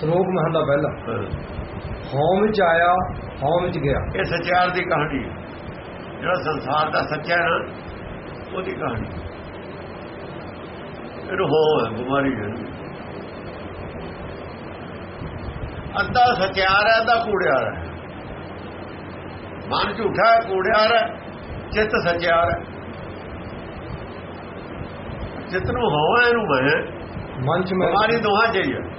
ਸ਼ਲੋਕ ਮਹਲਾ ਪਹਿਲਾ ਹਾਂ। ਹਉ ਵਿੱਚ ਆਇਆ ਹਉ ਵਿੱਚ ਗਿਆ। ਇਹ ਸੱਚਿਆਰ ਦੀ ਕਹਾਣੀ ਹੈ। ਜਿਹੜਾ ਸੰਸਾਰ ਦਾ ਸੱਚਾ ਹੈ ਨਾ ਉਹਦੀ ਕਹਾਣੀ ਇਹਨੂੰ ਹੋ ਹੈ ਬਿਮਾਰੀ ਹੈ। ਅੱਧਾ ਸੱਚਿਆਰ ਹੈ ਅੱਧਾ ਕੂੜਿਆਰ ਹੈ। ਮਨ ਝੂਠਾ ਹੈ ਕੂੜਿਆਰ ਹੈ ਚਿੱਤ ਸੱਚਿਆਰ ਹੈ। ਚਿੱਤ ਨੂੰ ਹੋਵਾ ਇਹਨੂੰ ਮੈਂ ਮਨ ਚ ਬਿਮਾਰੀ ਦੋਹਾਂ ਚ ਹੀ ਹੈ।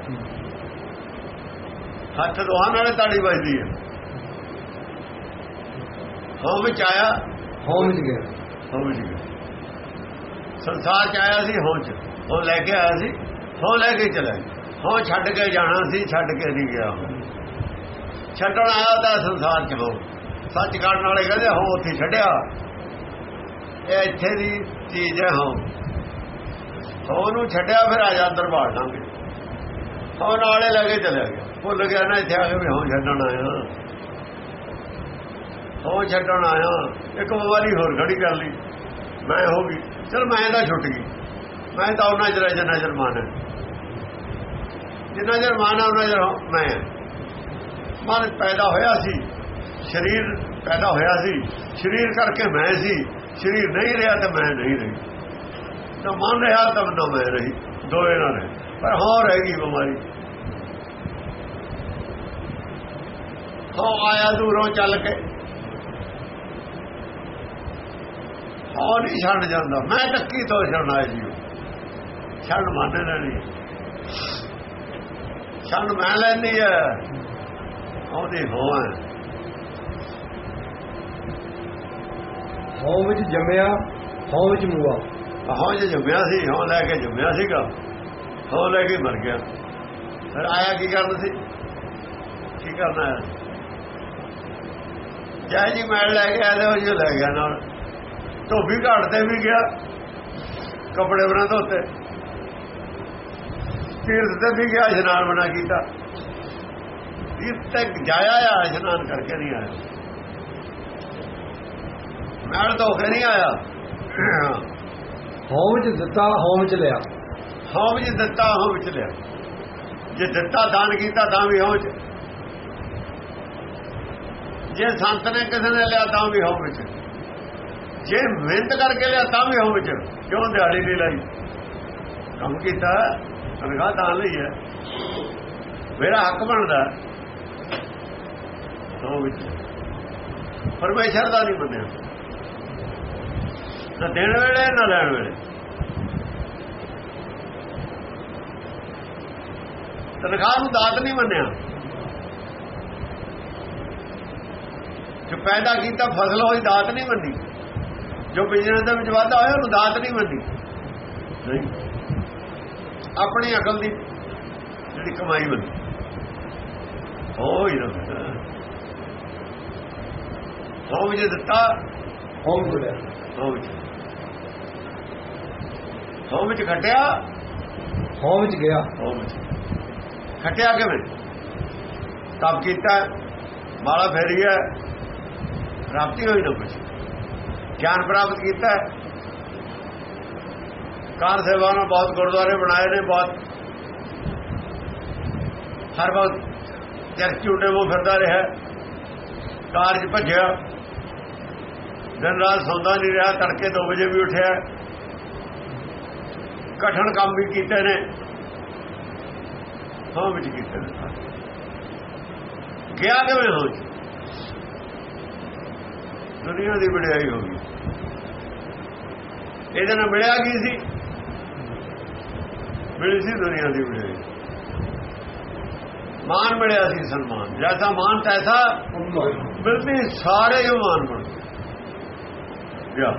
ਹੱਥ ਦੋਹਾਂ ਨਾਲੇ ਤਾੜੀ ਵੱਜਦੀ ਹੈ। ਹੋ ਵਿੱਚ ਆਇਆ। ਹਉ ਵਿੱਚ ਗਿਆ। ਹੋ ਵਿੱਚ ਗਿਆ। ਸੰਸਾਰ ਚ ਆਇਆ ਸੀ ਹੋ ਚ। ਉਹ ਲੈ ਕੇ ਆਇਆ ਸੀ। ਹੋ ਲੈ ਕੇ ਚਲਾ ਹੋ ਛੱਡ ਕੇ ਜਾਣਾ ਸੀ ਛੱਡ ਕੇ ਨਹੀਂ ਗਿਆ। ਛੱਡਣ ਆਇਆ ਤਾਂ ਸੰਸਾਰ ਚ ਹੋ ਸੱਚ ਕਰਨ ਵਾਲੇ ਕਹਿੰਦੇ ਹੋ ਉੱਥੇ ਛੱਡਿਆ। ਇਹ ਇੱਥੇ ਦੀ ਚੀਜ਼ ਹੈ ਹੋ। ਹੋ ਨੂੰ ਛੱਡਿਆ ਫਿਰ ਆ ਜਾ ਅੰਦਰ ਬਾੜ ਲਾਂਗੇ। ਹੋ ਨਾਲੇ ਲੈ ਕੇ ਚਲਾ ਗਿਆ। ਭੁੱਲ ਗਿਆ ਨਾ, ਇੱਥੇ ਆ ਕੇ ਵੀ ਹੋਂ ਛੱਡਣ ਆਇਆ। ਹੋ ਛੱਡਣ ਆਇਆ। ਇੱਕ ਬਿਮਾਰੀ ਹੋਰ ਖੜੀ ਕਰ ਲਈ। ਮੈਂ ਹੋ ਗਈ। ਚਲ ਮੈਂ ਤਾਂ ਛੁੱਟ ਗਈ। ਮੈਂ ਤਾਂ ਉਹਨਾਂ ਜਰਾ ਜਨਾ ਹੈ। ਜਿੰਨਾ ਜਰਮਾਨਾ ਉਹਨਾਂ ਜਰ ਮੈਂ ਮਨ ਪੈਦਾ ਹੋਇਆ ਸੀ। ਸਰੀਰ ਪੈਦਾ ਹੋਇਆ ਸੀ। ਸਰੀਰ ਕਰਕੇ ਮੈਂ ਸੀ। ਸਰੀਰ ਨਹੀਂ ਰਿਹਾ ਤਾਂ ਮੈਂ ਨਹੀਂ ਰਹੀ। ਤਾਂ ਮਨ ਰਿਹਾ, ਤਾਂ ਨਾ ਮੈਂ ਰਹੀ। ਦੋਵੇਂ ਨਾ ਰਹੇ ਪਰ ਹੋ ਰਹੇਗੀ ਬਿਮਾਰੀ। ਹੋ ਆਇਆ ਦੂਰੋਂ ਚੱਲ ਕੇ। ਹੋ ਨਹੀਂ ਛੱਡ ਜਾਂਦਾ। ਮੈਂ ਟੱਕੀ ਤੋਂ ਛੱਡਣਾ ਜੀ। ਛੱਡ ਮੰਨ ਲੈਣੀ ਛੱਡ ਮੈਂ ਲੈਣੀ ਹੈ ਉਹਦੀ ਹੋ ਹੈ ਵਿੱਚ ਜੰਮਿਆ ਹਉ ਵਿੱਚ ਮੂਆ। ਹੋ ਜੇ ਜੰਮਿਆ ਸੀ ਹੋ ਲੈ ਕੇ ਜੰਮਿਆ ਸੀਗਾ। ਹੋ ਲੈ ਕੇ ਮਰ ਗਿਆ। ਫਿਰ ਆਇਆ ਕੀ ਕਰਨ ਸੀ? ਕੀ ਕਰਨਾ ਹੈ? ਜੈ ਜੀ ਮੈਲ ਲੈ ਕੇ ਆਇਆ ਤੇ ਉਹ ਜੀ ਲੈ ਗਿਆ ਨਾਲ। ਧੋਬੀ ਘਾਟ ਤੇ ਵੀ ਗਿਆ ਕੱਪੜੇ ਬਣਾ ਧੋਤੇ। ਤੀਰਥ ਤੇ ਵੀ ਗਿਆ ਇਸ਼ਨਾਨ ਬਣਾ ਕੀਤਾ। ਤੀਰਥ ਤੱਕ ਜਾਇਆ ਆ ਇਸ਼ਨਾਨ ਕਰਕੇ ਨਹੀਂ ਆਇਆ। ਮੈਲ ਧੋ ਕੇ ਨਹੀਂ ਆਇਆ। ਹਉ ਵਿੱਚ ਦਿੱਤਾ ਹਉ ਵਿੱਚ ਲਿਆ। ਹਾਂ ਵਿੱਚ ਦਿੱਤਾ ਹਾਂ ਵਿੱਚ ਲਿਆ। ਜੇ ਦਿੱਤਾ ਦਾਨ ਕੀਤਾ ਤਾਂ ਵੀ ਹਾਂ ਚ ਜੇ ਸੰਤ ਨੇ ਕਿਸੇ ਨੇ ਲਿਆ ਤਾਂ ਵੀ ਹਾਂ ਵਿੱਚ। ਜੇ ਮਿਹਨਤ ਕਰਕੇ ਲਿਆ ਤਾਂ ਵੀ ਹਾਂ ਵਿੱਚ, ਕਿਉਂ ਦਿਹਾੜੀ ਨਹੀਂ ਲਾਈ? ਕੰਮ ਕੀਤਾ, ਤਨਖਾਹ ਤਾਂ ਲਈ ਹੈ। ਮੇਰਾ ਹੱਕ ਬਣਦਾ ਹਾਂ। ਵਿੱਚ। ਪਰਮੇਸ਼ਰ ਦਾ ਨਹੀਂ ਮੰਨਿਆ। ਨਾ ਦੇਣ ਵੇਲੇ, ਨਾ ਲੈਣ ਵੇਲੇ। ਤਨਖਾਹ ਨੂੰ ਦਾਤ ਨਹੀਂ ਮੰਨਿਆ। ਜੋ ਪੈਦਾ ਕੀਤਾ ਫਸਲ ਹੋਈ ਦਾਤ ਨਹੀਂ ਮੰਨੀ ਜੋ ਬਿਜ਼ਨਸ ਦੇ ਵਿੱਚ ਵਾਧਾ ਹੋਇਆ ਉਹਨੂੰ ਦਾਤ ਨਹੀਂ ਮੰਨੀ ਨਹੀਂ। ਆਪਣੀ ਅਕਲ ਦੀ ਜਿਹੜੀ ਕਮਾਈ ਮੰਨੀ ਹੋਈ ਨਾ। ਹੋ ਵਿੱਚ ਦਿੱਤਾ ਹਉ ਵਿੱਚ ਲਿਆ ਹੋ ਵਿੱਚ ਹੋ ਵਿੱਚ ਖਟਿਆ। ਹਉ ਵਿੱਚ ਗਿਆ। ਹੋ ਵਿੱਚ। ਖਟਿਆ ਕਿਵੇਂ? ਤਪ ਕੀਤਾ। ਮਾਲਾ ਫੇਰੀ ਹੈ। ਪ੍ਰਾਪਤੀ ਹੋਈ ਨਾ ਕੁਝ ਗਿਆਨ ਪ੍ਰਾਪਤ ਕੀਤਾ ਕਾਰ ਸੇਵਾ ਨਾਲ ਬਹੁਤ ਗੁਰਦੁਆਰੇ ਬਣਾਏ ਨੇ, ਬਹੁਤ ਹਰ ਵਕਤ ਚਰਚ ਉਟੇ ਉਹ ਫਿਰਦਾ ਰਿਹਾ। ਕਾਰਜ ਭੱਜਿਆ। ਦਿਨ ਰਾਤ ਸੌਂਦਾ ਨਹੀਂ ਰਿਹਾ, ਤੜਕੇ 2 ਵਜੇ ਵੀ ਉੱਠਿਆ। ਕਠਨ ਕੰਮ ਵੀ ਕੀਤੇ ਨੇ। ਹਾਂ ਵਿੱਚ ਕੀਤੇ ਨੇ ਗਿਆ ਕਿਵੇਂ ਹੋ ਦੁਨੀਆ ਦੀ ਵਡਿਆਈ ਹੋ ਗਈ। ਇਹਦੇ ਨਾਲ ਮਿਲਿਆ ਕੀ ਸੀ? ਮਿਲੀ ਸੀ ਦੁਨੀਆ ਦੀ ਵਡਿਆਈ। ਮਾਨ ਮਿਲਿਆ ਸੀ, ਸਨਮਾਨ। ਜੈਸਾ ਮਾਨ ਤੈਸਾ ਮਿਲਦੀ, ਸਾਰੇ ਹੀ ਮਾਨ ਬਣ ਗਿਆ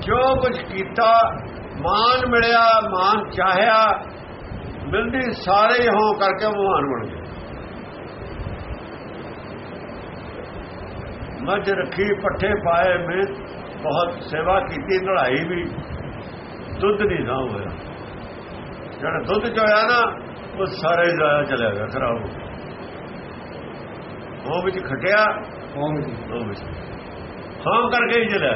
ਜੋ। ਕੁਝ ਕੀਤਾ ਮਾਨ ਮਿਲਿਆ ਮਾਨ ਚਾਹਿਆ, ਮਿਲਦੀ, ਸਾਰੇ ਹੀ ਹੋ ਕਰਕੇ ਮਹਾਨ ਬਣ ਗਏ। ਮੱਝ ਰੱਖੀ ਪੱਠੇ ਪਾਏ ਮੈਂ ਬਹੁਤ ਸੇਵਾ ਕੀਤੀ ਨੜਾਈ ਵੀ। ਦੁੱਧ ਨਹੀਂ ਨਾ ਹੋਇਆ। ਜਿਹੜਾ ਦੁੱਧ ਚੋਇਆ ਨਾ ਉਹ ਸਾਰੇ ਜਾਇਆ ਚਲਿਆ ਗਿਆ ਖਰਾਬ ਹੋ ਗਿਆ। ਉਹ ਵਿੱਚ ਖਟਿਆ ਹਉ ਵਿੱਚ। ਹਾਂ ਕਰਕੇ ਹੀ ਚਲਿਆ।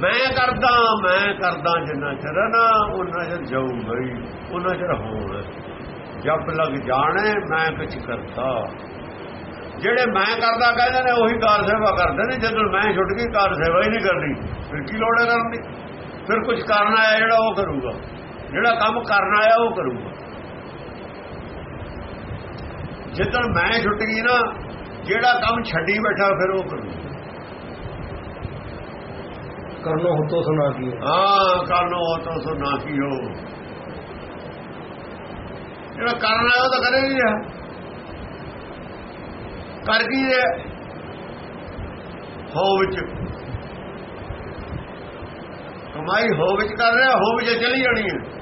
ਮੈਂ ਕਰਦਾ ਮੈਂ ਕਰਦਾ ਜਿੰਨਾ ਚਿਰ ਨਾ ਉਹਨਾਂ ਚਿਰ ਜਾਊਗਾ ਹੀ ਉਹਨਾਂ ਚਿਰ ਹੋਣਾ ਜਦ ਲੱਗ ਜਾਣੇ ਮੈਂ ਕੁਝ ਕਰਤਾ। ਜਿਹੜੇ ਮੈਂ ਕਰਦਾ ਕਹਿੰਦੇ ਨੇ ਉਹੀ ਕਾਰ ਸੇਵਾ ਕਰਦੇ ਨੇ ਜਦੋਂ ਮੈਂ ਛੁੱਟ ਗਈ ਕਾਰ ਸੇਵਾ ਹੀ ਨਹੀਂ ਕਰਨੀ। ਫਿਰ ਕੀ ਲੋੜ ਹੈ ਕਰਨ ਦੀ? ਫਿਰ ਕੁਝ ਕਰਨ ਆਇਆ ਜਿਹੜਾ ਉਹ ਕਰੂਗਾ। ਜਿਹੜਾ ਕੰਮ ਕਰਨ ਆਇਆ ਉਹ ਕਰੂਗਾ। ਜਦੋਂ ਮੈਂ ਛੁੱਟ ਗਈ ਨਾ ਜਿਹੜਾ ਕੰਮ ਛੱਡੀ ਬੈਠਾ ਫਿਰ ਉਹ ਕਰੂ ਕਰਨੋ ਹੁਤੋ ਸੁਣਾ ਕੀ ਹਾਂ? ਕਰਨੋ ਤੋ ਸੋ ਨਾ ਕੀਓ ਜਿਹੜਾ ਕਰਨ ਆਇਆ ਉਹ ਤਾਂ ਕਰੇ ਨਹੀਂ ਰਿਹਾ ਕਰ ਕੀ ਰਿਹਾ ਹੋ ਵਿੱਚ। ਕਮਾਈ ਹੋ ਵਿੱਚ ਕਰ ਰਿਹਾ ਹੋ ਵਿੱਚ ਚਲੀ ਜਾਣੀ ਹੈ।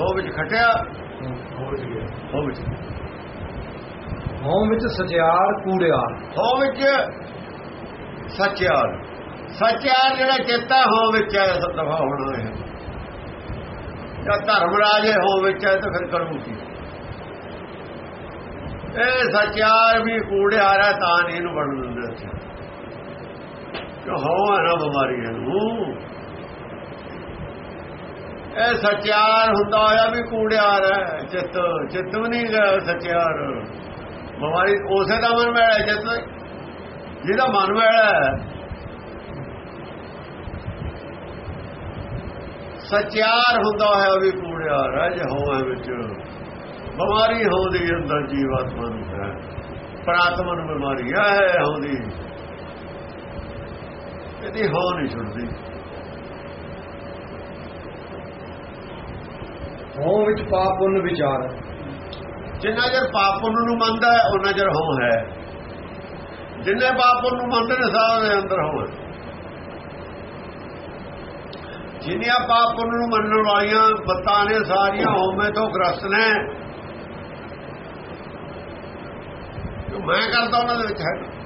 ਹੋ ਵਿੱਚ ਖਟਿਆ ਹੋ ਗਿਆ। ਹੋ ਵਿੱਚ। ਹਉ ਵਿੱਚ ਸਜਿਆਰ ਕੂੜਿਆਰ। ਹੋ ਵਿੱਚ ਸੱਚਿਆਰ। ਸੱਚਿਆਰ ਜਿਹੜਾ ਚੇਤਾ ਹੋ ਵਿੱਚ ਹੈ ਸਭ ਦਫਾ ਹੋਣਾ ਹੈ। ਜਾਂ ਧਰਮ ਰਾਜੇ ਹੋ ਵਿੱਚ ਹੈ ਤਾਂ ਫਿਰ ਕਰੂ ਕੀ ਇਹ ਸੱਚਿਆਰ ਵੀ ਕੂੜਿਆਰ ਹੈ ਤਾਂ ਨਹੀਂ ਇਹਨੂੰ ਬਣ ਦਿੰਦੇ ਸੀ ਕਿ ਹੋ ਨਾ ਬਿਮਾਰੀ ਇਹਨੂੰ? ਇਹ ਸੱਚਿਆਰ ਹੁੰਦਾ ਹੋਇਆ ਵੀ ਕੂੜਿਆਰ ਹੈ, ਚਿੱਤ ਚਿੱਤ ਵੀ ਨਹੀਂ ਗਾ ਸੱਚਿਆਰ। ਬਿਮਾਰੀ ਉਸੇ ਦਾ ਮਨ ਮੈਲਾ ਹੈ, ਚਿੱਤ ਜਿਹਦਾ ਮਨ ਮੈਲਾ ਹੈ। ਸੱਚਿਆਰ ਹੁੰਦਾ ਹੋਇਆ ਵੀ ਕੂੜਿਆਰ ਹੈ, ਜੇ ਹੋਵੇ ਵਿੱਚ। ਬਿਮਾਰੀ ਹੋਦੀ ਅੰਦਰ ਜੀਵਾਤਮਾ ਨੂੰ ਹੈ। ਪ੍ਰਾਤਮਾ ਨੂੰ ਬਿਮਾਰੀ ਹੈ ਹੋਦੀ। ਇਹਦੀ ਹੋ ਨਹੀਂ ਛੁੱਟਦੀ। ਹਉ ਵਿੱਚ ਪਾਪ ਪੁੰਨ ਵਿਚਾਰ। ਜਿੰਨਾ ਚਿਰ ਪਾਪ ਪੁੰਨ ਨੂੰ ਮੰਨਦਾ ਹੈ ਉਹਨਾਂ ਚਿਰ ਹੋ ਹੈ। ਜਿੰਨੇ ਪਾਪ ਪੁੰਨ ਨੂੰ ਮੰਨਦੇ ਨੇ ਦੇ ਅੰਦਰ ਹੋ ਹੈ। ਜਿੰਨੀਆਂ ਪਾਪ ਪੁੰਨ ਨੂੰ ਮੰਨਣ ਵਾਲੀਆਂ ਬੱਤਾਂ ਨੇ ਸਾਰੀਆਂ ਹੋਮੇ ਤੋਂ ਗ੍ਰਸਤ ਨੇ। ਜੋ ਮੈਂ ਕਰਦਾ ਉਹਨਾਂ ਦੇ ਵਿੱਚ ਹੈ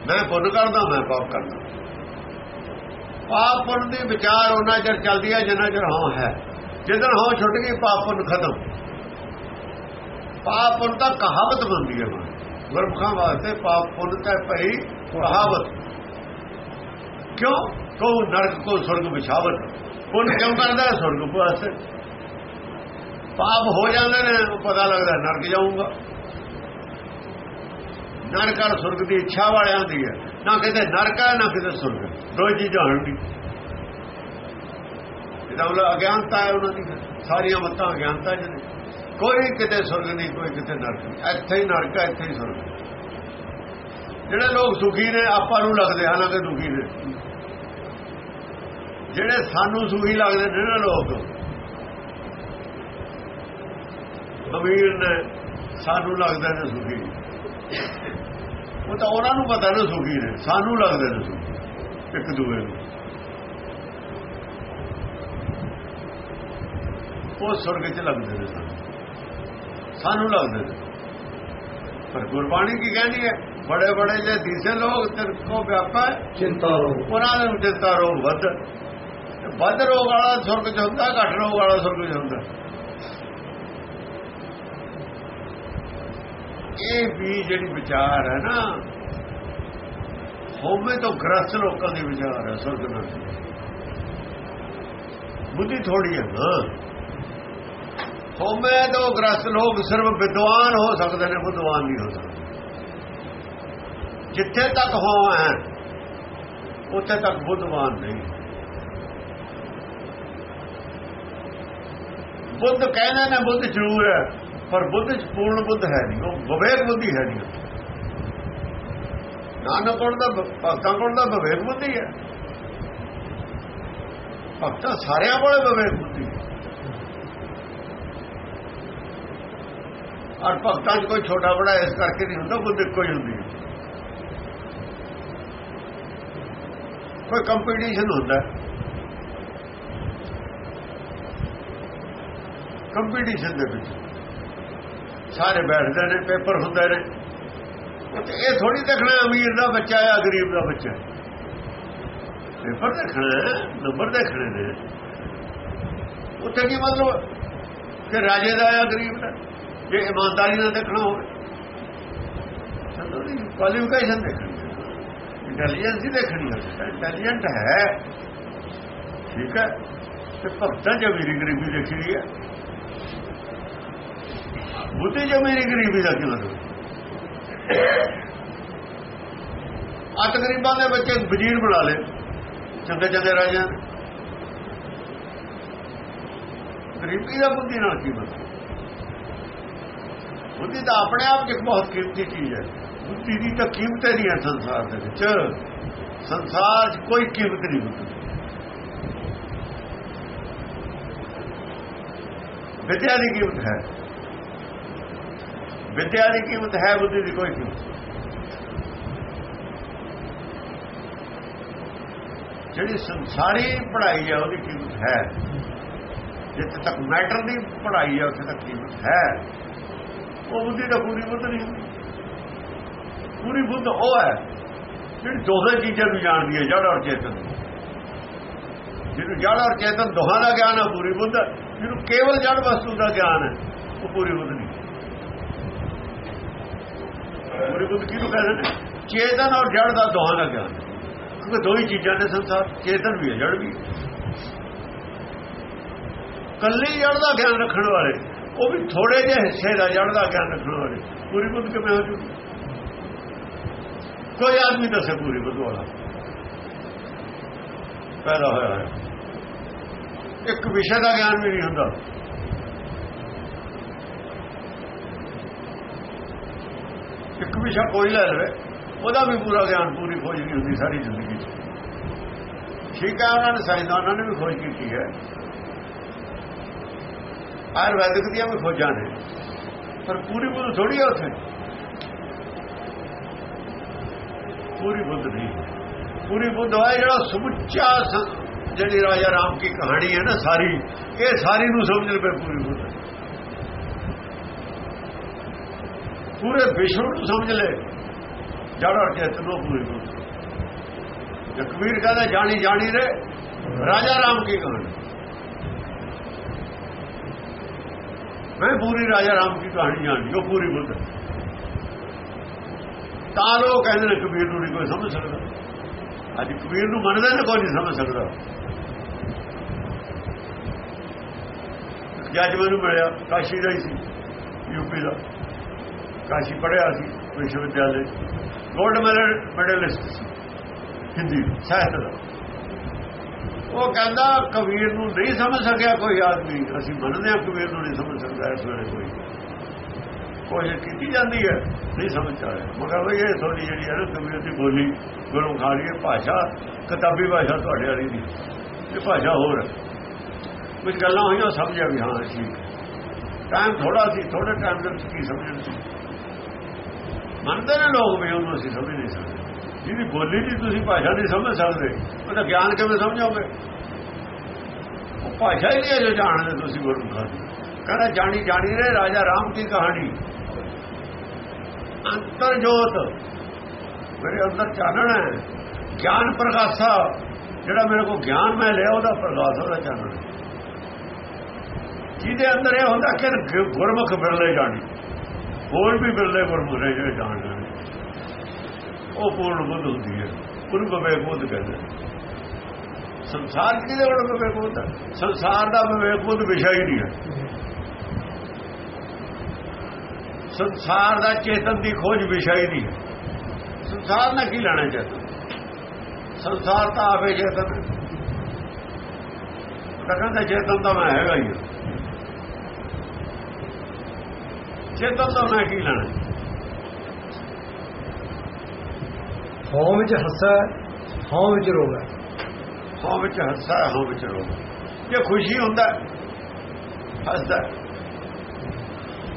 ਮੈਂ ਪੁੰਨ ਕਰਦਾ, ਮੈਂ ਪਾਪ ਕਰਦਾ। ਪਾਪ ਪੁੰਨ ਦੀ ਵਿਚਾਰ ਉਹਨਾਂ ਚਿਰ ਚੱਲਦੀ ਹੈ ਜਿੰਨਾ ਚਿਰ ਹਾਂ ਹੈ। ਜਦੋਂ ਹਾਂ ਛੁੱਟ ਗਈ, ਪਾਪ ਪੁੰਨ ਖਤਮ। ਪਾਪ ਪੁੰਨ ਤਾਂ ਕਹਾਵਤ ਬਣਦੀ ਹੈ ਗੁਰਮਖਾਂ ਵਾਸਤੇ ਪਾਪ ਪੁੰਨ ਤਾਂ ਭਈ ਕਹਾਵਤ। ਕਿਉਂ? ਕੋ ਨਰਕ ਕੋ ਸੁਰਗ ਵਿਛਾਵਤ ਪੁੰਨ ਕਿਉਂ ਕਰਦਾ ਸੁਰਗ ਵਾਸਤੇ। ਪਾਪ ਹੋ ਜਾਂਦੇ ਨੇ, ਉਹ ਪਤਾ ਲੱਗਦਾ, ਨਰਕ ਜਾਊਂਗਾ। ਨਰਕ ਔਰ ਸੁਰਗ ਦੀ ਇੱਛਾ ਵਾਲਿਆਂ ਦੀ ਹੈ। ਨਾ ਕਿਤੇ ਨਰਕ ਹੈ ਨਾ ਕਿਤੇ ਸੁਰਗ। ਦੋ ਚੀਜ਼ਾਂ ਹੋਣਗੀ ਇਹਦਾ ਉਹ ਅਗਿਆਨਤਾ ਹੈ ਉਹਨਾਂ ਦੀ। ਸਾਰੀਆਂ ਮੱਤਾਂ ਅਗਿਆਨਤਾ ਜਿਹਨੇ ਕੋਈ ਕਿਤੇ ਸੁਰਗ ਨਹੀਂ, ਕੋਈ ਕਿਤੇ ਨਰਕ ਨਹੀਂ। ਇੱਥੇ ਹੀ ਨਰਕ ਹੈ, ਇੱਥੇ ਹੀ ਸੁਰਗ। ਜਿਹੜੇ ਲੋਕ ਸੁਖੀ ਨੇ, ਆਪਾਂ ਨੂੰ ਲੱਗਦੇ ਹਾਲਾਂਕਿ ਦੁਖੀ ਨੇ। ਜਿਹੜੇ ਸਾਨੂੰ ਸੁਖੀ ਲੱਗਦੇ ਨੇ ਨਾ ਲੋਕ ਅਮੀਰ ਨੇ, ਸਾਨੂੰ ਲੱਗਦਾ ਨੇ ਸੁਖੀ ਉਹ ਤਾਂ ਉਹਨਾਂ ਨੂੰ ਪਤਾ ਨਾ ਸੁਖੀ ਨੇ ਸਾਨੂੰ ਲੱਗਦੇ ਨੇ ਸੁਖੀ ਇੱਕ ਦੂਏ ਨੂੰ। ਉਹ ਸੁਰਗ 'ਚ ਲੱਗਦੇ ਨੇ ਸਾਨੂੰ। ਲੱਗਦੇ ਨੇ। ਪਰ ਗੁਰਬਾਣੀ ਕੀ ਕਹਿੰਦੀ ਹੈ? ਬੜੇ ਬੜੇ ਜੇ ਦੀਸੇ ਲੋਕ ਤੇਰੇ ਕੋ ਵਿਆਪਾ ਚਿੰਤਾ ਰੋਗ। ਉਹਨਾਂ ਦੇ ਚਿੰਤਾ ਰੋਗ ਵੱਧ। ਵੱਧ ਰੋਗ ਵਾਲਾ ਸੁਰਗ 'ਚ ਹੁੰਦਾ ਘੱਟ ਰੋਗ ਵਾਲਾ ਸੁਰਗ 'ਚ ਹੁੰਦਾ। ਇਹ ਵੀ ਜਿਹੜੀ ਵਿਚਾਰ ਹੈ ਨਾ ਹੋਵੇ ਤੋਂ ਗ੍ਰਸਤ ਲੋਕਾਂ ਦੀ ਵਿਚਾਰ ਹੈ, ਸੁਰਗ ਨਾਲ। ਬੁੱਧੀ ਥੋੜੀ ਹੈ ਨਾ। ਹੋਵੇ ਤੋਂ ਗ੍ਰਸਤ ਲੋਕ ਸਿਰਫ ਵਿਦਵਾਨ ਹੋ ਸਕਦੇ ਨੇ, ਬੁੱਧਵਾਨ ਨਹੀਂ ਹੋ ਸਕਦੇ। ਜਿੱਥੇ ਤੱਕ ਹੋ ਹੈ, ਉੱਥੇ ਤੱਕ ਬੁੱਧਵਾਨ ਨਹੀਂ। ਬੁੱਧ ਕਹਿੰਦੇ ਨੇ ਬੁੱਧ ਜ਼ਰੂਰ ਹੈ। ਪਰ ਬੁੱਧ ਚ ਪੂਰਨ ਬੁੱਧ ਹੈ ਨਹੀਂ, ਉਹ ਵਿਵੇਕ ਬੁੱਧੀ ਹੈ ਨਹੀਂ। ਨਾਨਕ ਕੋਲ ਦਾ ਭਗਤਾਂ ਕੋਲ ਦਾ ਵਿਵੇਕ ਬੁੱਧੀ ਹੈ। ਭਗਤਾਂ ਸਾਰਿਆਂ ਕੋਲ ਵਿਵੇਕ ਬੁੱਧੀ ਹੈ। ਔਰ ਭਗਤਾਂ 'ਚ ਕੋਈ ਛੋਟਾ ਬੜਾ ਇਸ ਕਰਕੇ ਨਹੀਂ ਹੁੰਦਾ, ਬੁੱਧ ਇੱਕੋ ਹੀ ਹੁੰਦੀ ਹੈ। ਕੋਈ ਕੰਪੀਟੀਸ਼ਨ ਹੁੰਦਾ ਕੰਪੀਟੀਸ਼ਨ ਦੇ ਵਿੱਚ। ਸਾਰੇ ਬੈਠਦੇ ਨੇ, ਪੇਪਰ ਹੁੰਦੇ ਨੇ। ਤੇ ਇਹ ਥੋੜੀ ਦੇਖਣਾ ਅਮੀਰ ਦਾ ਬੱਚਾ ਆ, ਗਰੀਬ ਦਾ ਬੱਚਾ। ਪੇਪਰ ਦੇਖਣਾ, ਨੰਬਰ ਦੇਖਣੇ ਨੇ। ਉੱਥੇ ਕੀ ਮਤਲਬ? ਕਿ ਰਾਜੇ ਦਾ ਆ, ਗਰੀਬ ਦਾ। ਜੇ ਇਮਾਨਦਾਰੀ ਨਾਲ ਦੇਖਣਾ ਹੋਵੇ। ਕੁਆਲੀਫਿਕੇਸ਼ਨ ਦੇਖਣੀ ਇੰਟੈਲੀਜੈਂਸ ਹੀ ਦੇਖਣੀ ਹੈ। ਇੰਟੈਲੀਜੈਂਟ ਹੈ। ਠੀਕ ਹੈ। ਤੇ ਭਗਤਾਂ ਚ ਮੇਰੀ ਗਰੀਬੀ ਦੇਖੀ ਦੀ ਹੈ। ਬੁੱਧੀ ਜਮੀ ਮੇਰੀ ਗਰੀਬੀ ਦਾ ਕੀ ਮਤਲਬ ਅੱਤ ਗਰੀਬਾਂ ਦੇ ਬੱਚੇ ਵਜ਼ੀਰ ਬਣਾ ਲੇ ਚੰਗੇ ਚੰਗੇ ਰਾਜਾ ਗਰੀਬੀ ਦਾ ਬੁੱਧੀ ਨਾਲ ਕੀ ਮਤਲਬ ਬੁੱਧੀ ਤਾਂ ਆਪਣੇ ਆਪ 'ਚ ਇੱਕ ਬਹੁਤ ਕੀਮਤੀ ਚੀਜ਼ ਹੈ। ਬੁੱਧੀ ਦੀ ਤਾਂ ਕੀਮਤ ਨਹੀਂ ਹੈ ਸੰਸਾਰ ਦੇ ਵਿੱਚ। ਸੰਸਾਰ 'ਚ ਕੋਈ ਕੀਮਤ ਨਹੀਂ ਬੁੱਧੀ ਵਿਦਿਆ ਦੀ ਕੀਮਤ ਹੈ। ਵਿਦਿਆ ਦੀ ਕੀਮਤ ਹੈ, ਬੁੱਧੀ ਦੀ ਕੋਈ ਕੀਮਤ ਜਿਹੜੀ ਸੰਸਾਰੀ ਪੜ੍ਹਾਈ ਹੈ, ਉਹਦੀ ਕੀਮਤ ਹੈ। ਜਿੱਥੇ ਤੱਕ ਮੈਟਰ ਦੀ ਪੜ੍ਹਾਈ ਹੈ, ਉੱਥੇ ਤੱਕ ਕੀਮਤ ਹੈ। ਉਹ ਬੁੱਧੀ ਦਾ ਪੂਰੀ ਬੁੱਧ ਨਹੀਂ ਹੁੰਦੀ। ਪੂਰੀ ਬੁੱਧ ਉਹ ਹੈ, ਜਿਹੜੀ ਦੋਹਾਂ ਚੀਜ਼ਾਂ ਨੂੰ ਜਾਣਦੀ ਹੈ, ਜੜ ਔਰ ਚੇਤਨ। ਜਿਹਨੂੰ ਜੜ ਔਰ ਚੇਤਨ ਦੋਹਾਂ ਦਾ ਗਿਆਨ ਹੈ ਪੂਰੀ ਬੁੱਧ ਜਿਹਨੂੰ ਕੇਵਲ ਜੜ ਵਸਤੂ ਦਾ ਗਿਆਨ ਹੈ, ਉਹ ਪੂਰੀ ਬੁੱਧ ਨਹੀਂ। ਪੂਰੀ ਬੁੱਧ ਕਿਹਨੂੰ ਕਹਿੰਦੇ ਨੇ ਚੇਤਨ ਔਰ ਜੜ ਦਾ ਦੋਹਾਂ ਦਾ ਗਿਆਨ। ਕਿਉਂਕਿ ਦੋ ਹੀ ਚੀਜ਼ਾਂ ਨੇ ਸੰਸਾਰ, ਚੇਤਨ ਵੀ ਹੈ, ਜੜ ਵੀ ਕੱਲੀ ਜੜ ਦਾ ਗਿਆਨ ਰੱਖਣ ਵਾਲੇ, ਉਹ ਵੀ ਥੋੜੇ ਜਿਹੇ ਹਿੱਸੇ ਦਾ ਜੜ ਦਾ ਗਿਆਨ ਰੱਖਣ ਵਾਲੇ। ਪੂਰੀ ਬੁੱਧ ਕਿਵੇਂ ਹੋ ਜੂਗੀ ਕੋਈ ਆਦਮੀ ਦੱਸੇ ਪੂਰੀ ਬੁੱਧ ਵਾਲਾ। ਪੈਦਾ ਹੋਇਆ ਹੈ। ਇੱਕ ਵਿਸ਼ੇ ਦਾ ਗਿਆਨ ਵੀ ਨਹੀਂ ਹੁੰਦਾ। ਇੱਕ ਵਿਸ਼ਾ ਕੋਈ ਲੈ ਲਵੇ, ਉਹਦਾ ਵੀ ਪੂਰਾ ਗਿਆਨ ਪੂਰੀ ਖੋਜ ਨਹੀਂ ਹੁੰਦੀ ਸਾਰੀ ਜ਼ਿੰਦਗੀ 'ਚ। ਠੀਕ ਹੈ ਉਹਨਾਂ ਨੇ ਸਾਇੰਸਦਾਨਾਂ ਨੇ ਵੀ ਖੋਜ ਕੀਤੀ ਹੈ। ਆਯੁਰਵੈਦਿਕ ਦੀਆਂ ਵੀ ਖੋਜਾਂ ਨੇ, ਪਰ ਪੂਰੀ ਬੁੱਧ ਥੋੜੀ ਹੈ ਉੱਥੇ। ਪੂਰੀ ਬੁੱਧ ਨਹੀਂ। ਪੂਰੀ ਬੁੱਧ ਹੈ ਜਿਹੜਾ ਸਮੁੱਚਾ ਜਿਹੜੀ ਰਾਜਾ ਰਾਮ ਦੀ ਕਹਾਣੀ ਹੈ ਨਾ ਸਾਰੀ, ਇਹ ਸਾਰੀ ਨੂੰ ਸਮਝ ਲਵੇ ਪੂਰੀ ਬੁੱਧ। ਪੂਰੇ ਵਿਸ਼ਵ ਨੂੰ ਸਮਝ ਲੈ। ਜੜ ਔਰ ਚੇਤਨ ਨੂੰ ਪੂਰੀ ਬੁੱਧ ਕਬੀਰ ਕਹਿੰਦਾ, ਜਾਣੀ ਜਾਣੀ ਰੇ, ਰਾਜਾ ਰਾਮ ਕੀ ਕਹਾਣੀ? ਮੈਂ ਪੂਰੀ ਰਾਜਾ ਰਾਮ ਕੀ ਕਹਾਣੀ ਜਾਣੀ ਉਹ ਪੂਰੀ ਬੁੱਧ। ਤਾਂ ਲੋਕ ਕਹਿੰਦੇ ਨੇ, ਕਬੀਰ ਨੂੰ ਨਹੀਂ ਕੋਈ ਸਮਝ ਸਕਦਾ। ਅੱਜ ਕਬੀਰ ਨੂੰ ਮੰਨਦੇ ਨੇ ਕੋਈ ਨਹੀਂ ਸਮਝ ਸਕਦਾ। ਜੱਜ ਮੈਨੂੰ ਮਿਲਿਆ, ਕਾਸ਼ੀ ਦਾ ਹੀ ਸੀ ਯੂਪੀ ਦਾ। ਕਾਸ਼ੀ ਪੜਿਆ ਸੀ ਵਿਸ਼ਵ ਵਿਦਿਆਲੇ ਗੋਲਡ ਮੈਡਲ, ਮੈਡਲਿਸਟ ਸੀ, ਹਿੰਦੀ ਸਾਹਿਤ ਦਾ। ਉਹ ਕਹਿੰਦਾ, ਕਬੀਰ ਨੂੰ ਨਹੀਂ ਸਮਝ ਸਕਿਆ ਕੋਈ ਆਦਮੀ। ਅਸੀਂ ਮੰਨਦੇ ਹਾਂ ਕਬੀਰ ਨੂੰ ਨਹੀਂ ਸਮਝ ਸਕਦਾ ਇਸ ਵੇਲੇ ਕੋਈ। ਕੋਸ਼ਿਸ਼ ਕੀਤੀ ਜਾਂਦੀ ਹੈ, ਨਹੀਂ ਸਮਝ ਆ ਰਿਹਾ। ਮਗਰ ਉਹ ਇਹ ਥੋੜੀ ਜਿਹੜੀ ਹੈ ਨਾ, ਕਬੀਰ ਦੀ ਬੋਲੀ ਗੁਰੂ ਖਾਲੀ ਹੈ, ਭਾਸ਼ਾ, ਕਿਤਾਬੀ ਭਾਸ਼ਾ ਤੁਹਾਡੇ ਵਾਲੀ ਦੀ ਇਹ ਭਾਸ਼ਾ ਹੋਰ ਹੈ। ਕੁਝ ਗੱਲਾਂ ਹੋਈਆਂ ਸਮਝਿਆ ਵੀ ਹਾਂ, ਅਸੀਂ। ਟਾਈਮ ਥੋੜਾ ਸੀ ਥੋੜੇ ਟਾਈਮ ਦੇ ਵਿੱਚ ਕੀ ਸਮਝਣ ਸੀ। ਮੰਨਦੇ ਨੇ ਲੋਕ ਵੀ, ਉਹਨੂੰ ਅਸੀਂ ਸਮਝ ਨਹੀਂ ਸਕਦੇ। ਜਿਹਦੀ ਬੋਲੀ ਦੀ ਤੁਸੀਂ ਭਾਸ਼ਾ ਨਹੀਂ ਸਮਝ ਸਕਦੇ, ਉਹਦਾ ਗਿਆਨ ਕਿਵੇਂ ਸਮਝੋਗੇ? ਉਹ ਭਾਸ਼ਾ ਹੀ ਨਹੀਂ ਹੈ ਜੋ ਜਾਣਦੇ, ਤੁਸੀਂ ਗੁਰਮੁਖਾਂ ਦੀ। ਕਹਿੰਦਾ, ਜਾਣੀ ਜਾਣੀ ਰੇ ਰਾਜਾ ਰਾਮ ਦੀ ਕਹਾਣੀ? ਅੰਤਰ ਜੋਤ ਮੇਰੇ ਅੰਦਰ ਚਾਨਣ ਹੈ। ਗਿਆਨ ਪ੍ਰਕਾਸ਼ਾ ਜਿਹੜਾ ਮੇਰੇ ਕੋਲ ਗਿਆਨ ਮੈਂ ਲਿਆ, ਉਹਦਾ ਪ੍ਰਕਾਸ਼ ਉਹਦਾ ਚਾਨਣ। ਜਿਹਦੇ ਅੰਦਰ ਇਹ ਹੁੰਦਾ ਕਿ ਗੁਰਮੁਖ ਬਿਰਲੇ ਜਾਣੀ। ਹੋਰ ਵੀ ਬਿਰਲੇ ਗੁਰਮੁਖੇ ਨੇ ਜਿਹੜੇ ਜਾਣਦੇ ਉਹ ਪੂਰਨ ਬੁੱਧ ਹੁੰਦੀ ਹੈ। ਉਹਨੂੰ ਵਿਵੇਕ ਬੁੱਧ ਕਹਿੰਦੇ ਸੰਸਾਰ ਕਿਹਦੇ ਕੋਲ ਵਿਵੇਕ ਬੁੱਧ ਸੰਸਾਰ ਦਾ ਵਿਵੇਕ ਬੁੱਧ ਵਿਸ਼ਾ ਹੀ ਨਹੀਂ ਹੈ। ਸੰਸਾਰ ਦਾ ਚੇਤਨ ਦੀ ਖੋਜ ਵਿਸ਼ਾ ਹੀ ਨਹੀਂ ਹੈ। ਸੰਸਾਰ ਨਾਲ ਕੀ ਲੈਣਾ ਚਾਹਤਾ ਸੰਸਾਰ ਤਾਂ ਆਪੇ ਚੇਤਨ ਹੈ। ਕਹਿੰਦਾ ਚੇਤਨ ਤਾਂ ਮੈਂ ਹੈਗਾ ਹੀ। ਚੇਤਨ ਤਾਂ ਮੈਂ ਕੀ ਲੈਣਾ? ਹਉ ਵਿੱਚ ਹੱਸਾ ਹਉ ਵਿੱਚ ਰੋਵਾ ਹਾਂ। ਵਿੱਚ ਹੱਸਾ ਹਾਂ ਵਿੱਚ ਰੋ ਜੇ ਖੁਸ਼ੀ ਹੁੰਦਾ ਹੱਸਦਾ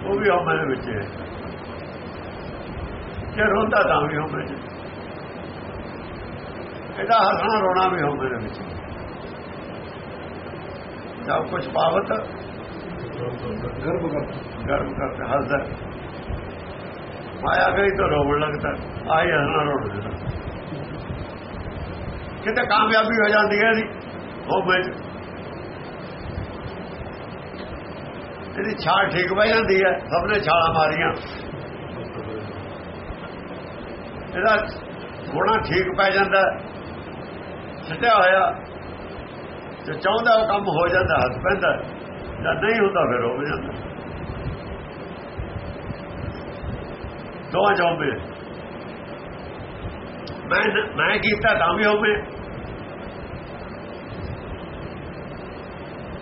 ਉਹ ਵੀ ਹਉਮੈ ਦੇ ਵਿੱਚ ਹੈ। ਜੇ ਰੋਂਦਾ ਤਾਂ ਵੀ ਹਉਮੈ ਚ ਇਹਦਾ ਹੱਸਣਾ ਰੋਣਾ ਵੀ ਹਉਮੈ ਦੇ ਵਿੱਚ ਜਦ ਕੁਝ ਪਾਵਤ। ਗਰਭ ਕਰ ਗਰਮ ਕਰਕੇ ਹੱਸਦਾ। ਆਇਆ ਗਈ ਤਾਂ ਰੋਣ ਲੱਗਦਾ। ਆਈ ਹੱਸਣਾ ਰੋਣ ਲੱਗਦਾ। ਕਿਤੇ ਕਾਮਯਾਬੀ ਹੋ ਜਾਂਦੀ ਹੈ ਇਹਦੀ, ਉਹ ਵਿੱਚ ਇਹਦੀ ਛਾਲ ਠੀਕ ਪੈ ਜਾਂਦੀ ਹੈ ਸਭ ਨੇ ਛਾਲਾਂ ਮਾਰੀਆਂ। ਇਹਦਾ ਹੋਣਾ ਠੀਕ ਪੈ ਜਾਂਦਾ। ਸਿੱਟਿਆ ਹੋਇਆ। ਜੇ ਚਾਹੁੰਦਾ ਉਹ ਕੰਮ ਹੋ ਜਾਂਦਾ ਹੱਥ ਪੈਂਦਾ। ਜਾਂ ਨਹੀਂ ਹੁੰਦਾ ਫਿਰ ਹੋ ਜਾਂਦਾ। ਦੋਵਾਂ ਚਾਹੁੰਦੇ ਮੈਂ ਮੈਂ ਕੀਤਾ ਤਾਂ ਵੀ ਹੋਵੇ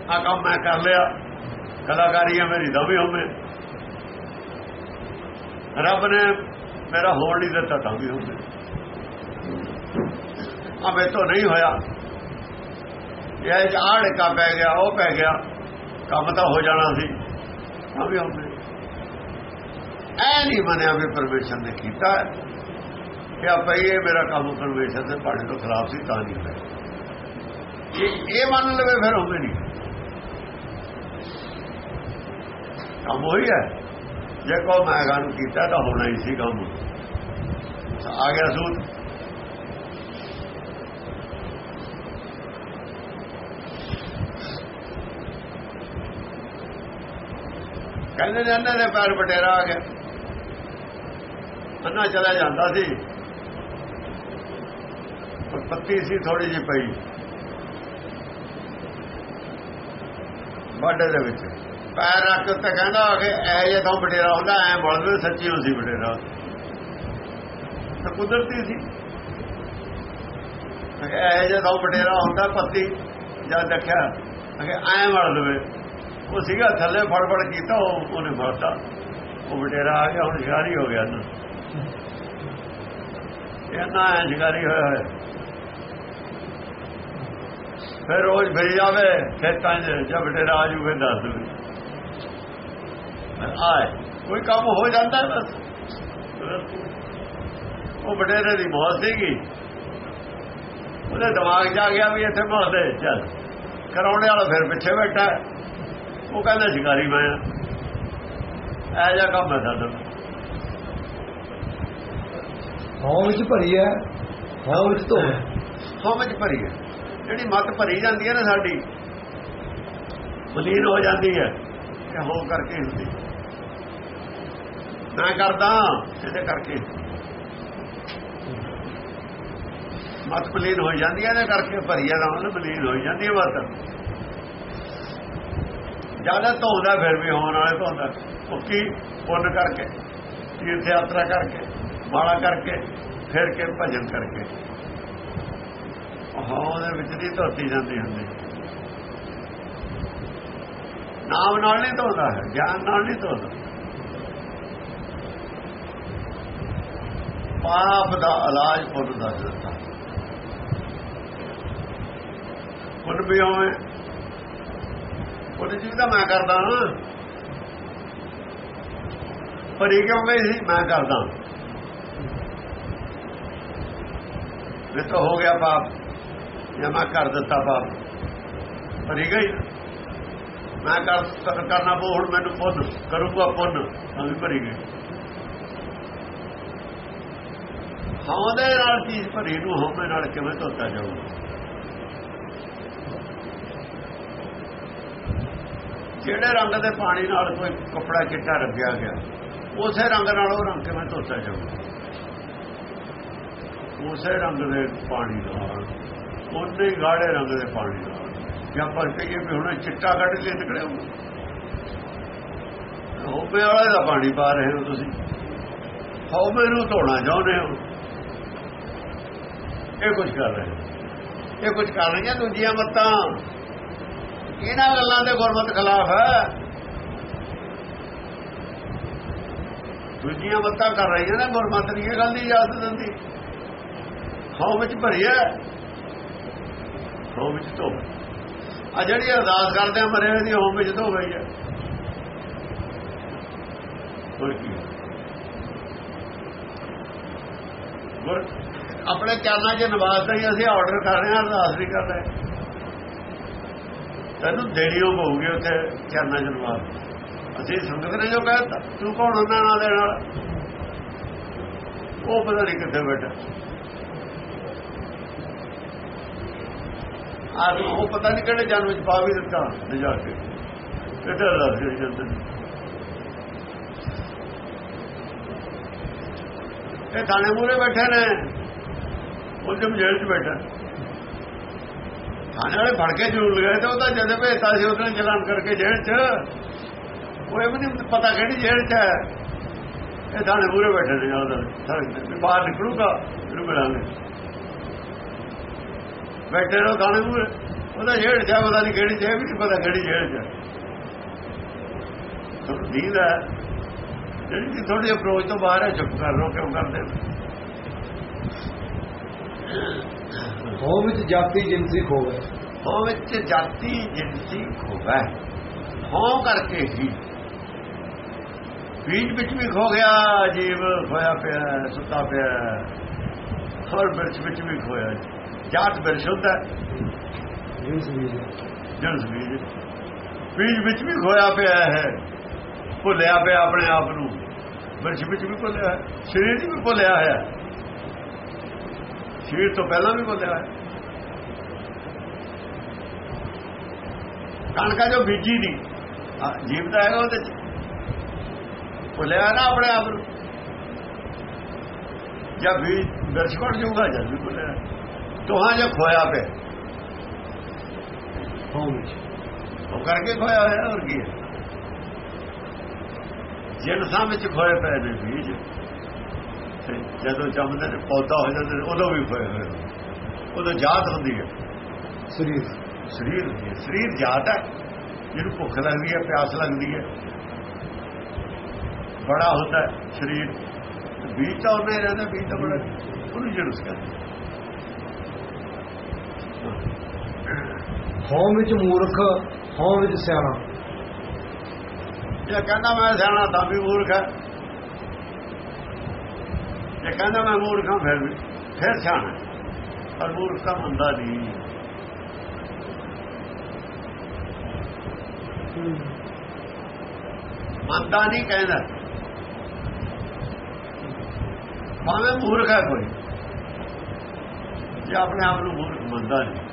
ਆ ਕੰਮ ਮੈਂ ਕਰ ਲਿਆ ਕਲਾਕਾਰੀ ਹੈ ਮੇਰੀ ਤਾਂ ਵੀ ਹੋਵੇ ਰੱਬ ਨੇ ਮੇਰਾ ਹੋਣ ਨਹੀਂ ਦਿੱਤਾ ਤਾਂ ਵੀ ਹੋਵੇ ਆ ਮੈਂ ਤੋਂ ਨਹੀਂ ਹੋਇਆ ਇਹ ਆੜਕਾ ਪੈ ਗਿਆ ਉਹ ਪੈ ਗਿਆ ਕੰਮ ਤਾਂ ਹੋ ਜਾਣਾ ਸੀ ਤਾਂ ਵੀ ਹੋਵੇ ਐ ਨਹੀਂ ਮੰਨਿਆ ਵੀ ਪਰਮੇਸ਼ਰ ਨੇ ਕੀਤਾ। ਕਿ ਆਪੇ ਇਹ ਮੇਰਾ ਕੰਮ ਪਰਮੇਸ਼ਰ ਦੇ ਪਾਣੇ ਤੋਂ ਖਿਲਾਫ ਸੀ, ਤਾਂ ਨਹੀਂ ਹੋਇਆ। ਇਹ ਇਹ ਮੰਨ ਲਵੇ ਫਿਰ ਹੋਵੇ ਨਹੀਂ। ਕੰਮ ਹੋਈ ਹੈ। ਜੇ ਕੋ ਮੈਂ ਗਾਨੂੰ ਕੀਤਾ ਤਾਂ ਹੋਣਾ ਹੀ ਸੀ ਕੰਮ। ਆ ਗਿਆ ਸੂਤ। ਕਹਿੰਦੇ ਨੇ ਅੰਨਾ ਦੇ ਪੈਰ ਬਟੇਰਾ ਆ ਗਿਆ। ਅੰਨਾ ਚਲਾ ਜਾਂਦਾ ਸੀ। ਪਰ ਪੱਤੀ ਸੀ ਥੋੜੀ ਜਿਹੀ ਪਈ। ਬਾਡੇ ਦੇ ਵਿੱਚ। ਪੈਰ ਰੱਖ ਕੇ ਕਹਿੰਦਾ ਕਿ, ਐ ਜੇ ਤਾਂ ਬਟੇਰਾ ਹੁੰਦਾ, ਐ ਬੋਲਦੇ ਸੱਚੀ ਹੁੰਦੀ ਬਟੇਰਾ ਤਾਂ ਕੁਦਰਤੀ ਸੀ। ਐ ਜੇ ਤਾਂ ਬਟੇਰਾ ਹੁੰਦਾ, ਪੱਤੀ ਜਦ ਦੇਖਿਆ ਕਿ ਐ ਵੜ ਲਵੇ ਉਹ ਸੀਗਾ, ਥੱਲੇ ਫੜ ਫੜ ਕੀਤਾ ਉਹਨੇ ਫੜਤਾ। ਉਹ ਬਟੇਰਾ ਆ ਗਿਆ, ਹੁਣ ਸ਼ਿਕਾਰੀ ਹੋ ਗਿਆ ਨਾ ਇਹਨਾਂ ਐ ਸ਼ਿਕਾਰੀ ਹੋਇਆ ਹੋਇਆ। ਫਿਰ ਰੋਜ਼ ਫਿਰ ਜਾਵੇ ਖੇਤਾਂ 'ਚ ਜਦ ਬਟੇਰਾ ਆ ਜੂਵੇ ਦੱਸ ਦੂਗੇ ਆਏ, ਕੋਈ ਕੰਮ ਹੋ ਜਾਂਦਾ ਬਸ। ਉਹ ਬਟੇਰੇ ਦੀ ਮੌਤ ਸੀਗੀ। ਉਹਦੇ ਦਿਮਾਗ 'ਚ ਆ ਗਿਆ ਵੀ ਇੱਥੇ ਮੌਤ ਦੇ ਚੱਲ। ਕਰਾਉਣੇ ਵਾਲਾ ਫਿਰ ਪਿੱਛੇ ਬੈਠਾ। ਉਹ ਕਹਿੰਦਾ ਸ਼ਿਕਾਰੀ ਮੈਂ ਆ। ਜਾ ਕੰਮ ਹੈ ਸਾਡਾ। ਹੌਂ ਵਿੱਚ ਭਰੀ ਹੈ ਹੌਂ ਵਿੱਚ ਧੋਵੇ। ਸਮਝ ਭਰੀ ਹੈ। ਜਿਹੜੀ ਮਤ ਭਰੀ ਜਾਂਦੀ ਹੈ ਨਾ ਸਾਡੀ, ਮਲੀਨ ਹੋ ਜਾਂਦੀ ਹੈ ਕਿ ਹੋ ਕਰਕੇ ਹੁੰਦੀ। ਮੈਂ ਕਰਦਾ ਇਹਦੇ ਕਰਕੇ। ਮਤ ਮਲੀਨ ਹੋ ਜਾਂਦੀ ਹੈ, ਇਹਦੇ ਕਰਕੇ ਭਰੀ ਹੈ ਨਾ ਬਲੀਨ ਹੋ ਜਾਂਦੀ ਹੈ ਮਤ। ਜ਼ਿਆਦਾ ਧੋਦਾ ਫਿਰ ਵੀ ਹੋਣ ਵਾਲੇ ਧੋਦਾ। ਉਹ ਕੀ ਪੁੰਨ ਕਰਕੇ, ਤੀਰਥ ਯਾਤਰਾ ਕਰਕੇ। ਮਾਲਾ ਕਰਕੇ, ਫਿਰ ਕੇ ਭਜਨ ਕਰਕੇ। ਹਾਂ ਦੇ ਵਿੱਚ ਦੀ ਧੋਤੀ ਜਾਂਦੀ ਹੁੰਦੀ। ਨਾਮ ਨਾਲ ਨਹੀਂ ਧੋਦਾ ਹੈ, ਗਿਆਨ ਨਾਲ ਨਹੀਂ ਧੋਦਾ। ਪਾਪ ਦਾ ਇਲਾਜ ਪੁੱਤ ਦਾ ਦਿੱਤਾ ਪੁੰਨ ਵੀ ਹੋਵੇ ਉਹਦੇ ਜੀ ਦਾ ਮੈਂ ਕਰਦਾ ਹਾਂ। ਪਰ ਇਹ ਕਿਉਂ ਗਈ ਸੀ? ਮੈਂ ਕਰਦਾ ਇਹ ਤਾਂ ਹੋ ਗਿਆ ਪਾਪ। ਜਾਂ ਮੈਂ ਕਰ ਦਿੱਤਾ ਪਾਪ। ਭਰੀ ਗਈ? ਮੈਂ ਕਰ ਕਰਨਾ ਪਊ, ਹੁਣ ਮੈਨੂੰ ਪੁੰਨ। ਕਰੂਗਾ ਪੁੰਨ। ਤਾਂ ਵੀ ਭਰੀ ਗਈ। ਹੌਂਦੇ ਨਾਲ ਚੀਜ਼ ਭਰੀ ਨੂੰ ਹਉਮੈ ਨਾਲ ਕਿਵੇਂ ਧੋਤਾ ਜਾਊਗਾ? ਜਿਹੜੇ ਰੰਗ ਦੇ ਪਾਣੀ ਨਾਲ ਕੋਈ ਕਪੜਾ ਚਿੱਟਾ ਰੱਖਿਆ ਗਿਆ, ਉਸੇ ਰੰਗ ਨਾਲ ਉਹ ਰੰਗ ਕਿਵੇਂ ਧੋਤਾ ਜਾਊਗਾ? ਉਸੇ ਰੰਗ ਦੇ ਪਾਣੀ ਨਾਲ ਉਹਦੇ ਗਾੜੇ ਰੰਗ ਦੇ ਪਾਣੀ ਨਾਲ ਜਾਂ ਪਰ ਕਹੀਏ ਵੀ ਹੁਣ ਚਿੱਟਾ ਕੱਢ ਕੇ ਨਿਕਲਿਆ ਹੋਵੇ ਵਾਲੇ ਦਾ ਪਾਣੀ ਪਾ ਰਹੇ ਹੋ ਤੁਸੀਂ। ਹੋਵੇ ਨੂੰ ਧੋਣਾ ਚਾਹੁੰਦੇ ਹੋ। ਇਹ ਕੁਝ ਕਰ ਰਹੇ ਹੋ। ਇਹ ਕੁਝ ਕਰ ਰਹੀਆਂ ਦੂਜੀਆਂ ਮੱਤਾਂ। ਇਹਨਾਂ ਗੱਲਾਂ ਦੇ ਗੁਰਮਤ ਖਿਲਾਫ ਹੈ। ਦੂਜੀਆਂ ਮੱਤਾਂ ਕਰ ਰਹੀਆਂ ਨੇ ਗੁਰਮਤ ਨਹੀਂ ਇਹ ਗੱਲ ਦੀ ਇਜਾਜ਼ਤ ਦਿੰਦੀ। ਹਉ ਵਿੱਚ ਭਰਿਆ ਹਉ ਵਿੱਚ ਧੋ ਆ ਜਿਹੜੀ ਅਰਦਾਸ ਕਰਦੇ ਆ, ਮਰੇ ਹੋਏ ਦੀ ਹਉ ਵਿੱਚ ਧੋ ਗਈ ਹੈ। ਹੋਰ ਕੀ? ਗੁਰ ਆਪਣੇ ਚਰਨਾਂ 'ਚ ਨਵਾਜ਼ਦਾ ਹੀ ਅਸੀਂ ਆਰਡਰ ਕਰ ਰਹੇ ਹਾਂ, ਅਰਦਾਸ ਵੀ ਕਰ ਰਹੇ ਤੈਨੂੰ ਦੇਣੀ ਉਹ ਹੋਊਗੀ ਉੱਥੇ ਚਰਨਾਂ 'ਚ ਨਵਾਜ਼ ਅਸੀਂ ਸੰਗਤ ਨੇ ਜੋ ਕਹਿਤਾ ਤੂੰ ਕੌਣ ਉਹਨਾਂ ਨਾਲ ਦੇ ਨਾਲ ਉਹ ਪਤਾ ਨਹੀਂ ਕਿੱਥੇ ਬੈਠਾ। ਆਹ ਉਹ ਪਤਾ ਨਹੀਂ ਕਿਹੜੇ ਜਨਮ ਵਿੱਚ ਪਾ ਵੀ ਦਿੱਤਾ ਲਿਜਾ ਕੇ। ਕਿੱਥੇ ਅਰਦਾਸ ਕਰੀ ਜਾਂਦੇ ਇਹ ਥਾਣੇ ਮੂਰੇ ਬੈਠੇ ਨੇ। ਉਹ ਜਮ ਜੇਲ੍ਹ 'ਚ ਬੈਠਾ। ਥਾਣੇ ਵਾਲੇ ਫੜ ਕੇ ਜ਼ਰੂਰ ਲਗਾਏ ਤੇ ਉਹਦਾ ਤਾਂ ਜਦ ਭੇਜਤਾ ਸੀ ਉਹਨੇ ਚਲਾਨ ਕਰਕੇ ਜੇਲ੍ਹ 'ਚ, ਉਹ ਇਹ ਵੀ ਨਹੀਂ ਪਤਾ ਕਿਹੜੀ ਜੇਲ੍ਹ 'ਚ ਹੈ। ਇਹ ਥਾਣੇ ਪੂਰੇ ਬੈਠੇ ਨੇ ਉਹਦਾ ਸੜਕ ਬਾਹਰ ਨਿਕਲੂਗਾ ਇਹਨੂੰ ਮਿਲਾਂਗੇ। ਬੈਠੇ ਰਹੋ ਥਾਣੇ ਪੂਰੇ ਉਹਦਾ ਜੇਲ੍ਹ 'ਚ ਹੈ, ਪਤਾ ਨਹੀਂ ਕਿਹੜੀ 'ਚ ਹੈ, ਇਹ ਵੀ ਨਹੀਂ ਪਤਾ ਕਿਹੜੀ ਜੇਲ੍ਹ 'ਚ ਹੈ ਤੁਹਾਨੂੰ ਨੀਂਦ ਹੈ ਜਿਹੜੀ ਕਿ ਥੋੜੀ ਅਪਰੋਚ ਤੋਂ ਬਾਹਰ ਹੈ ਚੁੱਪ ਕਰ ਰੋ ਕਿਉਂ ਕਰਦੇ ਹੋ? ਹੋ ਵਿੱਚ ਜਾਤੀ ਜਿੰਸੀ ਖੋਵੇ ਹੋ। ਵਿੱਚ ਜਾਤੀ ਜਿੰਸੀ ਖੋਵਾ ਹੋ। ਕਰਕੇ ਹੀ ਬੀਜ ਵਿੱਚ ਵੀ ਖੋ ਗਿਆ ਜੀਵ ਖੋਇਆ ਪਿਆ ਹੈ, ਸੁੱਤਾ ਪਿਆ। ਹੈ। ਹਰ ਬਿਰਛ ਵਿੱਚ ਵੀ ਖੋਇਆ ਜਾਤ ਹੁੰਦਾ ਹੈ, ਜਨਸ ਬੀਜ ਬੀਜ ਵਿੱਚ ਵੀ ਖੋਇਆ ਪਿਆ ਹੈ। ਭੁੱਲਿਆ ਪਿਆ ਆਪਣੇ ਆਪ ਨੂੰ। ਬਿਰਛ ਵਿੱਚ ਵੀ ਭੁੱਲਿਆ ਹੈ। ਸਰੀਰ ਵੀ ਭੁੱਲਿਆ ਹੈ। ਸਰੀਰ ਤੋਂ ਪਹਿਲਾਂ ਵੀ ਭੁੱਲਿਆ ਹੈ। ਕਣਕਾਂ ਜੋ ਬੀਜੀ ਦਾ ਹੈਗਾ ਉਹਦੇ ਚ। ਭੁੱਲਿਆ ਨਾ ਆਪਣੇ ਆਪ ਨੂੰ। ਜਦ ਵੀ ਦਰਸ਼ਕਣ ਜੂਗਾ ਜਦ ਵੀ ਭੁੱਲਿਆ। ਤੋਹਾਂ ਜੇ ਖੋਇਆ ਪਿਆ ਉਹ ਕਰਕੇ ਖੋਇਆ ਹੋਇਆ ਹੋਰ ਕੀ ਹੈ? ਜਿਨਸਾਂ ਵਿੱਚ ਖੋਏ ਪਏ ਨੇ ਬੀਜ। ਤੇ ਜਦੋਂ ਜੰਮਦੇ ਨੇ ਪੌਦਾ ਹੋ ਜਾਂਦੇ ਉਦੋਂ ਵੀ ਖੋਏ ਹੋਏ। ਉਦੋਂ ਜਾਤ ਹੁੰਦੀ ਹੈ। ਸਰੀਰ। ਸਰੀਰ ਹੁੰਦੀ ਹੈ। ਸਰੀਰ ਜਾਤ ਹੈ। ਜਿਹਨੂੰ ਭੁੱਖ ਲੱਗਦੀ ਹੈ ਪਿਆਸ ਲੱਗਦੀ ਹੈ। ਬੜਾ ਹੁੰਦਾ ਸਰੀਰ। ਬੀਜ ਤਾਂ ਉਹਨੇ ਰਹਿੰਦਾ ਬੀਜ ਤਾਂ ਬੜਾ ਉਹਨੂੰ ਜਨਸ ਕਹਿੰਦੇ ਹੋਂ ਵਿੱਚ ਮੂਰਖ, ਹੋਂ ਵਿੱਚ ਸਿਆਣਾ। ਜੇ ਕਹਿੰਦਾ ਮੈਂ ਸਿਆਣਾ ਤਾਂ ਵੀ ਮੂਰਖ ਹੈ। ਜੇ ਕਹਿੰਦਾ ਮੈਂ ਮੂਰਖ ਹਾਂ, ਫਿਰ ਵੀ, ਫਿਰ ਸਿਆਣਾ ਪਰ ਮੂਰਖ ਤਾਂ ਮੰਨਦਾ ਨਹੀਂ। ਮੰਨਦਾ ਨਹੀਂ ਕਹਿੰਦਾ। ਭਾਵੇਂ ਮੂਰਖ ਹੈ ਕੋਈ। ਜੇ ਆਪਣੇ ਆਪ ਨੂੰ ਮੂਰਖ ਮੰਨਦਾ ਨਹੀਂ।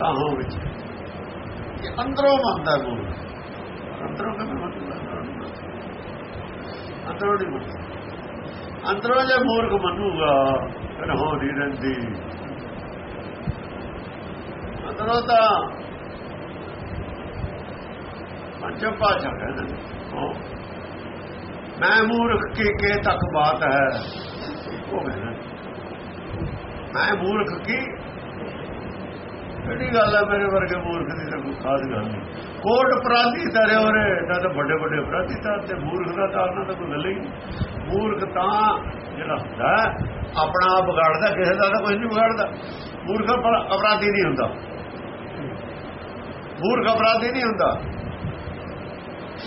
ਤਾਂ ਹੋ ਵਿੱਚ। ਇਹ ਅੰਦਰੋਂ ਮੰਨਦਾ ਹੈ ਅੰਦਰੋਂ ਕਿਵੇਂ ਮੰਨਦਾ ਅੰਦਰੋਂ ਨਹੀਂ ਮੰਨਦਾ ਅੰਦਰੋਂ ਜੇ ਮੂਰਖ ਮੰਨੂਗਾ, ਫਿਰ ਹੋ ਨਹੀਂ ਰਹਿੰਦੀ। ਅੰਦਰੋਂ ਤਾਂ ਪੰਜਮ ਪਾਸ਼ਾ ਕਹਿੰਦੇ ਉਹ, ਮੈਂ ਮੂਰਖ ਕੀ ਕੇ ਤੱਕ ਬਾਤ ਹੈ। ਉਹ ਮੈਂ ਮੂਰਖ ਕੀ ਕਿਹੜੀ ਗੱਲ ਹੈ ਮੇਰੇ ਵਰਗੇ ਮੂਰਖ ਦੀ ਤਾਂ ਕੋਈ ਖਾਸ ਗੱਲ ਨਹੀਂ। ਕੋਟ ਅਪਰਾਧੀ ਤਰੇ ਹੋਰੇ ਤਾਂ ਤਾਂ ਵੱਡੇ ਵੱਡੇ ਅਪਰਾਧੀ ਤਾਂ ਤੇ ਮੂਰਖ ਦਾ ਤਾਂ ਉਹਨਾਂ ਦਾ ਕੋਈ ਗੱਲ ਹੀ ਨਹੀਂ। ਮੂਰਖ ਤਾਂ ਜਿਹੜਾ ਹੁੰਦਾ ਆਪਣਾ ਆਪ ਵਿਗਾੜਦਾ, ਕਿਸੇ ਦਾ ਤਾਂ ਕੁਝ ਨਹੀਂ ਵਿਗਾੜਦਾ। ਮੂਰਖ ਅਪਰਾਧੀ ਨਹੀਂ ਹੁੰਦਾ। ਮੂਰਖ ਅਪਰਾਧੀ ਨਹੀਂ ਹੁੰਦਾ।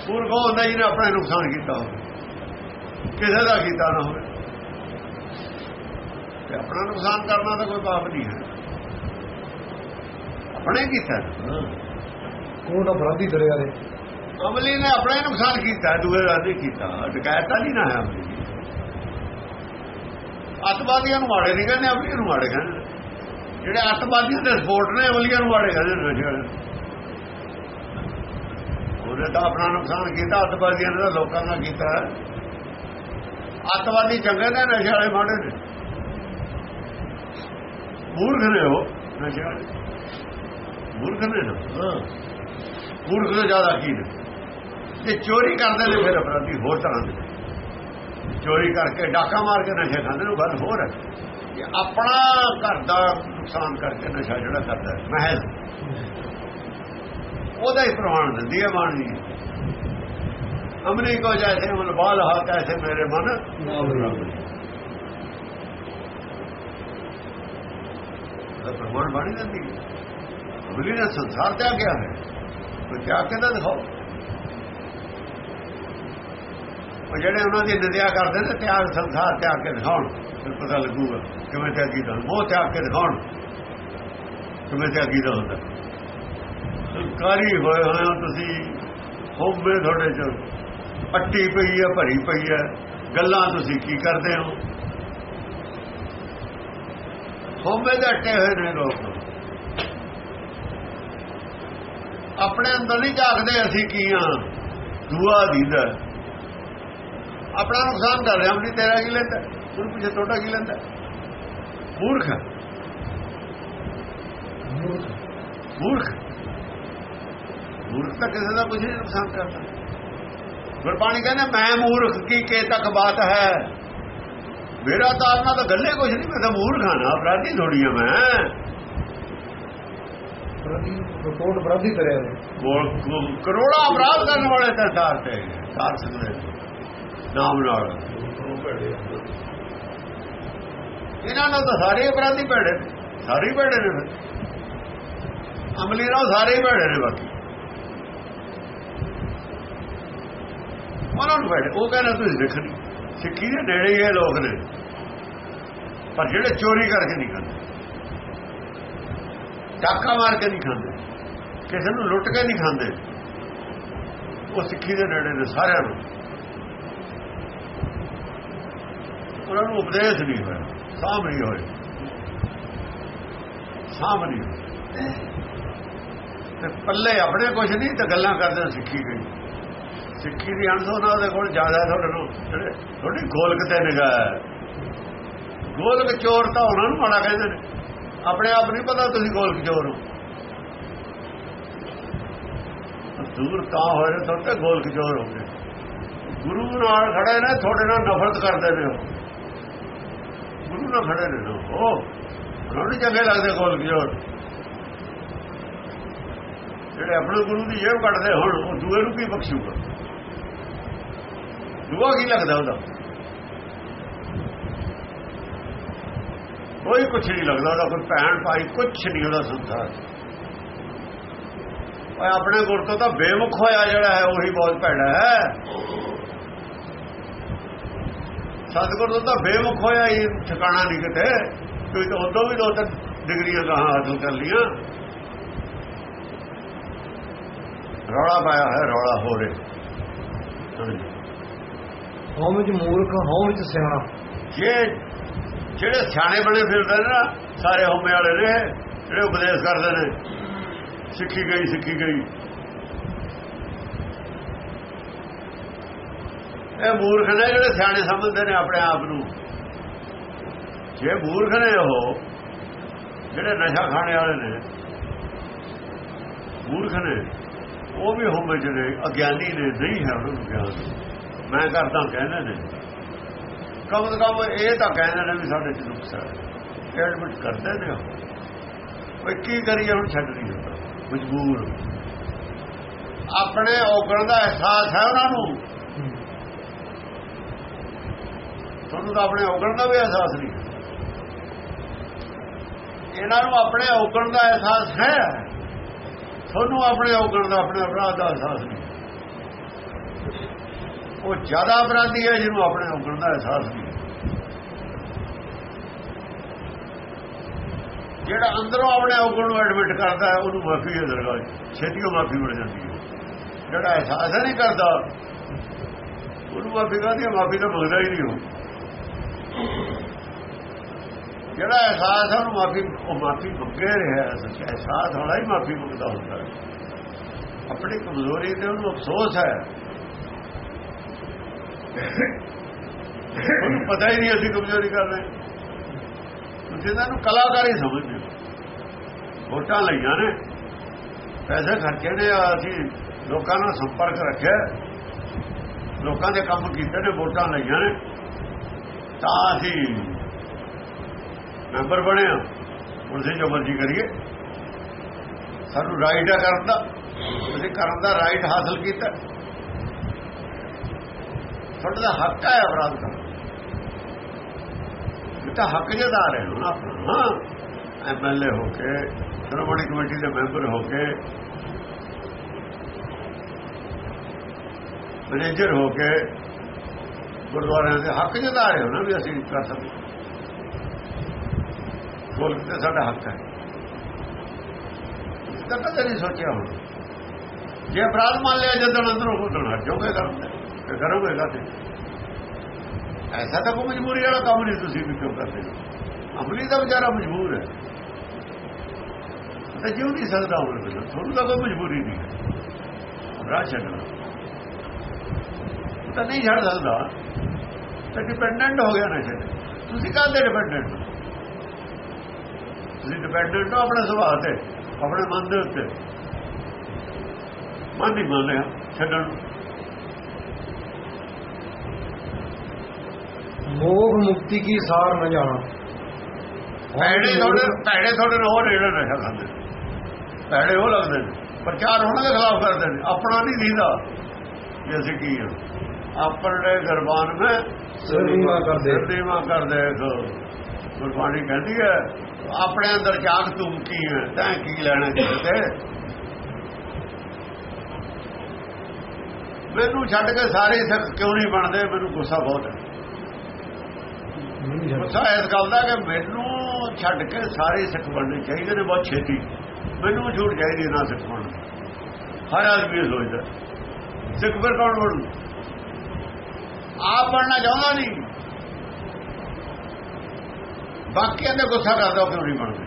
ਮੂਰਖ ਉਹ ਹੁੰਦਾ ਜਿਹਨੇ ਆਪਣਾ ਨੁਕਸਾਨ ਕੀਤਾ ਹੋਵੇ। ਕਿਸੇ ਦਾ ਕੀਤਾ ਨਾ ਹੋਵੇ। ਤੇ ਆਪਣਾ ਨੁਕਸਾਨ ਕਰਨਾ ਤਾਂ ਕੋਈ ਪਾਪ ਨਹੀਂ ਹੈ। ਆਪਣੇ ਕੀਤਾ ਕੋਟ ਅਪਰਾਧੀ ਦਰਿਆ ਦੇ ਅਮਲੀ ਨੇ ਆਪਣਾ ਨੁਕਸਾਨ ਕੀਤਾ ਦੂਏ ਦਾ ਨਹੀਂ ਕੀਤਾ। ਡਕੈਤਾ ਨਹੀਂ ਨਾ ਹੈ ਅਤਵਾਦੀਆਂ ਨੂੰ ਮਾੜੇ ਨਹੀਂ ਕਹਿੰਦੇ ਅਮਲੀ ਨੂੰ ਮਾੜੇ ਕਹਿੰਦੇ। ਜਿਹੜੇ ਅਤਵਾਦੀਆਂ ਦੇ ਸਪੋਰਟ ਨੇ ਅਮਲੀਆਂ ਨੂੰ ਮਾੜੇ ਕਹਿੰਦੇ ਉਹਨੇ ਤਾਂ ਆਪਣਾ ਨੁਕਸਾਨ ਕੀਤਾ ਅਤਵਾਦੀਆਂ ਨੇ ਲੋਕਾਂ ਦਾ ਕੀਤਾ। ਅਤਵਾਦੀ ਚੰਗੇ ਨੇ ਨਸ਼ੇ ਵਾਲੇ ਮਾੜੇ ਨੇ। ਮੂਰਖ ਨੇ ਉਹ ਨਸ਼ੇ ਵਾਲੇ। ਮੂਰਖ ਨੇ। ਨਾ ਮੂਰਖ ਤੋਂ ਜ਼ਿਆਦਾ ਕੀ ਨੇ ਜੇ ਚੋਰੀ ਕਰਦੇ ਨੇ ਫਿਰ ਅਪਰਾਧੀ ਹੋਰ ਤਰ੍ਹਾਂ ਦੇ ਚੋਰੀ ਕਰਕੇ ਡਾਕਾ ਮਾਰ ਕੇ ਨਸ਼ੇ ਖਾਂਦੇ ਨੇ ਗੱਲ ਹੋਰ ਹੈ। ਇਹ ਆਪਣਾ ਘਰ ਦਾ ਨੁਕਸਾਨ ਕਰਕੇ ਨਸ਼ਾ ਜਿਹੜਾ ਕਰਦਾ ਹੈ, ਮਹਿਜ਼। ਉਹਦਾ ਹੀ ਪ੍ਰਮਾਣ ਦਿੰਦੀ ਹੈ ਬਾਣੀ ਅਮਰੀ ਕੋ ਜੈਸੇ ਮਨ ਬਾਲ ਹਾ ਕੈਸੇ ਮੇਰੇ ਮਨ। ਦਾ ਪ੍ਰਮਾਣ ਬਾਣੀ ਦਿੰਦੀ ਹੈ। ਅਮਲੀ ਨੇ ਸੰਸਾਰ ਤੇ ਆ ਗਿਆ ਹੈ? ਕੋਈ ਕੇ ਕਹਿੰਦਾ ਦਿਖਾਓ। ਉਹ ਜਿਹੜੇ ਉਹਨਾਂ ਦੀ ਨਿੰਦਿਆ ਕਰਦੇ ਨੇ, ਤਿਆਗ, ਸੰਸਾਰ ਤਿਆਗ ਕੇ ਦਿਖਾਉਣ। ਫਿਰ ਪਤਾ ਲੱਗੂਗਾ ਕਿਵੇਂ ਤਿਆਗੀ ਦਾ ਮੋਹ ਤਿਆਗ ਕੇ ਦਿਖਾਉਣ। ਕਿਵੇਂ ਤਿਆਗੀ ਦਾ ਹੁੰਦਾ। ਸੰਕਾਰੀ ਹੋਏ ਹੋਏ ਹੋ ਤੁਸੀਂ ਹੋਵੇ ਤੁਹਾਡੇ ਚ। ਪੱਟੀ ਪਈ ਹੈ, ਭਰੀ ਪਈ ਹੈ। ਗੱਲਾਂ ਤੁਸੀਂ ਕੀ ਕਰਦੇ ਹੋ? ਹੋਵੇ ਦੇ ਅੱਟੇ ਹੋਏ ਨੇ ਲੋਕ। ਆਪਣੇ ਅੰਦਰ ਨਹੀਂ ਝਾਕਦੇ ਅਸੀਂ ਕੀ ਹਾਂ ਦੂਆ ਦੀਦਾ। ਆਪਣਾ ਨੁਕਸਾਨ ਕਰ ਰਿਹਾ ਆਪਣੀ ਤੇਰਾ ਕੀ ਲੈਂਦਾ? ਉਹਨੂੰ ਪਿੱਛੇ ਤੁਹਾਡਾ ਕੀ ਲੈਂਦਾ? ਮੂਰਖ। ਮੂਰਖ। ਮੂਰਖ। ਤਾਂ ਕਿਸੇ ਦਾ ਕੁਝ ਨਹੀਂ ਨੁਕਸਾਨ ਕਰਦਾ। ਗੁਰਬਾਣੀ ਕਹਿੰਦਾ, ਮੈਂ ਮੂਰਖ, ਕੀ ਕੇ ਤੱਕ ਬਾਤ ਹੈ? ਮੇਰਾ ਤਾਂ ਆਪਣਾ ਤਾਂ ਗੱਲੇ ਕੁਝ ਨਹੀਂ, ਮੈਂ ਤਾਂ ਮੂਰਖ ਹਾਂ ਨਾ, ਅਪਰਾਧੀ ਥੋੜੀ ਆ ਮੈਂ। ਰਿਪੋਰਟ ਬਰਾਦੀ ਕਰਿਆ ਕਰੋੜਾ ਅਪਰਾਧ ਕਰਨ ਵਾਲੇ ਸਰਦਾਰ ਤੇ ਸਾਰ ਸਕਦੇ ਨਾਮ ਨਾਲ। ਇਹਨਾਂ ਨਾਲ ਤਾਂ ਸਾਰੇ ਅਪਰਾਧੀ ਭੈੜੇ ਸਾਰੇ ਹੀ ਭੈੜੇ ਨੇ ਅਮਲੀ ਨਾਲ ਸਾਰੇ ਹੀ ਭੈੜੇ ਨੇ ਬਾਕੀ। ਉਹਨਾਂ ਨੂੰ ਭੈੜੇ, ਉਹ ਕਹਿੰਦਾ ਤੁਸੀਂ ਦੇਖਣੀ ਸਿੱਖੀ ਦੇ ਨੇੜੇ ਇਹ ਲੋਕ ਨੇ। ਪਰ ਜਿਹੜੇ ਚੋਰੀ ਕਰਕੇ ਨਹੀਂ ਕਰਦੇ ਡਾਕਾ ਮਾਰ ਕੇ ਨਹੀਂ ਖਾਂਦੇ। ਕਿਸੇ ਨੂੰ ਲੁੱਟ ਕੇ ਨਹੀਂ ਖਾਂਦੇ। ਉਹ ਸਿੱਖੀ ਦੇ ਨੇੜੇ ਨੇ ਸਾਰਿਆਂ ਨੂੰ। ਉਹਨਾਂ ਨੂੰ ਉਪਦੇਸ਼ ਨਹੀਂ ਹੋਇਆ, ਸਾਂਭ ਨਹੀਂ ਹੋਏ। ਸਾਂਭ ਨਹੀਂ ਹੋਏ। ਤੇ ਪੱਲੇ ਆਪਣੇ ਕੁਝ ਨਹੀਂ, ਤੇ ਗੱਲਾਂ ਕਰਦੇ ਸਿੱਖੀ ਗਈ। ਸਿੱਖੀ ਦੀ ਅਣਸ ਉਹਨਾਂ ਦੇ ਕੋਲ ਜ਼ਿਆਦਾ ਤੁਹਾਡੇ ਨੂੰ ਥੋੜੀ ਗੋਲਕ ਤੇ ਨਿਗਾਹ ਗੋਲਕ ਚੋਰ ਤਾਂ ਉਹਨਾਂ ਨੂੰ ਮਾੜਾ ਕਹਿੰਦੇ ਨੇ। ਆਪਣੇ ਆਪ ਨਹੀਂ ਪਤਾ ਤੁਸੀਂ ਗੋਲਕ ਚੋਰ ਹੋ। ਦੂਰ ਤਾਂ ਹੋਏ ਨੇ ਤੁਹਾਡੇ ਗੋਲਕ ਚੋਰ ਹੋ ਗਏ? ਗੁਰੂ ਨਾਲ ਖੜੇ ਨੇ, ਤੁਹਾਡੇ ਨਾਲ ਨਫ਼ਰਤ ਕਰਦੇ ਨੇ ਉਹ। ਗੁਰੂ ਨਾਲ ਖੜੇ ਨੇ ਨਾ ਉਹ ਉਹਨਾਂ ਨੂੰ ਚੰਗੇ ਲੱਗਦੇ ਗੋਲਕ ਚੋਰ ਜਿਹੜੇ ਆਪਣੇ ਗੁਰੂ ਦੀ ਜੇਬ ਕੱਢਦੇ ਹੁਣ, ਉਹ ਦੂਏ ਨੂੰ ਕੀ ਬਖਸ਼ੂਗਾ? ਦੂਆ ਕੀ ਲੱਗਦਾ ਉਹਦਾ? ਕੋਈ ਕੁਛ ਨਹੀਂ ਲੱਗਦਾ ਉਹਦਾ ਕੋਈ ਭੈਣ ਭਾਈ ਕੁਛ ਨਹੀਂ ਉਹਦਾ ਸੰਸਾਰ ਓਏ ਆਪਣੇ ਗੁਰ ਤੋਂ ਤਾਂ ਬੇਮੁਖ ਹੋਇਆ ਜਿਹੜਾ ਹੈ ਉਹੀ ਬਹੁਤ ਭੈੜਾ ਹੈ। ਸਤਿਗੁਰ ਤੋਂ ਤਾਂ ਬੇਮੁਖ ਹੋਇਆ ਹੀ ਠਿਕਾਣਾ ਨਹੀਂ ਕਿਤੇ। ਕੋਈ ਤਾਂ ਉਦੋਂ ਵੀ ਦੋ ਤਿੰਨ ਡਿਗਰੀਆਂ ਕਹਾਂ ਹਾਸਲ ਕਰ ਲੀਆਂ ਰੌਲਾ ਪਾਇਆ ਹੈ ਰੌਲਾ ਹੋ ਰਿਹਾ। ਹਉ ਵਿੱਚ ਮੂਰਖ ਹਉ ਵਿੱਚ ਸਿਆਣਾ। ਜੇ ਜਿਹੜੇ ਸਿਆਣੇ ਬਣੇ ਫਿਰਦੇ ਨੇ ਨਾ, ਸਾਰੇ ਹਉਮੈ ਵਾਲੇ ਨੇ, ਜਿਹੜੇ ਉਪਦੇਸ਼ ਕਰਦੇ ਨੇ। ਸਿੱਖੀ ਗਈ ਸਿੱਖੀ ਗਈ। ਇਹ ਮੂਰਖ ਨੇ ਜਿਹੜੇ ਸਿਆਣੇ ਸਮਝਦੇ ਨੇ ਆਪਣੇ ਆਪ ਨੂੰ। ਜੇ ਮੂਰਖ ਨੇ ਉਹ, ਜਿਹੜੇ ਨਸ਼ਾ ਖਾਣੇ ਵਾਲੇ ਨੇ, ਮੂਰਖ ਨੇ, ਉਹ ਵੀ ਹਉਮੈ ਚ ਨੇ, ਅਗਿਆਨੀ ਨੇ, ਨਹੀਂ ਹੈ ਉਹਨਾਂ ਨੂੰ ਗਿਆਨ। ਮੈਂ ਕਰਦਾ ਕਹਿੰਦੇ ਨੇ। ਕਮ ਤੋਂ ਕਮ ਇਹ ਤਾਂ ਕਹਿੰਦੇ ਨੇ ਵੀ ਸਾਡੇ ਚ ਨੁਕਸ ਹੈ। ਐਡਮਿਟ ਕਰਦੇ ਨੇ ਉਹ। ਉਹ ਕੀ ਕਰੀਏ ਹੁਣ ਛੱਡ ਨਹੀਂ ਹੁੰਦਾ ਮਜਬੂਰ। ਆਪਣੇ ਔਗਣ ਦਾ ਅਹਿਸਾਸ ਹੈ ਉਹਨਾਂ ਨੂੰ। ਤੁਹਾਨੂੰ ਤਾਂ ਆਪਣੇ ਔਗਣ ਦਾ ਵੀ ਅਹਿਸਾਸ ਨਹੀਂ ਇਹਨਾਂ ਨੂੰ ਆਪਣੇ ਔਗਣ ਦਾ ਅਹਿਸਾਸ ਹੈ। ਤੁਹਾਨੂੰ ਆਪਣੇ ਔਗਣ ਦਾ, ਆਪਣੇ ਅਪਰਾਧ ਦਾ ਅਹਿਸਾਸ ਨਹੀਂ। ਉਹ ਜ਼ਿਆਦਾ ਅਪਰਾਧੀ ਹੈ ਜਿਹਨੂੰ ਆਪਣੇ ਔਗਣ ਦਾ ਅਹਿਸਾਸ ਨਹੀਂ। ਜਿਹੜਾ ਅੰਦਰੋਂ ਆਪਣੇ ਔਗਣ ਨੂੰ ਐਡਮਿਟ ਕਰਦਾ ਉਹਨੂੰ ਮਾਫੀ ਹੈ ਦਰਗਾਹ ਛੇਤੀ ਉਹ ਮਾਫੀ ਮਿਲ ਜਾਂਦੀ ਹੈ। ਜਿਹੜਾ ਅਹਿਸਾਸ ਨਹੀਂ ਕਰਦਾ, ਉਹਨੂੰ ਮਾਫੀ ਕਰਦੀ ਮਾਫੀ ਤਾਂ ਮੰਗਦਾ ਹੀ ਨਹੀਂ ਉਹ। ਜਿਹੜਾ ਅਹਿਸਾਸ ਹੈ ਉਹਨੂੰ ਮਾਫੀ ਉਹ ਮਾਫੀ ਮੰਗੇ ਰਿਹਾ ਅਹਿਸਾਸ ਹੋਣਾ ਹੀ ਮਾਫੀ ਮੰਗਦਾ ਹੁੰਦਾ ਆਪਣੀ ਕਮਜ਼ੋਰੀ ਤੇ ਉਹਨੂੰ ਅਫਸੋਸ ਹੈ। ਉਹਨੂੰ ਪਤਾ ਹੀ ਨਹੀਂ ਅਸੀਂ ਕਮਜ਼ੋਰੀ ਕਰ ਰਹੇ। ਤੁਸੀਂ ਇਹਨਾਂ ਨੂੰ ਕਲਾਕਾਰੀ ਸਮਝਦੇ ਵੋਟਾਂ ਲਈਆਂ ਨੇ। ਪੈਸੇ ਖਰਚੇ ਨੇ ਅਸੀਂ ਲੋਕਾਂ ਨਾਲ ਸੰਪਰਕ ਰੱਖਿਆ। ਲੋਕਾਂ ਦੇ ਕੰਮ ਕੀਤੇ ਨੇ, ਵੋਟਾਂ ਲਈਆਂ ਨੇ। ਤਾਂ ਅਸੀਂ ਮੈਂਬਰ ਬਣੇ ਹਾਂ ਹੁਣ ਅਸੀਂ ਜੋ ਮਰਜ਼ੀ ਕਰੀਏ। ਸਾਨੂੰ ਰਾਈਟ ਆ ਕਰਨ ਦਾ। ਅਸੀਂ ਕਰਨ ਦਾ ਰਾਈਟ ਹਾਸਲ ਕੀਤਾ। ਤੁਹਾਡਾ ਤਾਂ ਹੱਕ ਹੈ ਅਪਰਾਧ ਕਰਨ ਤਾਂ ਹੱਕ ਜਦਾ ਰਹੇ ਹੋ। ਆਪਣਾ ਐਮਐਲਏ ਹੋ ਕੇ, ਸ਼੍ਰੋਮਣੀ ਕਮੇਟੀ ਦੇ ਮੈਂਬਰ ਹੋ ਕੇ, ਮੈਨੇਜਰ ਹੋ ਕੇ, ਗੁਰਦੁਆਰਿਆਂ ਦੇ ਹੱਕ ਜਦਾ ਰਹੇ ਹੋ ਨਾ ਵੀ ਅਸੀਂ ਕਰ ਸਕਦੇ ਬੋਲ ਕੇ ਸਾਡਾ ਹੱਕ ਹੈ। ਇਸ ਤਾਂ ਕਦੇ ਨਹੀਂ ਸੋਚਿਆ ਹੁਣ। ਜੇ ਅਪਰਾਧ ਮੰਨ ਲਿਆ, ਜਦੋਂ ਅੰਦਰੋਂ ਖੁੱਲਣ ਹਟ ਜਾਓਗੇ ਕਰਦੇ ਤੇ ਕਰੋਗੇ ਕਾਤੇ ਐਸਾ ਤਾਂ ਕੋਈ ਮਜਬੂਰੀ ਵਾਲਾ ਕੰਮ ਨਹੀਂ ਤੁਸੀਂ ਵੀ ਕਿਉਂ ਕਰਦੇ ਅਮਲੀ ਦਾ ਵਿਚਾਰਾ ਮਜਬੂਰ ਹੈ। ਤਾਂ ਜਿਉ ਨਹੀਂ ਸਕਦਾ ਹੁਣ ਬਿਲਕੁਲ ਤੁਹਾਨੂੰ ਤਾਂ ਕੋਈ ਮਜਬੂਰੀ ਨਹੀਂ ਹੈ। ਰਾਹ ਛੱਡਣਾ ਤਾਂ ਨਹੀਂ ਛੱਡ ਸਕਦਾ। ਤਾਂ ਡਿਪੈਂਡੈਂਟ ਹੋ ਗਿਆ ਨਾ ਛੱਡ। ਤੁਸੀਂ ਕਾਹਦੇ ਡਿਪੈਂਡੈਂਟ ਤੁਸੀਂ ਡਿਪੈਂਡੈਂਟ ਹੋ ਆਪਣੇ ਸੁਭਾਅ ਤੇ, ਆਪਣੇ ਮਨ ਦੇ ਉੱਤੇ। ਮਨ ਨਹੀਂ ਮੰਨ ਰਿਹਾ ਛੱਡਣ ਮੋਹ ਮੁਕਤੀ ਕੀ ਸਾਰ ਨ ਜਾਣਾ। ਭੈੜੇ ਤੁਹਾਡੇ ਭੈੜੇ ਤੁਹਾਡੇ ਨਾਲ ਹੋਰ ਰੇੜੇ ਨਸ਼ਾ ਖਾਂਦੇ। ਭੈੜੇ ਉਹ ਲੱਗਦੇ ਨੇ। ਪ੍ਰਚਾਰ ਉਹਨਾਂ ਦੇ ਖਿਲਾਫ ਕਰਦੇ ਨੇ। ਆਪਣਾ ਨਹੀਂ ਦੀਦਾ। ਕਿ ਅਸੀਂ ਕੀ ਹਾਂ ਆਪਣੇ ਗਰਬਾਨ ਵਿੱਚ ਸਰੀਮਾ ਕਰਦੇ। ਸਰਦੇਵਾ ਕਰਦੇ ਗੁਰਬਾਣੀ ਕਹਿੰਦੀ ਹੈ ਆਪਣੇ ਅੰਦਰ ਜਾਗ ਤੂੰ ਕੀ ਹੈ? ਤੈਂ ਕੀ ਲੈਣਾ ਕਿਸੇ ਤੇ ਮੈਨੂੰ ਛੱਡ ਕੇ ਸਾਰੇ ਸਿੱਖ ਕਿਉਂ ਨਹੀਂ ਬਣਦੇ? ਮੈਨੂੰ ਗੁੱਸਾ ਬਹੁਤ ਹੈ। ਗੁੱਸਾ ਇਸ ਗੱਲ ਦਾ ਕਿ ਮੈਨੂੰ ਛੱਡ ਕੇ ਸਾਰੇ ਸਿੱਖ ਬਣਨੇ ਚਾਹੀਦੇ ਨੇ, ਬਹੁਤ ਛੇਤੀ। ਮੈਨੂੰ ਛੂਟ ਚਾਹੀਦੀ ਨਾ ਸਿੱਖ ਬਣਨ ਹਰ ਆਦਮੀ ਇਹ ਸੋਚਦਾ। ਸਿੱਖ ਫਿਰ ਕੌਣ ਬਣੂ? ਆਪ ਬਣਨਾ ਚਾਹੁੰਦਾ ਨਹੀਂ। ਬਾਕੀਆਂ ਦੇ ਗੁੱਸਾ ਕਰਦਾ ਕਿਉਂ ਨਹੀਂ ਬਣਦੇ?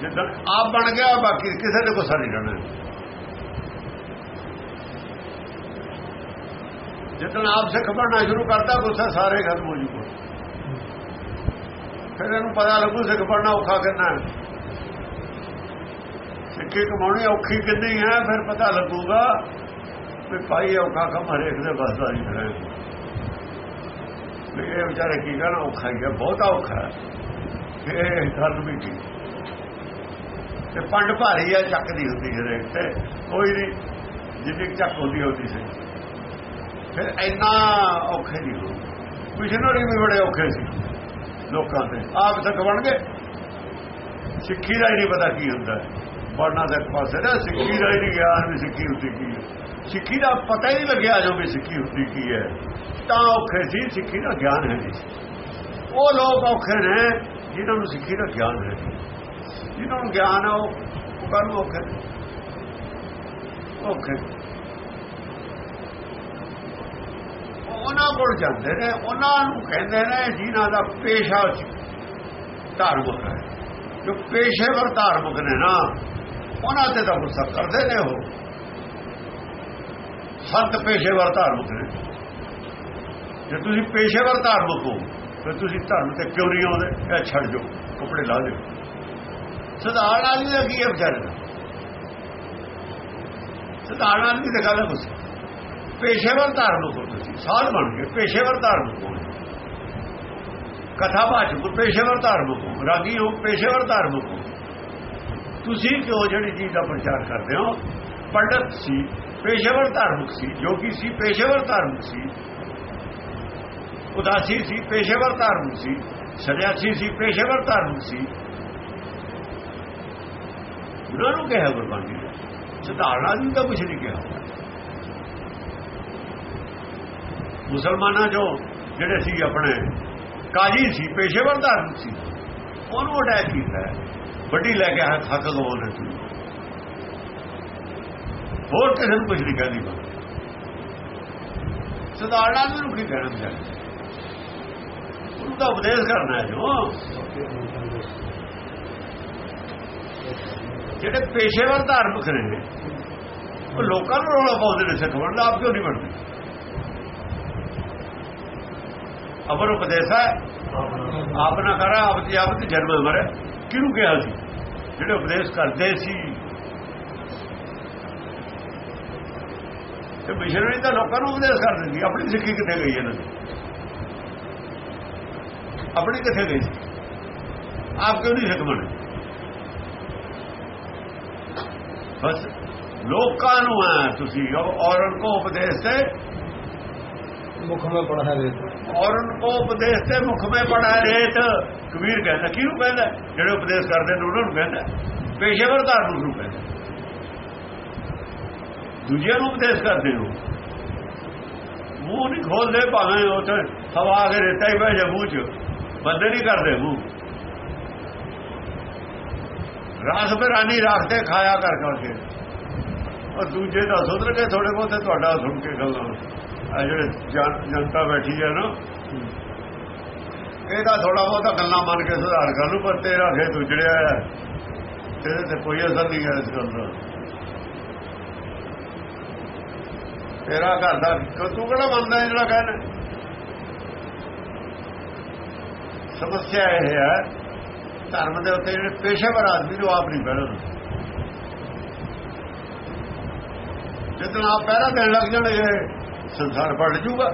ਜਿੱਦਾਂ ਆਪ ਬਣ ਗਿਆ, ਬਾਕੀ ਕਿਸੇ ਦੇ ਗੁੱਸਾ ਨਹੀਂ ਕਰਨਾ। ਜਿੱਦਾਂ ਆਪ ਸਿੱਖ ਬਣਨਾ ਸ਼ੁਰੂ ਕਰਤਾ, ਗੁੱਸਾ ਸਾਰੇ ਖਤਮ ਹੋ ਜੂਗਾ। ਫਿਰ ਇਹਨੂੰ ਪਤਾ ਲੱਗੂ ਸਿੱਖ ਬਣਨਾ ਔਖਾ ਕਿੰਨਾ ਹੈ। ਸਿੱਖੀ ਕਮਾਉਣੀ ਔਖੀ ਕਿੰਨੀ ਹੈ, ਫਿਰ ਪਤਾ ਲੱਗੂਗਾ ਵੀ ਭਾਈ ਔਖਾ ਕੰਮ ਹਰੇਕ ਦੇ ਬਸ ਦਾ ਹੈ ਵੀ ਇਹ ਵਿਚਾਰੇ ਕੀ ਕਹਿਣਾ, ਔਖਾ ਹੀ ਹੈ, ਬਹੁਤਾ ਔਖਾ ਹੈ। ਇਹ ਗੱਲ ਵੀ ਕੀ ਤੇ ਪੰਡ ਭਾਰੀ ਆ, ਚੱਕਦੀ ਹੁੰਦੀ ਹਰੇਕ ਤੇ। ਕੋਈ ਨਹੀਂ, ਜਿੰਨੀ ਚੱਕ ਹੁੰਦੀ ਹੁੰਦੀ ਸੀ ਫਿਰ ਇੰਨਾ ਔਖੇ ਨਹੀਂ ਹੋ ਮਿਸ਼ਨਰੀ ਵੀ ਬੜੇ ਔਖੇ ਸੀ ਲੋਕਾਂ ਤੇ ਆਪ ਸਿੱਖ ਬਣ ਗਏ। ਸਿੱਖੀ ਦਾ ਹੀ ਨਹੀਂ ਪਤਾ ਕੀ ਹੁੰਦਾ। ਬਣਨਾ ਤਾਂ ਪਾਸੇ ਨਾ ਸਿੱਖੀ ਦਾ ਹੀ ਨਹੀਂ ਗਿਆਨ ਵੀ ਸਿੱਖੀ ਹੁੰਦੀ ਕੀ ਹੈ। ਸਿੱਖੀ ਦਾ ਪਤਾ ਹੀ ਨਹੀਂ ਲੱਗਿਆ ਜੋ ਵੀ ਸਿੱਖੀ ਹੁੰਦੀ ਕੀ ਹੈ। ਤਾਂ ਔਖੇ ਸੀ, ਸਿੱਖੀ ਦਾ ਗਿਆਨ ਹੈ ਨਹੀਂ। ਉਹ ਲੋਕ ਔਖੇ ਨੇ ਜਿਨ੍ਹਾਂ ਨੂੰ ਸਿੱਖੀ ਦਾ ਗਿਆਨ ਹੈ ਜਿਨ੍ਹਾਂ ਨੂੰ ਗਿਆਨ ਹੈ ਉਹ ਉਹ ਕਾਹਨੂੰ ਔਖੇ ਨੇ। ਔਖੇ। ਉਹਨਾਂ ਕੋਲ ਜਾਂਦੇ ਨੇ, ਉਹਨਾਂ ਨੂੰ ਕਹਿੰਦੇ ਨੇ ਜਿਨ੍ਹਾਂ ਦਾ ਪੇਸ਼ਾ ਧਾਰਮਿਕ ਹੈ। ਜੋ ਪੇਸ਼ੇਵਰ ਧਾਰਮਿਕ ਨੇ ਨਾ, ਉਹਨਾਂ ਤੇ ਤਾਂ ਗੁੱਸਾ ਕਰਦੇ ਨੇ ਉਹ। ਸੰਤ ਪੇਸ਼ੇਵਰ ਧਾਰਮਿਕ ਨੇ। ਜੇ ਤੁਸੀਂ ਪੇਸ਼ੇਵਰ ਧਾਰਮਿਕ ਹੋ, ਫਿਰ ਤੁਸੀਂ ਧਰਮ ਤੇ ਕਿਉਂ ਨਹੀਂ ਆਉਂਦੇ? ਇਹ ਛੱਡ ਜਾਓ, ਕੱਪੜੇ ਲਾ ਦਿਓ। ਸਧਾਰਨ ਆਦਮੀ ਦਾ ਕੀ ਹੈ ਵਿਚਾਰੇ ਦਾ? ਸਧਾਰਨ ਆਦਮੀ ਦਾ ਗੱਲ ਹੈ ਕੁਛ। ਪੇਸ਼ੇਵਰ ਧਾਰਮਿਕ ਹੋ ਤੁਸੀਂ ਸਾਧ ਬਣ ਗਏ, ਪੇਸ਼ੇਵਰ ਧਾਰਮਿਕ ਹੋ ਕਥਾ ਬਾਚਕ ਪੇਸ਼ੇਵਰ ਧਾਰਮਿਕ ਹੋ ਰਾਗੀ ਹੋ ਪੇਸ਼ੇਵਰ ਧਾਰਮਿਕ ਹੋ ਤੁਸੀਂ ਕਿਉਂ ਜਿਹੜੀ ਚੀਜ਼ ਦਾ ਪ੍ਰਚਾਰ ਕਰਦੇ ਹੋ? ਪੰਡਤ ਸੀ, ਪੇਸ਼ੇਵਰ ਧਾਰਮਿਕ ਸੀ, ਜੋਗੀ ਸੀ, ਪੇਸ਼ੇਵਰ ਧਾਰਮਿਕ ਸੀ। ਉਦਾਸੀ ਸੀ, ਪੇਸ਼ੇਵਰ ਧਾਰਮਿਕ ਸੀ। ਸੰਨਿਆਸੀ ਸੀ, ਪੇਸ਼ੇਵਰ ਧਾਰਮਿਕ ਸੀ। ਉਹਨਾਂ ਨੂੰ ਕਿਹਾ ਗੁਰਬਾਣੀ ਨੇ। ਸਧਾਰਣਾ ਜੀ ਤਾਂ ਕੁਝ ਨਹੀਂ ਕਿਹਾ। ਮੁਸਲਮਾਨਾਂ ਜੋ ਜਿਹੜੇ ਸੀ ਆਪਣੇ ਕਾਜੀ ਸੀ ਪੇਸ਼ੇਵਰ ਧਾਰਮਿਕ ਸੀ, ਉਹਨੂੰ ਅਟੈਕ ਕੀਤਾ ਵੱਡੀ ਲੈ ਕੇ ਹੱਥ ਹੱਕ ਗਵਾਉਣੇ ਸੀ ਹੋਰ ਕਿਸੇ ਨੂੰ ਕੁਝ ਨਹੀਂ ਕਹਿੰਦੀ ਬਾਤ। ਸਧਾਰਣਾ ਨੂੰ ਕੀ ਕਹਿਣਾ ਚਾਹੀਦਾ? ਉਹਨੂੰ ਤਾਂ ਉਪਦੇਸ਼ ਕਰਨਾ ਹੈ ਜੋ। ਜਿਹੜੇ ਪੇਸ਼ੇਵਰ ਧਾਰਮਿਕ ਨੇ, ਉਹ ਲੋਕਾਂ ਨੂੰ ਰੋਲਾ ਪਾਉਂਦੇ ਨੇ ਸਿੱਖ ਬਣਦਾ ਆਪ ਕਿਉਂ ਨਹੀਂ ਬਣਦੇ? ਅਬਰ ਉਪਦੇਸਾ ਆਪ ਨਾ ਕਰਾ, ਆਪ ਦੀ ਆਪ ਤੇ ਜਨਮ ਮਰੇ ਕਿਹਨੂੰ ਕਿਹਾ ਸੀ? ਜਿਹੜੇ ਉਪਦੇਸ਼ ਕਰਦੇ ਸੀ। ਤੇ ਮਿਸ਼ਨਰੀ ਤਾਂ ਲੋਕਾਂ ਨੂੰ ਉਪਦੇਸ਼ ਕਰਦੇ ਸੀ। ਆਪਣੀ ਸਿੱਖੀ ਕਿੱਥੇ ਗਈ ਇਹਨਾਂ ਦੀ? ਆਪਣੀ ਕਿੱਥੇ ਗਈ ਸੀ? ਆਪ ਕਿਉਂ ਨਹੀਂ ਸਿੱਖ ਬਣੇ? ਬਸ ਲੋਕਾਂ ਨੂੰ ਆ ਤੁਸੀਂ ਔਰਨ ਕੋ ਉਪਦੇਸ਼ ਤੇ ਮੁਖ ਮੈਂ ਪੜਾ ਹੈ ਔਰਨ ਕੋ ਉਪਦੇਸ਼ ਤੇ ਮੁਖ ਮੇ ਪੜਾ ਰੇਤ ਕਬੀਰ ਕਹਿੰਦਾ ਕਿਹਨੂੰ ਕਹਿੰਦਾ? ਜਿਹੜੇ ਉਪਦੇਸ਼ ਕਰਦੇ ਨੇ ਉਹਨਾਂ ਨੂੰ ਕਹਿੰਦਾ। ਪੇਸ਼ੇਵਰ ਧਾਰਮਿਕ ਨੂੰ ਕਹਿੰਦਾ। ਦੂਜਿਆਂ ਨੂੰ ਉਪਦੇਸ਼ ਕਰਦੇ ਹੋ। ਮੂੰਹ ਨਹੀਂ ਖੋਲਦੇ ਭਾਵੇਂ ਹਵਾ ਆ ਕੇ ਰੇਤਾ ਹੀ ਪੈ ਜਾ ਮੂੰਹ ਚ। ਬੰਦੇ ਨਹੀਂ ਕਰਦੇ ਮੂੰਹ। ਰਾਸ ਬਰਾਨੀ ਰੱਖਦੇ ਖਾਇਆ ਕਰ ਕਰਕੇ। ਉਹ ਦੂਜੇ ਦਾ ਸੁਧਰ ਕੇ ਥੋੜੇ ਬਹੁਤੇ ਤੁਹਾਡਾ ਸੁਣ ਕੇ ਗੱਲਾਂ। ਆ ਜਿਹੜੇ ਜਨਤਾ ਬੈਠੀ ਹੈ ਨਾ। ਇਹਦਾ ਥੋੜਾ ਬਹੁਤਾ ਗੱਲਾਂ ਮੰਨ ਕੇ ਸੁਧਾਰ ਕਰ ਲੂ ਪਰ ਤੇਰਾ ਖੇਤ ਉਜੜਿਆ ਹੈ। ਤੇਰੇ ਤੇ ਕੋਈ ਅਸਰ ਨਹੀਂ ਹੈ ਇਸ ਗੱਲ ਦਾ। ਤੇਰਾ ਘਰ ਦਾ ਤੂੰ ਕਿਹੜਾ ਮੰਨਦਾ ਹੈ ਜਿਹੜਾ ਕਹਿੰਦਾ ਸਮੱਸਿਆ ਇਹ ਹੈ, ਧਰਮ ਦੇ ਉੱਤੇ ਜਿਹੜੇ ਪੇਸ਼ੇਵਰ ਆਦਮੀ ਨੂੰ ਆਪ ਨਹੀਂ ਪਹਿਰਾ ਜਦੋਂ ਆਪ ਪਹਿਰਾ ਦੇਣ ਲੱਗ ਜਾਣਗੇ ਸੰਸਾਰ ਪੜ ਜੂਗਾ।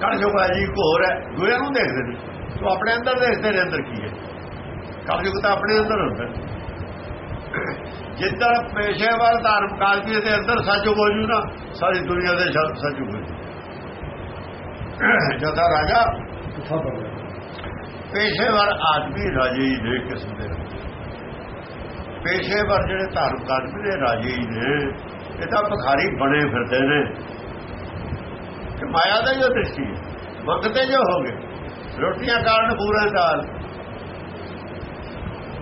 ਕਲ ਜੁਗਾ ਜੀ ਘੋਰ ਹੈ। ਦੂਰਿਆਂ ਨੂੰ ਦੇਖਦੇ ਨੇ। ਤੂੰ ਆਪਣੇ ਅੰਦਰ ਦੇਖ ਤੇਰੇ ਅੰਦਰ ਕੀ ਹੈ। ਕਲ ਜੁਗ ਤਾਂ ਆਪਣੇ ਅੰਦਰ ਹੁੰਦਾ ਜਿੱਦਾਂ ਪੇਸ਼ੇਵਰ ਧਰਮ ਕਾਲਜੀ ਦੇ ਅੰਦਰ ਸੱਚ ਬੋਲੂ ਨਾ ਸਾਰੀ ਦੁਨੀਆ ਦੇ ਸੱਚ ਬੋਲੂ ਜਦਾ ਰਾਜਾ ਪੇਸ਼ੇਵਰ ਆਦਮੀ ਰਾਜੇ ਹੀ ਨੇ ਕਿਸਮ ਦੇ ਪੇਸ਼ੇਵਰ ਜਿਹੜੇ ਧਰਮ ਕਾਲਜੀ ਦੇ ਰਾਜੇ ਹੀ ਨੇ, ਇਹ ਤਾਂ ਭਖਾਰੀ ਬਣੇ ਫਿਰਦੇ ਨੇ। ਕਿ ਮਾਇਆ ਦਾ ਜੋ ਦ੍ਰਿਸ਼ਟੀ ਮੰਗਤੇ ਜੋ ਹੋ ਗਏ ਰੋਟੀਆਂ ਕਾਰਨ ਪੂਰਾ ਸਾਲ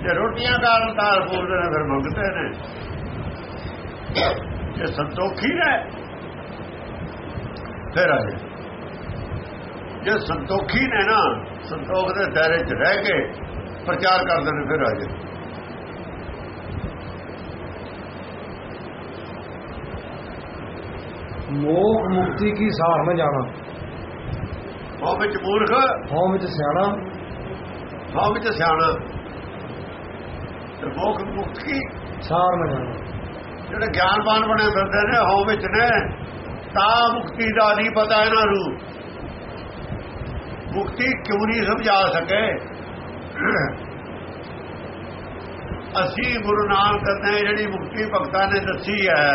ਜੇ ਰੋਟੀਆਂ ਕਾਰਨ ਤਾਲ ਪੂਰਦੇ ਨੇ ਫਿਰ ਮੰਗਤੇ ਨੇ। ਜੇ ਸੰਤੋਖੀ ਨੇ ਫਿਰ ਆ ਜੇ ਸੰਤੋਖੀ ਨੇ ਨਾ, ਸੰਤੋਖ ਦੇ ਦਾਇਰੇ 'ਚ ਰਹਿ ਕੇ ਪ੍ਰਚਾਰ ਕਰਦੇ ਨੇ, ਫਿਰ ਆ ਮੋਖ ਮੁਕਤੀ ਕੀ ਸਾਰ ਨ ਜਾਣਾ। ਉਹ ਵਿੱਚ ਮੂਰਖ। ਹਉ ਵਿੱਚ ਸਿਆਣਾ। ਉਹ ਵਿੱਚ ਸਿਆਣਾ। ਤੇ ਮੋਖ ਮੁਕਤੀ ਸਾਰ ਨ ਜਾਣਾ। ਜਿਹੜੇ ਗਿਆਨਵਾਨ ਬਣੇ ਫਿਰਦੇ ਨੇ ਹੋ ਵਿੱਚ ਨੇ ਤਾਂ ਮੁਕਤੀ ਦਾ ਨਹੀਂ ਪਤਾ ਇਹਨਾਂ ਨੂੰ। ਮੁਕਤੀ ਕਿਉਂ ਨਹੀਂ ਸਮਝਾ ਸਕੇ? ਅਸੀਂ ਗੁਰੂ ਨਾਨਕ ਨੇ ਜਿਹੜੀ ਮੁਕਤੀ ਭਗਤਾਂ ਨੇ ਦੱਸੀ ਹੈ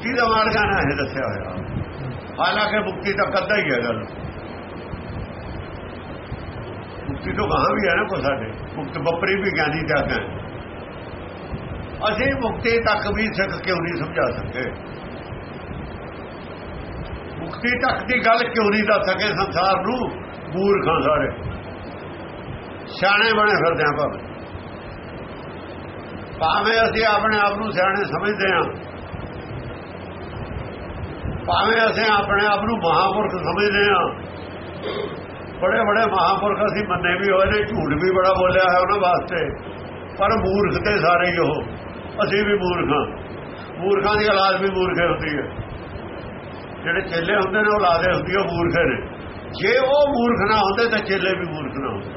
ਮੁਕਤੀ ਦਾ ਮਾਰਗ ਨਾ, ਇਹ ਦੱਸਿਆ ਹੋਇਆ। ਹਾਲਾਂਕਿ ਮੁਕਤੀ ਤਾਂ ਕੱਦਾ ਹੀ ਹੈ ਗੱਲ। ਮੁਕਤੀ ਤੋਂ ਗਾਹਾਂ ਵੀ ਹੈ ਨਾ ਕੋ ਸਾਡੇ। ਮੁਕਤ ਬੱਪਰੀ ਵੀ ਗਿਆਨੀ ਤੇ ਆਗਾ ਅਸੀਂ ਮੁਕਤੀ ਤੱਕ ਵੀ ਸਿੱਖ ਕਿਉਂ ਨਹੀਂ ਸਮਝਾ ਸਕੇ? ਮੁਕਤੀ ਤੱਕ ਦੀ ਗੱਲ ਕਿਉਂ ਨਹੀਂ ਦੱਸ ਸਕੇ ਸੰਸਾਰ ਨੂੰ? ਮੂਰਖਾਂ ਸਾਰੇ। ਸਿਆਣੇ ਬਣੇ ਫਿਰਦੇ ਆਂ ਭਾਵੇਂ। ਭਾਵੇਂ ਅਸੀਂ ਆਪਣੇ ਆਪ ਨੂੰ ਸਿਆਣੇ ਸਮਝਦੇ ਹਾਂ ਭਾਵੇਂ ਅਸੀਂ ਆਪਣੇ ਆਪ ਨੂੰ ਮਹਾਪੁਰਖ ਸਮਝਦੇ ਆਂ ਬੜੇ ਬੜੇ ਮਹਾਪੁਰਖ ਅਸੀਂ ਮੰਨੇ ਵੀ ਹੋਏ ਨੇ, ਝੂਠ ਵੀ ਬੜਾ ਬੋਲਿਆ ਹੈ ਉਹਨਾਂ ਵਾਸਤੇ। ਪਰ ਮੂਰਖ ਤੇ ਸਾਰੇ ਹੀ ਉਹ। ਅਸੀਂ ਵੀ ਮੂਰਖਾਂ ਮੂਰਖਾਂ ਦੀ ਔਲਾਦ ਵੀ ਮੂਰਖੇ ਹੁੰਦੀ ਹੈ। ਜਿਹੜੇ ਚੇਲੇ ਹੁੰਦੇ ਨੇ ਔਲਾਦੇ ਹੁੰਦੀ, ਉਹ ਮੂਰਖੇ ਨੇ। ਜੇ ਉਹ ਮੂਰਖ ਨਾ ਹੁੰਦੇ, ਤਾਂ ਚੇਲੇ ਵੀ ਮੂਰਖ ਨਾ ਹੁੰਦੇ।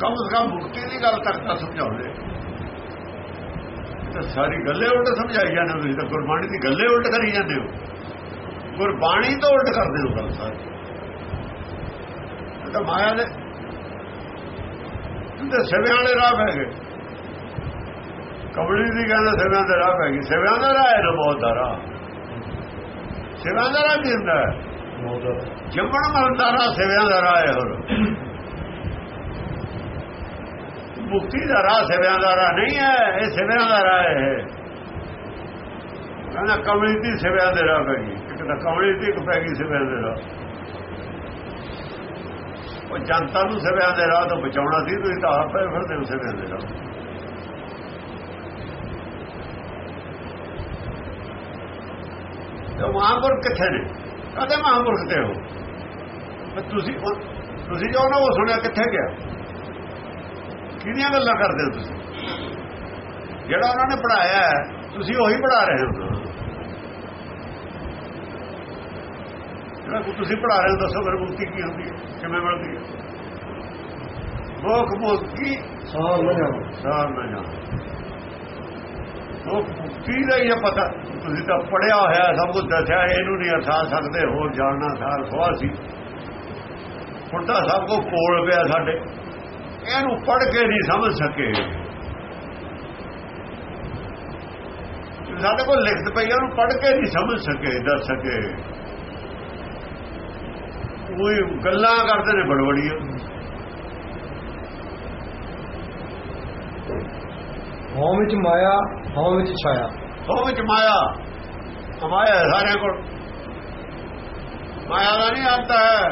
ਕਮ ਸੇ ਕਮ ਮੁਕਤੀ ਦੀ ਗੱਲ ਤੱਕ ਤਾਂ ਸਮਝਾਉਂਦੇ। ਤਾਂ ਸਾਰੀ ਗੱਲੇ ਉਲਟ ਸਮਝਾਈ ਜਾਂਦੇ ਤੁਸੀਂ ਤਾਂ ਗੁਰਬਾਣੀ ਦੀ ਗੱਲੇ ਉਲਟ ਕਰੀ ਜਾਂਦੇ ਹੋ। ਗੁਰਬਾਣੀ ਤੋਂ ਉਲਟ ਕਰਦੇ ਹੋ ਗੱਲ ਸਾਰੀ। ਤਾਂ ਮਾਇਆ ਦੇ ਤੇ ਸਭਿਆਂ ਵਾਲੇ ਰਾਹ ਪੈ ਗਏ। ਕਬੜੀ ਦੀ ਕਹਿੰਦਾ ਸਭਿਆਂ ਦੇ ਰਾਹ ਪੈ ਗਈ। ਸਭਿਆਂ ਦਾ ਰਾਹ ਹੈ ਨਾ ਬਹੁਤ ਦਾ ਰਾਹ। ਸਭਿਆਂ ਦਾ ਰਾਹ ਕੀ ਹੁੰਦਾ ਹੈ? ਜੰਮਣ ਮਰਨ ਦਾ ਰਾਹ ਸਭਿਆਂ ਦਾ ਰਾਹ ਹੈ ਹੋਰ। ਮੁਕਤੀ ਦਾ ਰਾਹ ਸਿਵਿਆਂ ਦਾ ਰਾਹ ਨਹੀਂ ਹੈ, ਇਹ ਸਿਵਿਆਂ ਦਾ ਰਾਹ ਹੈ। ਕਹਿੰਦਾ ਕਬੜੀ ਦੀ ਸਭਿਆਂ ਦੇ ਰਾਹ ਪੈ ਗਈ। ਇੱਕ ਤਾਂ ਕਬੜੀ ਦੀ, ਇੱਕ ਪੈ ਗਈ ਸਿਵਿਆਂ ਦੇ ਰਾਹ। ਉਹ ਜਨਤਾ ਨੂੰ ਸਿਵਿਆਂ ਦੇ ਰਾਹ ਤੋਂ ਬਚਾਉਣਾ ਸੀ, ਤੁਸੀਂ ਤਾਂ ਆਪ ਫਿਰਦੇ ਹੋ ਸਿਵਿਆਂ ਦੇ ਰਾਹ। ਤੇ ਮਹਾਂਪੁਰਖ ਕਿੱਥੇ ਨੇ? ਕਦੇ ਮਹਾਂਪੁਰਖ ਤੇ ਹੋ। ਤੁਸੀਂ ਤੁਸੀਂ ਜੋ ਨਾ ਉਹ ਸੁਣਿਆ ਕਿੱਥੇ ਗਿਆ? ਕਿਹਦੀਆਂ ਗੱਲਾਂ ਕਰਦੇ ਹੋ ਤੁਸੀਂ? ਜਿਹੜਾ ਉਹਨਾਂ ਨੇ ਪੜਾਇਆ ਤੁਸੀਂ ਉਹੀ ਪੜਾ ਰਹੇ ਹੋ। ਜਿਹੜਾ ਤੁਸੀਂ ਪੜਾ ਰਹੇ ਹੋ ਦੱਸੋ ਫਿਰ ਮੁਕਤੀ ਕੀ ਹੁੰਦੀ ਹੈ ਕਿਵੇਂ ਮਿਲਦੀ ਹੈ? ਮੋਖ ਮੁਕਤੀ ਸਾਰ ਨ ਜਾਣਾ। ਸਾਰ ਨਾ ਜਾ ਉਹ ਮੁਕਤੀ ਦਾ ਹੀ ਪਤਾ ਤੁਸੀਂ ਤਾਂ ਪੜਿਆ ਹੋਇਆ ਸਭ ਕੁਝ ਦੱਸਿਆ ਇਹਨੂੰ ਨਹੀਂ ਅਰਥਾ ਸਕਦੇ ਹੋਰ ਜਾਣਨਾ ਸਾਰ ਸਵਾਲ ਸੀ। ਹੁਣ ਤਾਂ ਸਭ ਕੁਝ ਕੋਲ ਪਿਆ ਸਾਡੇ। ਇਹਨੂੰ ਪੜ ਕੇ ਨਹੀਂ ਸਮਝ ਸਕੇ। ਸਾਡੇ ਕੋਲ ਲਿਖਤ ਪਈ ਉਹਨੂੰ ਪੜ ਕੇ ਨਹੀਂ ਸਮਝ ਸਕੇ ਦੱਸ ਸਕੇ। ਉਹ ਗੱਲਾਂ ਕਰਦੇ ਨੇ ਬੜਵੜੀਆਂ ਹਉ ਵਿੱਚ ਮਾਇਆ ਹਉ ਵਿੱਚ ਛਾਇਆ। ਉਹ ਵਿੱਚ ਮਾਇਆ। ਮਾਇਆ ਹੈ ਸਾਰਿਆਂ ਕੋਲ। ਮਾਇਆ ਦਾ ਨਹੀਂ ਆਤਾ ਹੈ।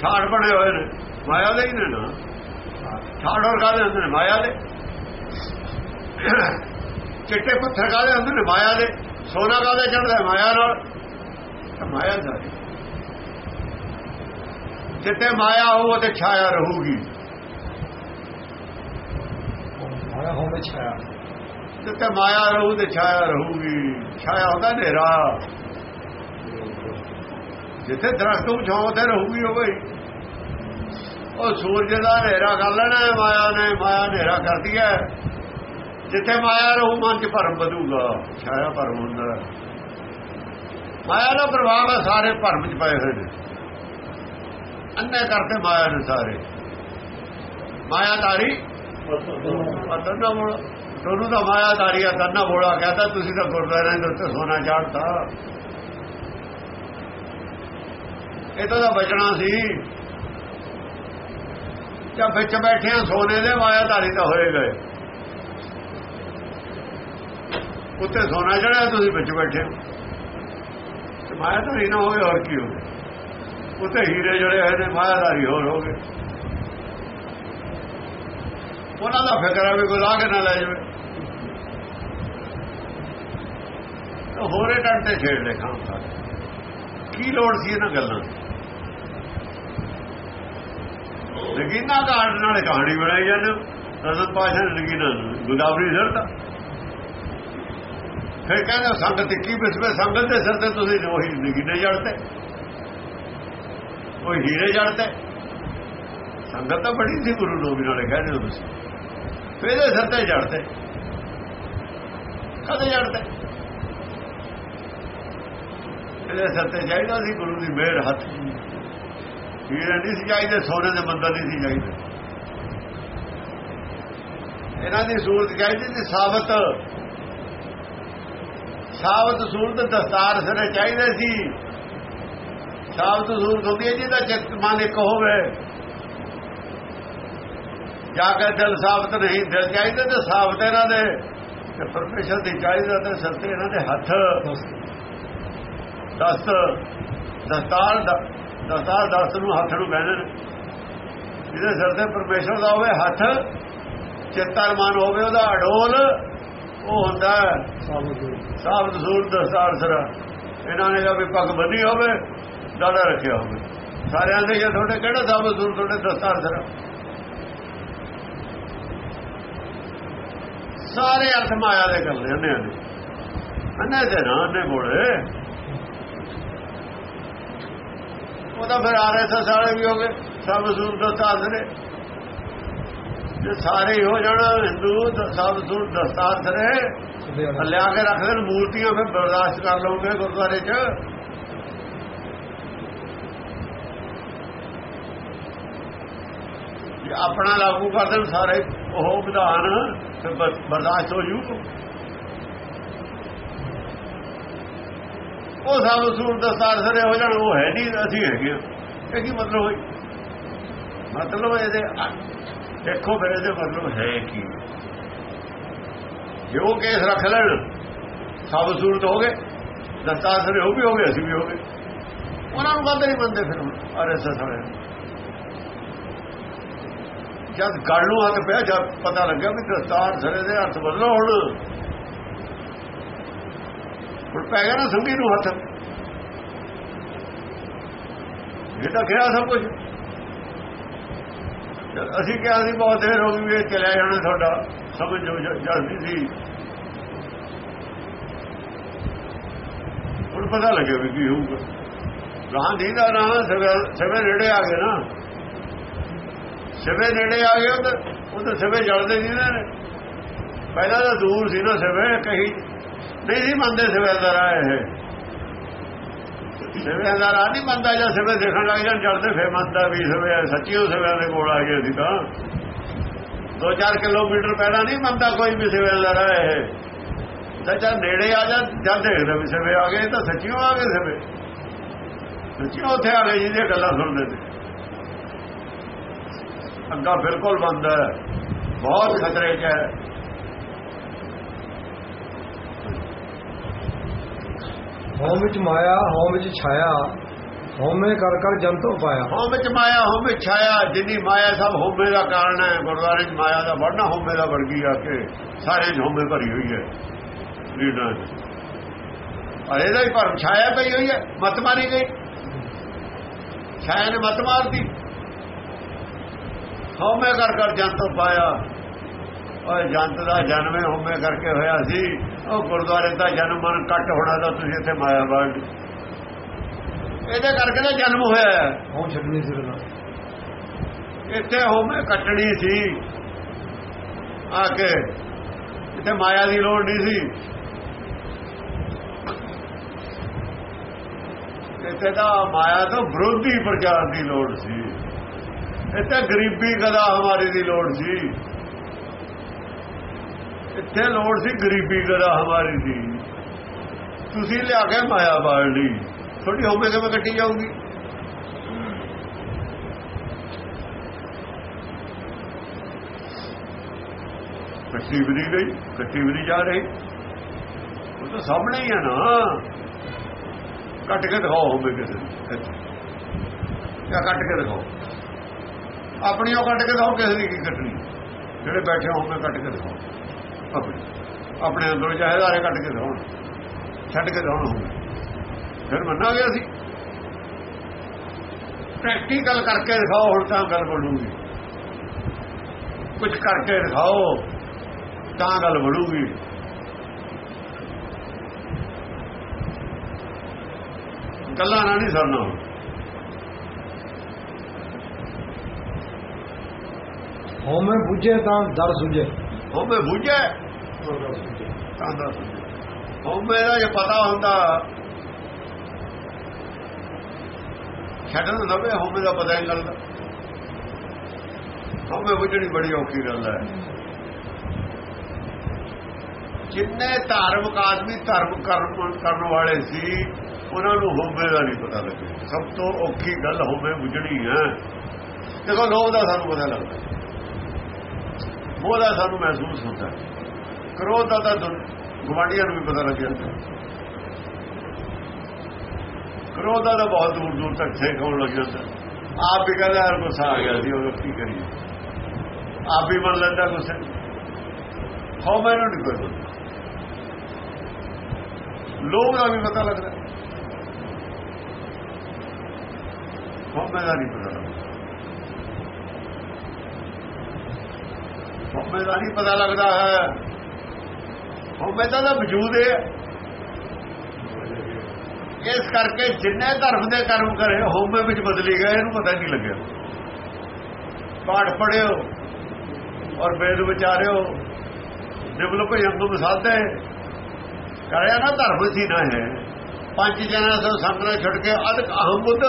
ਠਾੜ ਬਣੇ ਹੋਏ ਨੇ। ਮਾਇਆ ਦੇ ਹੀ ਨੇ ਨਾ। ਠਾੜ ਹੋਰ ਕਾਦੇ ਹੁੰਦੇ ਨੇ ਮਾਇਆ ਦੇ। ਚਿੱਟੇ ਪੱਥਰ ਕਾਦੇ ਹੁੰਦੇ ਨੇ ਮਾਇਆ ਦੇ। ਸੋਨਾ ਕਾਦੇ ਚੜਦਾ ਮਾਇਆ ਨਾਲ। ਮਾਇਆ ਸਾਰੀ ਜਿੱਤੇ ਮਾਇਆ ਹੋਊ ਤੇ ਛਾਇਆ ਰਹੂਗੀ। ਮਾਇਆ ਹਉ ਵਿੱਚ ਛਾਇਆ ਜਿੱਥੇ ਮਾਇਆ ਰਹੂ ਤੇ ਛਾਇਆ ਰਹੂਗੀ। ਛਾਇਆ ਹੁੰਦਾ ਹਨੇਰਾ। ਜਿੱਥੇ ਦਰਖਤ ਤੇ ਰਹੂਗੀ ਉਹ ਬਈ ਉਹ ਸੂਰਜ ਦਾ ਹਨੇਰਾ ਕਰ ਲੈਣਾ ਮਾਇਆ ਨੇ, ਮਾਇਆ ਹਨੇਰਾ ਕਰਦੀ ਹੈ। ਜਿੱਥੇ ਮਾਇਆ ਰਹੂ, ਮਨ ਚ ਭਰਮ ਵਧੂਗਾ, ਛਾਇਆ ਭਰਮ ਹੁੰਦਾ ਮਾਇਆ ਦਾ ਪ੍ਰਭਾਵ ਹੈ, ਸਾਰੇ ਭਰਮ ਚ ਪਏ ਹੋਏ ਨੇ। ਅੰਨੇ ਕਰਤੇ ਮਾਇਆ ਨੇ ਸਾਰੇ। ਮਾਇਆ ਧਾਰੀ ਅਤਨਾ ਮੋੜ। ਦੋਨੋਂ ਦਾ ਮਾਇਆ ਧਾਰੀ ਆ ਤੰਨਾ ਬੋਲਾ ਕਹਤਾ, ਤੁਸੀਂ ਤਾਂ ਗੁਰਦੁਆਰਿਆਂ ਦੇ ਉੱਤੇ ਸੋਨਾ ਚਾੜਤਾ। ਇਹ ਤਾਂ ਬਚਣਾ ਸੀ। ਜਾਂ ਵਿੱਚ ਬੈਠਿਆ ਸੋਨੇ ਦੇ ਮਾਇਆਧਾਰੀ ਤਾਂ ਹੋਏ ਗਏ। ਉੱਤੇ ਸੋਨਾ ਚੜਿਆ ਤੁਸੀਂ ਵਿੱਚ ਬੈਠੇ ਹੋ। ਤੇ ਮਾਇਆ ਨਾ ਹੋਵੇ, ਹੋਰ ਕੀ ਹੋਵੇ? ਉੱਤੇ ਹੀਰੇ ਜੜੇ ਹੋਏ ਨੇ, ਮਾਇਆਧਾਰੀ ਹੋਰ ਹੋ ਗਏ। ਉਹਨਾਂ ਦਾ ਫਿਕਰ ਹੈ ਵੀ ਕੋਈ ਲਾਹ ਕੇ ਨਾ ਲੈ ਜਾਵੇ। ਤਾਂ ਹੋਰੇ ਟੰਟੇ ਛੇੜ ਲੈ ਖਾਂ ਕੀ ਲੋੜ ਸੀ ਇਹਨਾਂ ਗੱਲਾਂ ਦੀ? ਨਗੀਨਾ ਕਾਂਡ ਨਾਲ ਕਹਾਣੀ ਬਣਾਈ ਜਾਂਦੇ ਹੋ। ਰਜ਼ਤ ਪਾਸ਼ਾ ਨੇ ਨਗੀਨਾ ਗੁਦਾਵਰੀ ਜ਼ਰਦਾ ਫਿਰ ਕਹਿੰਦੇ ਸੰਗਤ ਕੀ ਬਿਸਵੇ ਸੰਗਤ ਦੇ ਸਿਰ ਤੇ ਤੁਸੀਂ ਉਹੀ ਨਗੀਨੇ ਜੜਤੇ। ਉਹ ਹੀਰੇ ਜੜਤੇ। ਸੰਗਤ ਤਾਂ ਬੜੀ ਸੀ ਗੁਰੂ ਨੋਬੀ ਨਾਲੇ ਕਹਿੰਦੇ ਤੁਸੀਂ। ਫਿਰ ਇਹਦੇ ਸਿਰ ਤੇ ਜੜਤੇ। ਕਦੇ ਜੜਤੇ। ਇਹਦੇ ਸਿਰ ਤੇ ਚਾਹੀਦਾ ਸੀ ਗੁਰੂ ਦੀ ਮਿਹਰ ਹੱਥ ਹੀਰੇ ਨਹੀਂ ਸੀ ਚਾਹੀਦੇ ਸੋਨੇ ਦੇ ਮੰਦਰ ਨਹੀਂ ਸੀ ਚਾਹੀਦੇ ਇਹਨਾਂ ਦੀ ਸੂਰਤ ਚਾਹੀਦੀ ਸੀ ਸਾਬਤ। ਸਾਬਤ ਸੂਰਤ ਦਸਤਾਰ ਸਰੇ ਚਾਹੀਦੇ ਸੀ। ਸਾਬਤ ਸੂਰਤ ਹੁੰਦੀ ਹੈ ਜਿਹਦਾ ਚਿੱਤ ਮਨ ਇੱਕ ਹੋਵੇ। ਜਾ ਕੇ ਦਿਲ ਸਾਬਤ ਨਹੀਂ ਦਿਲ ਚਾਹੀਦੇ ਤੇ ਸਾਬਤ ਇਹਨਾਂ ਦੇ। ਤੇ ਪਰਮੇਸ਼ਰ ਦੀ ਚਾਹੀਦਾ ਤੇ ਸਿਰ ਤੇ ਇਹਨਾਂ ਦੇ ਹੱਥ। ਦਸਤ ਦਸਤਾਰ ਦ- ਦਸਤਾਰ ਦਸਤ ਨੂੰ ਹੱਥ ਨੂੰ ਕਹਿੰਦੇ ਨੇ ਜਿਹਦੇ ਸਿਰ ਤੇ ਪਰਮੇਸ਼ਰ ਦਾ ਹੋਵੇ ਹੱਥ ਚਿੱਤਰ ਮਨ ਹੋਵੇ ਉਹਦਾ ਅਡੋਲ, ਉਹ ਹੁੰਦਾ ਹੈ। ਸਾਬਤ ਦਸਤਾਰ ਸਰਾ। ਇਹਨਾਂ ਨੇ ਕਿਹਾ ਪੱਗ ਬੰਨੀ ਹੋਵੇ ਦਾੜਾ ਰੱਖਿਆ ਹੋਵੇ। ਸਾਰਿਆਂ ਦੇ ਜੇ ਤੁਹਾਡੇ ਕਿਹੜਾ ਸਾਬ ਸੂਰਤ, ਤੁਹਾਡੇ ਦਸਤਾਰ ਸਰਾ? ਸਾਰੇ ਅਰਥ ਮਾਇਆ ਦੇ ਕਰਦੇ ਹੁੰਦੇ ਨੇ ਅੰਨੇ ਤੇ ਨਾ, ਅੰਨੇ ਬੋਲੇ ਉਹ ਤਾਂ ਫਿਰ ਆਰਐਸਐਸ ਵਾਲੇ ਵੀ ਹੋ ਗਏ, ਸਭ ਸੂਰਤ ਦਸਤਾਰ ਨੇ ਜੇ ਸਾਰੇ ਹੋ ਜਾਣਾ, ਹਿੰਦੂ ਤਾਂ ਸਭ ਸੂਰਤ ਦਸਤਾਰ ਸਰੇ, ਲਿਆ ਕੇ ਰੱਖ ਦੇਣ, ਮੂਰਤੀਆਂ ਫਿਰ ਬਰਦਾਸ਼ਤ ਕਰ ਲਓਗੇ ਗੁਰਦੁਆਰੇ 'ਚ। ਆਪਣਾ ਲਾਗੂ ਕਰ ਦੇਣ ਸਾਰੇ, ਉਹ ਵਿਧਾਨ ਫਿਰ ਬਰਦਾਸ਼ਤ ਹੋ ਜੂ। ਉਹ ਸਭ ਸੂਰਤ ਦਸਤਾਰ ਸਰੇ ਹੋ ਜਾਣ, ਉਹ ਹੈ ਨਹੀਂ, ਅਸੀਂ ਹੈਗੇ ਹਾਂ। ਇਹ ਕੀ ਮਤਲਬ ਹੋਈ ਮਤਲਬ ਇਹਦੇ ਦੇਖੋ ਫਿਰ ਇਹਦੇ ਮਤਲਬ ਹੈ ਕੀ? ਜੇ ਉਹ ਕੇਸ ਰੱਖ ਲੈਣ, ਸਭ ਸੂਰਤ ਹੋ ਗਏ। ਦਸਤਾਰ ਸਰੇ ਉਹ ਵੀ ਹੋ ਗਏ, ਅਸੀਂ ਵੀ ਹੋ ਗਏ। ਉਹਨਾਂ ਨੂੰ ਬੰਦ ਨਹੀਂ ਮੰਨਦੇ ਫਿਰ ਹੁਣ ਆਰਐਸਐਸ ਵਾਲੇ ਜਦ ਗੱਲ ਨੂੰ ਹੱਥ ਪਿਆ, ਜਦ ਪਤਾ ਲੱਗਿਆ ਵੀ ਦਸਤਾਰ ਸਰੇ ਦੇ ਹੱਥ ਬਦਲੋ ਹੁਣ। ਹੁਣ ਪੈ ਗਿਆ ਨਾ ਸੰਗੀ ਨੂੰ ਹੱਥ। ਇਹ ਤਾਂ ਕਿਹਾ ਸਭ ਕੁਝ ਅਸੀਂ ਕਿਹਾ ਸੀ ਬਹੁਤ ਦੇਰ ਹੋ ਗਈ ਵੀ ਇਹ ਚਲਿਆ ਜਾਣਾ ਤੁਹਾਡਾ, ਸਮਝ ਜੋ ਜਲਦੀ ਸੀ। ਹੁਣ ਪਤਾ ਲੱਗਿਆ ਵੀ ਕੀ ਹੋਊਗਾ। ਗਾਂਧੀ ਦੀ ਦਾ ਰਾਹ ਸਵੇ ਨੇੜੇ ਆ ਗਏ ਨਾ। ਸਵੇ ਨੇੜੇ ਆ ਗਏ, ਉਹ ਤਾਂ ਸਵੇ ਜਲਦੇ ਨਹੀਂ ਨਾ। ਪਹਿਲਾਂ ਤਾਂ ਦੂਰ ਸੀ ਨਾ ਸਵੇ ਕਹੀ ਨਹੀਂ ਸੀ ਮੰਨਦੇ ਸਵੇ ਦਾ ਰਾਹ ਇਹ। ਸਵੇ ਦਾ ਰਾਹ ਨਹੀਂ ਮੰਨਦਾ ਜਾਂ ਸਵੇ ਦੇਖਣ ਲੱਗ ਜਾਣ ਜਲਦੇ ਫੇਰ ਮੰਨਦਾ ਵੀ ਸਵੇ ਸੱਚੀ ਉਹ ਸਵੇ ਦੇ ਕੋਲ ਆ ਗਏ ਸੀ ਤਾਂ। 2-4 ਕਿਲੋਮੀਟਰ ਪਹਿਲਾਂ ਨਹੀਂ ਮੰਨਦਾ ਕੋਈ ਵੀ ਸਵੇ ਦਾ ਰਾਹ ਇਹ। ਸੱਚਾ ਨੇੜੇ ਆ ਜਾ ਜਦ ਦੇਖਦਾ ਵੀ ਸਵੇ ਆ ਗਏ ਤਾਂ ਸੱਚੀਓ ਆ ਗਏ ਸਿਵੇਂ ਸੱਚੀਓ ਉੱਥੇ ਆ ਗਏ ਜਿਹਦੀਆਂ ਗੱਲਾਂ ਸੁਣਦੇ ਤੇ ਅੱਗਾ ਬਿਲਕੁਲ ਬੰਦ ਹੈ। ਬਹੁਤ ਖਤਰੇ 'ਚ ਹੈ। ਹਉ ਵਿੱਚ ਮਾਇਆ ਹਉ ਵਿੱਚ ਛਾਇਆ ਹਉਮੈ ਕਰ ਕਰ ਜੰਤੋ ਪਾਇਆ। ਹੋਮ ਵਿੱਚ ਮਾਇਆ, ਹੋਮ ਵਿੱਚ ਛਾਇਆ, ਜਿੰਨੀ ਮਾਇਆ ਸਭ ਹੋਮੇ ਦਾ ਕਾਰਨ ਹੈ, ਗੁਰਦੁਆਰੇ 'ਚ ਮਾਇਆ ਦਾ ਵੜਨਾ ਹੋਮੇ ਦਾ ਵੜ ਗਈ ਆ ਕੇ ਸਾਰੇ ਹੋਮੇ ਭਰੀ ਹੋਈ ਹੈ, ਲੀਡਰਾਂ 'ਚ। ਔਰ ਇਹਦਾ ਹੀ ਭਰਮ ਛਾਇਆ ਪਈ ਹੋਈ ਹੈ, ਮਤ ਮਾਰੀ ਗਈ। ਛਾਇਆ ਨੇ ਮਤ ਮਾਰਦੀ ਹੋਮੇ ਕਰ ਕਰ ਜੰਤੋ ਪਾਇਆ। ਓਏ ਜੰਤ ਦਾ ਜਨਮ ਹੋਮੇ ਕਰਕੇ ਹੋਇਆ ਸੀ। ਉਹ ਗੁਰਦੁਆਰੇ ਦਾ ਜਨਮ ਮਨ ਕੱਟ ਹੋਣਾ ਤਾਂ ਤੁਸੀਂ ਇੱਥੇ ਮਾਇਆ ਬਾੜ ਇਹਦੇ ਕਰਕੇ ਤਾਂ ਜਨਮ ਹੋਇਆ ਹੈ। ਹਉ ਛੱਡਣੀ ਸਿਰ ਨਾਲ ਇੱਥੇ ਹੋਮੇ ਕੱਟਣੀ ਸੀ। ਆ ਕੇ ਇੱਥੇ ਮਾਇਆ ਦੀ ਲੋੜ ਨਹੀਂ ਸੀ। ਇੱਥੇ ਤਾਂ ਮਾਇਆ ਤੋਂ ਵਿਰੋਧੀ ਪ੍ਰਚਾਰ ਦੀ ਲੋੜ ਸੀ। ਇੱਥੇ ਗਰੀਬੀ ਕਦਾ ਹਮਾਰੀ ਦੀ ਲੋੜ ਸੀ। ਇੱਥੇ ਲੋੜ ਸੀ ਗਰੀਬੀ ਕਦਾ ਹਮਾਰੀ ਦੀ। ਤੁਸੀਂ ਲਿਆ ਕੇ ਮਾਇਆ ਬਾੜ ਲਈ। ਤੁਹਾਡੀ ਹੋਮੇ ਕਿਵੇਂ ਕੱਟੀ ਜਾਊਗੀ? ਕੱਟੀ ਵਧੀ ਗਈ, ਕੱਟੀ ਵਧੀ ਜਾ ਰਹੀ। ਉਹ ਤਾਂ ਸਾਹਮਣੇ ਹੀ ਹੈ ਨਾ। ਕੱਟ ਕੇ ਦਿਖਾਓ ਹੋਵੇ ਕਿਸੇ ਦੀ ਕਿਆ ਕੱਟ ਕੇ ਦਿਖਾਓ। ਆਪਣੀ ਉਹ ਕੱਟ ਕੇ ਦਿਖਾਓ, ਕਿਸੇ ਦੀ ਕੀ ਕੱਟਣੀ। ਜਿਹੜੇ ਬੈਠੇ ਹੋਵੇ ਕੱਟ ਕੇ ਦਿਖਾਓ ਆਪਣੀ ਆਪਣੇ ਅੰਦਰੋਂ ਚਾਹੇਦਾਰੇ ਕੱਟ ਕੇ ਦਿਖਾਉਣ ਛੱਡ ਕੇ ਹੋਵੇ ਫਿਰ ਮੰਨਾਂਗੇ ਅਸੀਂ ਪ੍ਰੈਕਟੀਕਲ ਕਰਕੇ ਦਿਖਾਓ ਹੁਣ ਤਾਂ ਗੱਲ ਬਣੂਗੀ। ਕੁਝ ਕਰਕੇ ਦਿਖਾਓ ਤਾਂ ਗੱਲ ਬਣੂਗੀ। ਗੱਲਾਂ ਨਾਲ ਨਹੀਂ ਸਰਨਾ। ਹਉਮੈ ਬੁੱਝੇ ਤਾਂ ਦਰ ਸੁਝੇ। ਹੋਵੇ ਬੁੱਝੇ। ਤਾਂ ਦੱਸ ਹੋਵੇ ਦਾ ਜੇ ਪਤਾ ਹੁੰਦਾ, ਛੱਡਣ ਦਵੇ, ਹੋਵੇ ਦਾ ਪਤਾ ਹੀ ਲੱਗਦਾ। ਹੋਵੇ ਬੁੱਝਣੀ ਬੜੀ ਔਖੀ ਗੱਲ ਹੈ। ਜਿੰਨੇ ਧਾਰਮਿਕ ਆਦਮੀ ਧਰਮ ਕਰਮ ਕਰਨ ਵਾਲੇ ਸੀ, ਉਹਨਾਂ ਨੂੰ ਹੋਵੇ ਦਾ ਨਹੀਂ ਪਤਾ ਲੱਗਿਆ। ਸਭ ਤੋਂ ਔਖੀ ਗੱਲ ਹੋਵੇ ਬੁੱਝਣੀ ਹੈ। ਦੇਖੋ, ਲੋਭ ਦਾ ਸਾਨੂੰ ਪਤਾ ਲੱਗਦਾ। ਮੋਹ ਦਾ ਸਾਨੂੰ ਮਹਿਸੂਸ ਹੁੰਦਾ। ਕ੍ਰੋਧ ਦਾ ਤਾਂ ਗਵਾਂਡੀਆਂ ਨੂੰ ਵੀ ਪਤਾ ਲੱਗ ਜਾਂਦਾ ਕ੍ਰੋਧ ਦਾ ਤਾਂ ਬਹੁਤ ਦੂਰ ਦੂਰ ਤੱਕ ਛੇਕ ਹੋਣ ਲੱਗ ਜਾਂਦਾ। ਆਪ ਵੀ ਕਹਿੰਦਾ ਯਾਰ ਗੁੱਸਾ ਆ ਗਿਆ ਸੀ ਉਹ ਕੀ ਕਰੀਏ। ਆਪ ਵੀ ਮੰਨ ਲੈਂਦਾ ਗੁੱਸੇ ਹੋ ਮੈਨੂੰ ਨਹੀਂ ਕੋਈ ਪਤਾ। ਦਾ ਵੀ ਪਤਾ ਲੱਗਦਾ। ਹਉਮੈ ਦਾ ਨਹੀਂ ਪਤਾ ਲੱਗਦਾ। ਹਉਮੈ ਦਾ ਨਹੀਂ ਪਤਾ ਲੱਗਦਾ ਹੈ। ਹਉਮੈ ਦਾ ਤਾਂ ਵਜੂਦ ਹੈ। ਇਸ ਕਰਕੇ ਜਿੰਨੇ ਧਰਮ ਦੇ ਕਰਮ ਕਰੇ ਹਉਮੈ ਵਿੱਚ ਬਦਲੀ ਗਏ, ਇਹਨੂੰ ਪਤਾ ਨਹੀਂ ਲੱਗਿਆ। ਪਾਠ ਪੜਿਓ ਔਰ ਵੇਦ ਵਿਚਾਰਿਓ ਡਿਵਲਪ ਅੰਗ ਸਾਧੇ। ਕਰਿਆ ਨਾ ਧਰਮ ਸੀ ਨਾ ਹੈ ਪੰਜ ਜਨਾਂ ਤੋਂ ਸੰਗਰਾ ਛੱਡ ਕੇ ਅਧ ਅਹਮ ਬੁੱਧ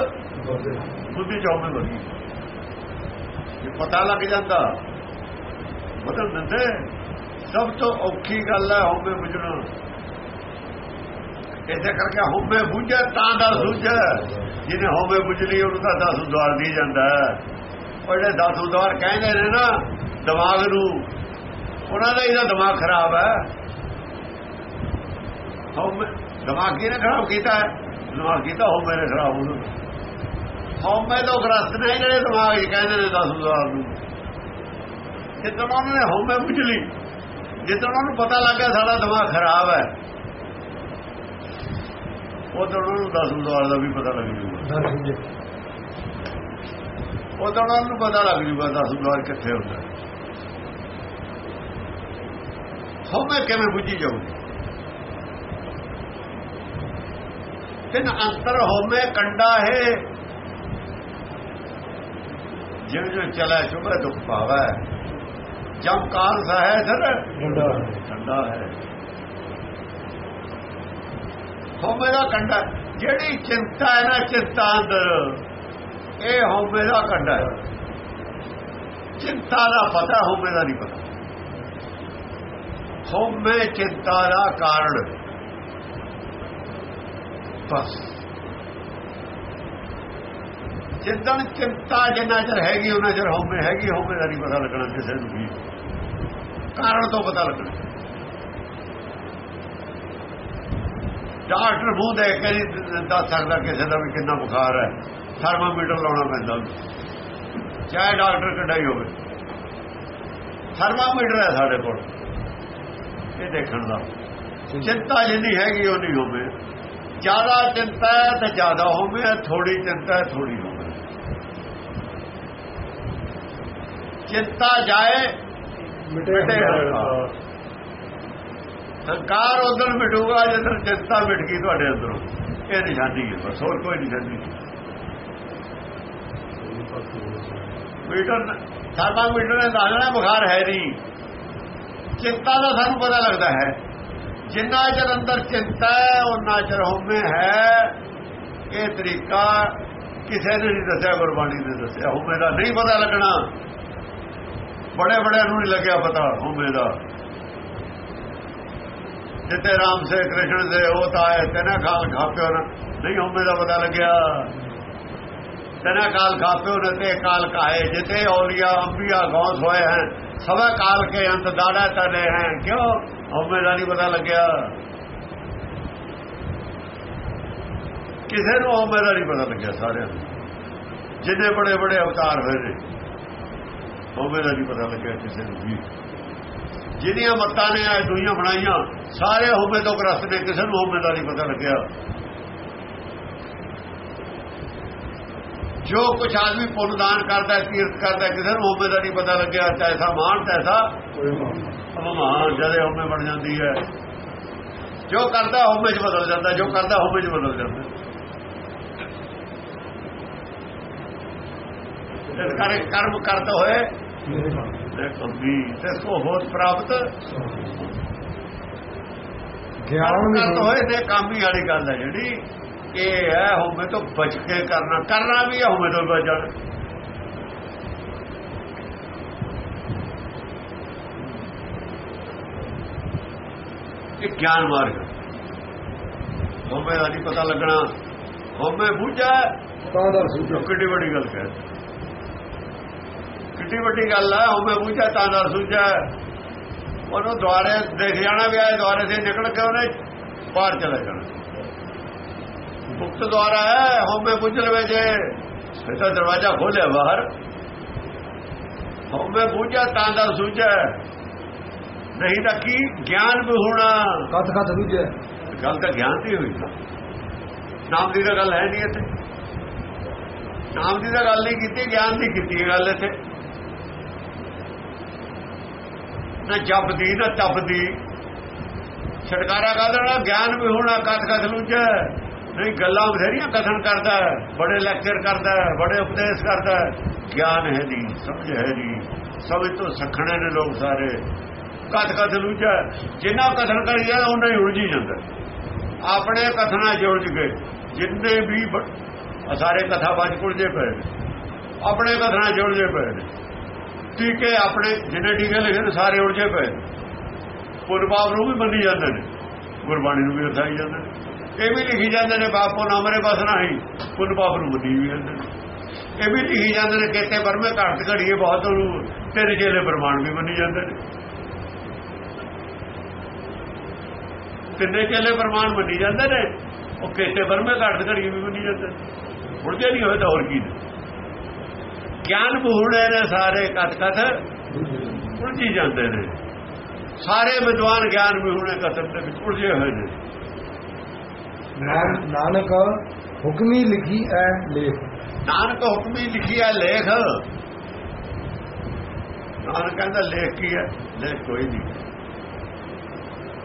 ਬੁੱਧੀ ਚੌਵੇਂ ਵਰਗੀ ਇਹ ਪਤਾ ਲੱਗ ਜਾਂਦਾ ਬਦਲ ਦਿੰਦੇ। ਸਭ ਤੋਂ ਔਖੀ ਗੱਲ ਹੈ ਹੋਵੇ ਬੁਝਣਾ। ਇਸੇ ਕਰਕੇ ਹੋਵੇ ਬੁਝੇ ਤਾਂ ਦਾ ਸੁਝੇ। ਜਿਹਨੇ ਹੋਵੇ ਬੁਝਲੀ ਉਹਨੂੰ ਤਾਂ ਦਸ ਦਵਾਰ ਦੀ ਜਾਂਦਾ ਹੈ। ਉਹ ਜਿਹੜੇ ਦਸ ਦਵਾਰ ਕਹਿੰਦੇ ਨੇ ਨਾ, ਦਿਮਾਗ ਨੂੰ, ਉਹਨਾਂ ਦਾ ਇਹਦਾ ਦਿਮਾਗ ਖਰਾਬ ਹੈ। ਹੋਵੇ ਦਿਮਾਗ ਕਿਹਨੇ ਖਰਾਬ ਕੀਤਾ ਦਿਮਾਗ ਕੀਤਾ ਹੋਵੇ ਨੇ ਖਰਾਬ ਉਹਨੂੰ। ਹੋਵੇ ਤੋਂ ਗ੍ਰਸਤ ਨੇ ਜਿਹੜੇ ਦਿਮਾਗ 'ਚ ਕਹਿੰਦੇ ਨੇ ਦਸ ਉਦਾਰ ਨੂੰ। ਜਿੱਦਾਂ ਉਹਨਾਂ ਨੇ ਹੋਵੇ ਬੁਝਲੀ ਜਿੱਦਾਂ ਉਹਨਾਂ ਨੂੰ ਪਤਾ ਲੱਗਾ ਸਾਡਾ ਦਿਮਾਗ ਖਰਾਬ ਹੈ ਉਹ ਤਾਂ ਉਹਨਾਂ ਨੂੰ ਦਸ ਦਵਾਰ ਦਾ ਵੀ ਪਤਾ ਲੱਗ ਜੂਗਾ। ਉਹ ਤਾਂ ਉਹਨਾਂ ਨੂੰ ਪਤਾ ਲੱਗ ਜੂਗਾ ਦਸ ਦਵਾਰ ਕਿੱਥੇ ਹੁੰਦਾ। ਹੋਵੇ ਕਿਵੇਂ ਬੁੱਝੀ ਜਾਊਗੀ? ਤਿੰਨ ਅੰਤਰ ਹੋਵੇ ਕੰਡਾ ਹੈ। ਜਿਉਂ ਜਿਉਂ ਚਲਾ ਚੁਬੇ ਦੁੱਖ ਪਾਵਾ ਜਮ ਕਾਲ ਸਹਿ ਸਰ ਠੰਡਾ ਹੈ। ਹੋਵੇ ਦਾ ਕੰਡਾ ਜਿਹੜੀ ਚਿੰਤਾ ਹੈ ਨਾ ਚਿੰਤਾ ਅੰਦਰ ਇਹ ਹੋਵੇ ਦਾ ਕੰਡਾ ਹੈ। ਚਿੰਤਾ ਦਾ ਪਤਾ ਹੋਵੇ ਦਾ ਨਹੀਂ ਪਤਾ। ਹੋਵੇ ਚਿੰਤਾ ਦਾ ਕਾਰਨ। ਬਸ। ਜਿੱਦਣ ਚਿੰਤਾ ਜਿੰਨਾ ਚਿਰ ਹੈਗੀ ਉਹਨਾਂ ਚਿਰ ਹੋਵੇ ਹੈਗੀ ਹੋਵੇ ਦਾ ਨਹੀਂ ਪਤਾ ਲੱਗਣਾ ਕਿਸੇ ਨੂੰ ਵੀ ਕਾਰਨ ਤੋਂ ਪਤਾ ਲੱਗਣਾ। ਡਾਕਟਰ ਮੂੰਹ ਦੇਖ ਕੇ ਨਹੀਂ ਦੱਸ ਸਕਦਾ ਕਿਸੇ ਦਾ ਵੀ ਕਿੰਨਾ ਬੁਖਾਰ ਹੈ। ਥਰਮਾਮੀਟਰ ਲਾਉਣਾ ਪੈਂਦਾ ਚਾਹੇ ਡਾਕਟਰ ਕਢਾਈ ਹੋਵੇ। ਥਰਮਾਮੀਟਰ ਹੈ ਸਾਡੇ ਕੋਲ। ਇਹ ਦੇਖਣ ਦਾ। ਚਿੰਤਾ ਜਿੰਨੀ ਹੈਗੀ ਉਹ ਨਹੀਂ ਹੋਵੇ ਜ਼ਿਆਦਾ ਚਿੰਤਾ ਹੈ ਤਾਂ ਜ਼ਿਆਦਾ ਹੋਵੇ ਥੋੜੀ ਚਿੰਤਾ ਹੈ ਥੋੜੀ ਹੋਵੇ ਚਿੰਤਾ ਜਾਏ ਮਿਟੇ ਹੰਕਾਰ। ਹੰਕਾਰ ਉਦੋਂ ਮਿਟੂਗਾ ਜਦੋਂ ਚਿੰਤਾ ਮਿਟ ਗਈ ਤੁਹਾਡੇ ਅੰਦਰੋਂ ਇਹ ਨਿਸ਼ਾਨੀ ਹੈ ਬਸ ਹੋਰ ਕੋਈ ਨਿਸ਼ਾਨੀ ਮੀਟਰ ਥਰਮਾਮੀਟਰ ਨੇ ਦੱਸਣਾ ਬੁਖਾਰ ਹੈ ਨਹੀਂ। ਚਿੰਤਾ ਦਾ ਸਾਨੂੰ ਪਤਾ ਲੱਗਦਾ ਹੈ। ਜਿੰਨਾ ਚਿਰ ਅੰਦਰ ਚਿੰਤਾ ਹੈ ਉਹਨਾਂ ਚਿਰ ਹਉਮੈ ਹੈ। ਇਹ ਤਰੀਕਾ ਕਿਸੇ ਨੇ ਨਹੀਂ ਦੱਸਿਆ ਗੁਰਬਾਣੀ ਨੇ ਦੱਸਿਆ। ਹਉਮੈ ਦਾ ਨਹੀਂ ਪਤਾ ਲੱਗਣਾ। ਬੜੇ ਬੜੇ ਨੂੰ ਨਹੀਂ ਲੱਗਿਆ ਪਤਾ ਹਉਮੈ ਦਾ। ਜਿੱਤੇ ਰਾਮ ਸੇ ਕ੍ਰਿਸ਼ਨ ਦੇ ਉਹ ਤਾਂ ਆਏ, ਤੈਨਾਂ ਕਾਲ ਖਾਪਿਓ ਨਾ। ਨਹੀਂ ਹਉਮੈ ਦਾ ਪਤਾ ਲੱਗਿਆ। ਤੈਨਾਂ ਕਾਲ ਖਾਪਿਓ ਨਾ ਤੇ ਕਾਲ ਕਾਏ ਜਿਤੇ ਔਲੀਆ, ਅੰਬੀਆ, ਗੌਸ ਹੋਏ ਹੈ ਸਵੇ ਕਾਲ ਕੇ ਅੰਤ ਦਾੜਾ ਤਨੇ ਹੈ ਕਿਉਂ? ਹਉਮੈ ਦਾ ਨਹੀਂ ਪਤਾ ਲੱਗਿਆ। ਕਿਸੇ ਨੂੰ ਹਉਮੈ ਦਾ ਨਹੀਂ ਪਤਾ ਲੱਗਿਆ ਸਾਰਿਆਂ ਨੂੰ। ਜਿੰਨੇ ਬੜੇ ਬੜੇ ਅਵਤਾਰ ਹੋਏ ਨੇ। ਹਉਮੈ ਦਾ ਨਹੀਂ ਪਤਾ ਲੱਗਿਆ ਕਿਸੇ ਨੂੰ ਵੀ। ਜਿਹੜੀਆਂ ਮੱਤਾਂ ਨੇ ਅੱਜ ਦੁਨੀਆਂ ਬਣਾਈਆਂ ਸਾਰੇ ਹੋਮੇ ਤੋਂ ਗ੍ਰਸਤ ਨੇ ਕਿਸੇ ਨੂੰ ਹਉਮੈ ਦਾ ਨਹੀਂ ਪਤਾ ਲੱਗਿਆ। ਜੋ ਕੁਝ ਆਦਮੀ ਪੁੰਨ ਦਾਨ ਕਰਦਾ ਹੈ, ਕੀਰਤ ਕਰਦਾ ਕਿਸੇ ਨੂੰ ਹਉਮੈ ਦਾ ਨਹੀਂ ਪਤਾ ਲੱਗਿਆ ਤੈਸਾ ਮਾਨ ਤੈਸਾ ਮਹਾਨ ਜਦੇ ਹਉਮੈ ਬਣ ਜਾਂਦੀ ਹੈ। ਜੋ ਕਰਦਾ ਹੋਮੇ ਚ ਬਦਲ ਜਾਂਦਾ ਜੋ ਕਰਦਾ ਹੋਮੇ ਚ ਬਦਲ ਜਾਂਦਾ। ਇਸ ਕਰਕੇ ਕਰਮ ਕਰਤੇ ਹੋਏ ਦੇਖੋ ਵੀ ਦੇਖੋ ਹੋਤ ਪ੍ਰਾਪਤ। ਗਿਆਨ ਕਰਤੇ ਹੋਏ। ਤੇ ਕੰਮ ਹੀ ਵਾਲੀ ਗੱਲ ਹੈ ਜਿਹੜੀ। ਇਹ ਹੈ ਹਉਮੈ ਤੋਂ ਬਚ ਕੇ ਕਰਨਾ। ਕਰਨਾ ਵੀ ਹੈ ਹਉਮੈ ਤੋਂ ਬਚ ਜਾਣਾ ਇਹ ਗਿਆਨ ਮਾਰਗ। ਹਉਮੈ ਦਾ ਨਹੀਂ ਪਤਾ ਲੱਗਣਾ। ਹਉਮੈ ਬੁੱਝਾ। ਤਾਂ ਦਾ ਸੂਝੋ ਕਿੱਡੀ ਵੱਡੀ ਗੱਲ ਕਹਿ ਕਿੱਡੀ ਵੱਡੀ ਗੱਲ ਹੈ ਹਉਮੈ ਬੁੱਝਾ ਤਾਂ ਦਾ ਸੁਝਾ ਉਹਨੂੰ ਦੁਆਰੇ ਦੇਖ ਜਾਣਾ ਵੀ ਆਏ ਦੁਆਰੇ से ਨਿਕਲ ਕੇ ਉਹਨੇ ਬਾਹਰ ਚਲਾ ਜਾਣਾ। ਮੁਕਤ ਦੁਆਰਾ ਹੈ ਹਉਮੈ ਬੁੱਝ ਲਵੇ ਜੇ। ਫਿਰ ਤਾਂ ਦਰਵਾਜ਼ਾ ਖੋਲਿਆ ਬਾਹਰ। ਹਉਮੈ ਬੁੱਝਾ ਤਾਂ ਦਾ ਸੁਝਾ ਨਹੀਂ ਤਾਂ ਕੀ ਗਿਆਨ ਵੀ ਹੋਣਾ। ਕਥ ਕਥ ਦੂਜੇ। ਗੱਲ ਤਾਂ ਗਿਆਨ ਦੀ ਹੋਈ ਨਾ। ਨਾਮ ਦੀ ਤਾਂ ਗੱਲ ਹੈ ਨਹੀਂ ਇੱਥੇ। ਨਾਮ ਦੀ ਤਾਂ ਗੱਲ ਨਹੀਂ ਕੀਤੀ ਗਿਆਨ ਦੀ ਕੀਤੀ ਗੱਲ ਇੱਥੇ। ਨਾ ਜਪਦੀ ਨਾ ਤਪਦੀ। ਛਟਕਾਰਾ ਕਰਦਾ ਗਿਆਨ ਵੀ ਹੋਣਾ ਕਥ ਕਥ ਲੂਝੈ ਨਹੀਂ, ਗੱਲਾਂ ਬਥੇਰੀਆਂ ਕਥਨ ਕਰਦਾ ਬੜੇ ਲੈਕਚਰ ਕਰਦਾ ਬੜੇ ਉਪਦੇਸ਼ ਕਰਦਾ ਗਿਆਨ ਹੈ ਨਹੀਂ ਸਮਝ ਹੈ ਨਹੀਂ ਸਮਝ ਤੋਂ ਸਖਣੇ ਨੇ ਲੋਕ ਸਾਰੇ। ਕਥ ਕਥ ਲੂਝੈ ਜਿੰਨਾ ਕਥਨ ਕਰੀ ਜਾਂਦਾ ਉਹਨਾਂ ਹੀ ਉਲਝੀ ਜਾਂਦਾ। ਆਪਣੇ ਕਥਨਾ ਜੁੜ ਉਲਝ ਗਏ ਜਿੰਨੇ ਵੀ ਸਾਰੇ ਕਥਾ ਬਾਜ ਕੁਲਝੇ ਪਏ ਨੇ। ਆਪਣੇ ਕਥਨਾ 'ਚ ਉਲਝੇ ਪਏ ਨੇ। ਟੀਕੇ ਆਪਣੇ ਜਿੰਨੇ ਟੀਕੇ ਲਿਖੇ ਨੇ ਸਾਰੇ ਉਲਝੇ ਪਏ ਨੇ। ਪੁਰਬਾਬ ਨੂੰ ਵੀ ਮੰਨੀ ਜਾਂਦੇ ਨੇ, ਗੁਰਬਾਣੀ ਨੂੰ ਵੀ ਰਸਾਈ ਜਾਂਦੇ ਨੇ। ਇਹ ਵੀ ਲਿਖੀ ਜਾਂਦੇ ਨੇ, ਬਾਪੋ ਨਾਮਰੇ ਬਸ ਨਹੀਂ ਪੁਰਬਾਬ ਨੂੰ ਮੰਨੀ ਵੀ ਜਾਂਦੇ ਨੇ। ਇਹ ਵੀ ਲਿਖੀ ਜਾਂਦੇ ਨੇ, ਕਿਤੇ ਬਰਮੇ ਘਾਟ ਘੜੀਏ ਬਹੁਤ ਨੂੰ ਤੇਰੇ ਚੇਲੇ ਪ੍ਰਮਾਣ ਵੀ ਮੰਨੀ ਜਾਂਦੇ ਨੇ। ਤਿੰਨੇ ਚੇਲੇ ਪ੍ਰਮਾਣ ਮੰਨੀ ਜਾਂਦੇ ਨੇ, ਉਹ ਕਿਤੇ ਬਰਮੇ ਘਾਟ ਘੜੀਏ ਵੀ ਮੰਨੀ ਜਾਂਦੇ ਨੇ। ਹੁਣ ਨਹੀਂ ਹੋਏ ਤਾਂ ਹੋਰ ਕੀ ਨੇ। ਗਿਆਨ ਬੂੜੇ ਨੇ ਸਾਰੇ ਕਥ ਕਥ ਉਲਝੀ ਜਾਂਦੇ ਨੇ। ਸਾਰੇ ਵਿਦਵਾਨ ਗਿਆਨ ਬੂੜੇ ਕਥਨ ਦੇ ਵਿੱਚ ਉਲਝੇ ਹੋਏ ਨੇ। ਨਾਨ- ਨਾਨਕ ਹੁਕਮੀ ਲਿਖੀ ਐ ਲੇਖ। ਨਾਨਕ ਹੁਕਮੀ ਲਿਖਿਆ ਲੇਖ। ਨਾਨਕ ਕਹਿੰਦਾ ਲੇਖ ਕੀ ਹੈ ਲੇਖ ਕੋਈ ਨਹੀਂ।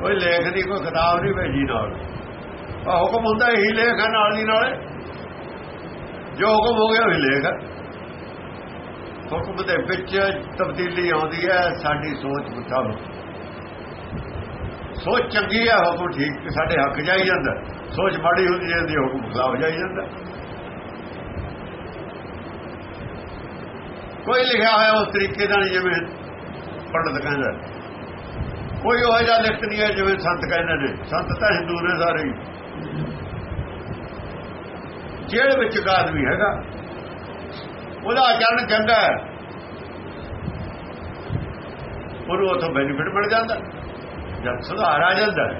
ਕੋਈ ਲੇਖ ਨਹੀਂ ਕੋਈ ਕਿਤਾਬ ਨਹੀਂ ਭੇਜੀ ਨਾਲ। ਆ ਹੁਕਮ ਹੁੰਦਾ ਇਹੀ ਲੇਖ ਹੈ ਨਾਲ ਦੀ ਨਾਲੇ। ਜੋ ਹੁਕਮ ਹੋ ਗਿਆ ਉਹੀ ਲੇਖ ਹੈ ਹੁਕਮ ਦੇ ਵਿੱਚ ਤਬਦੀਲੀ ਆਉਂਦੀ ਹੈ ਸਾਡੀ ਸੋਚ ਮੁਤਾਬਕ ਸੋਚ ਚੰਗੀ ਹੈ ਹੁਕਮ ਠੀਕ ਸਾਡੇ ਹੱਕ ਜਾਈ ਜਾਂਦਾ। ਸੋਚ ਮਾੜੀ ਹੁੰਦੀ ਜਾਂਦੀ ਹੈ, ਹੁਕਮ ਖਿਲਾਫ ਜਾਈ ਜਾਂਦਾ। ਕੋਈ ਲਿਖਿਆ ਹੋਇਆ ਉਸ ਤਰੀਕੇ ਨਾਲ ਜਿਵੇਂ ਪੰਡਤ ਕਹਿੰਦਾ ਕੋਈ ਉਹ ਜਿਹਾ ਲਿਖਤ ਨਹੀਂ ਹੈ ਜਿਵੇਂ ਸੰਤ ਕਹਿੰਦੇ ਨੇ। ਸੰਤ ਤਾਂ ਹਿੰਦੂ ਨੇ ਸਾਰੇ ਹੀ। ਜੇਲ੍ਹ ਵਿੱਚ ਇੱਕ ਆਦਮੀ ਹੈਗਾ। ਉਹਦਾ ਆਚਰਣ ਚੰਗਾ ਹੈ। ਉਹਨੂੰ ਉਥੋਂ ਬੈਨੀਫਿਟ ਮਿਲ ਜਾਂਦਾ। ਜਦ ਸੁਧਾਰ ਆ ਜਾਂਦਾ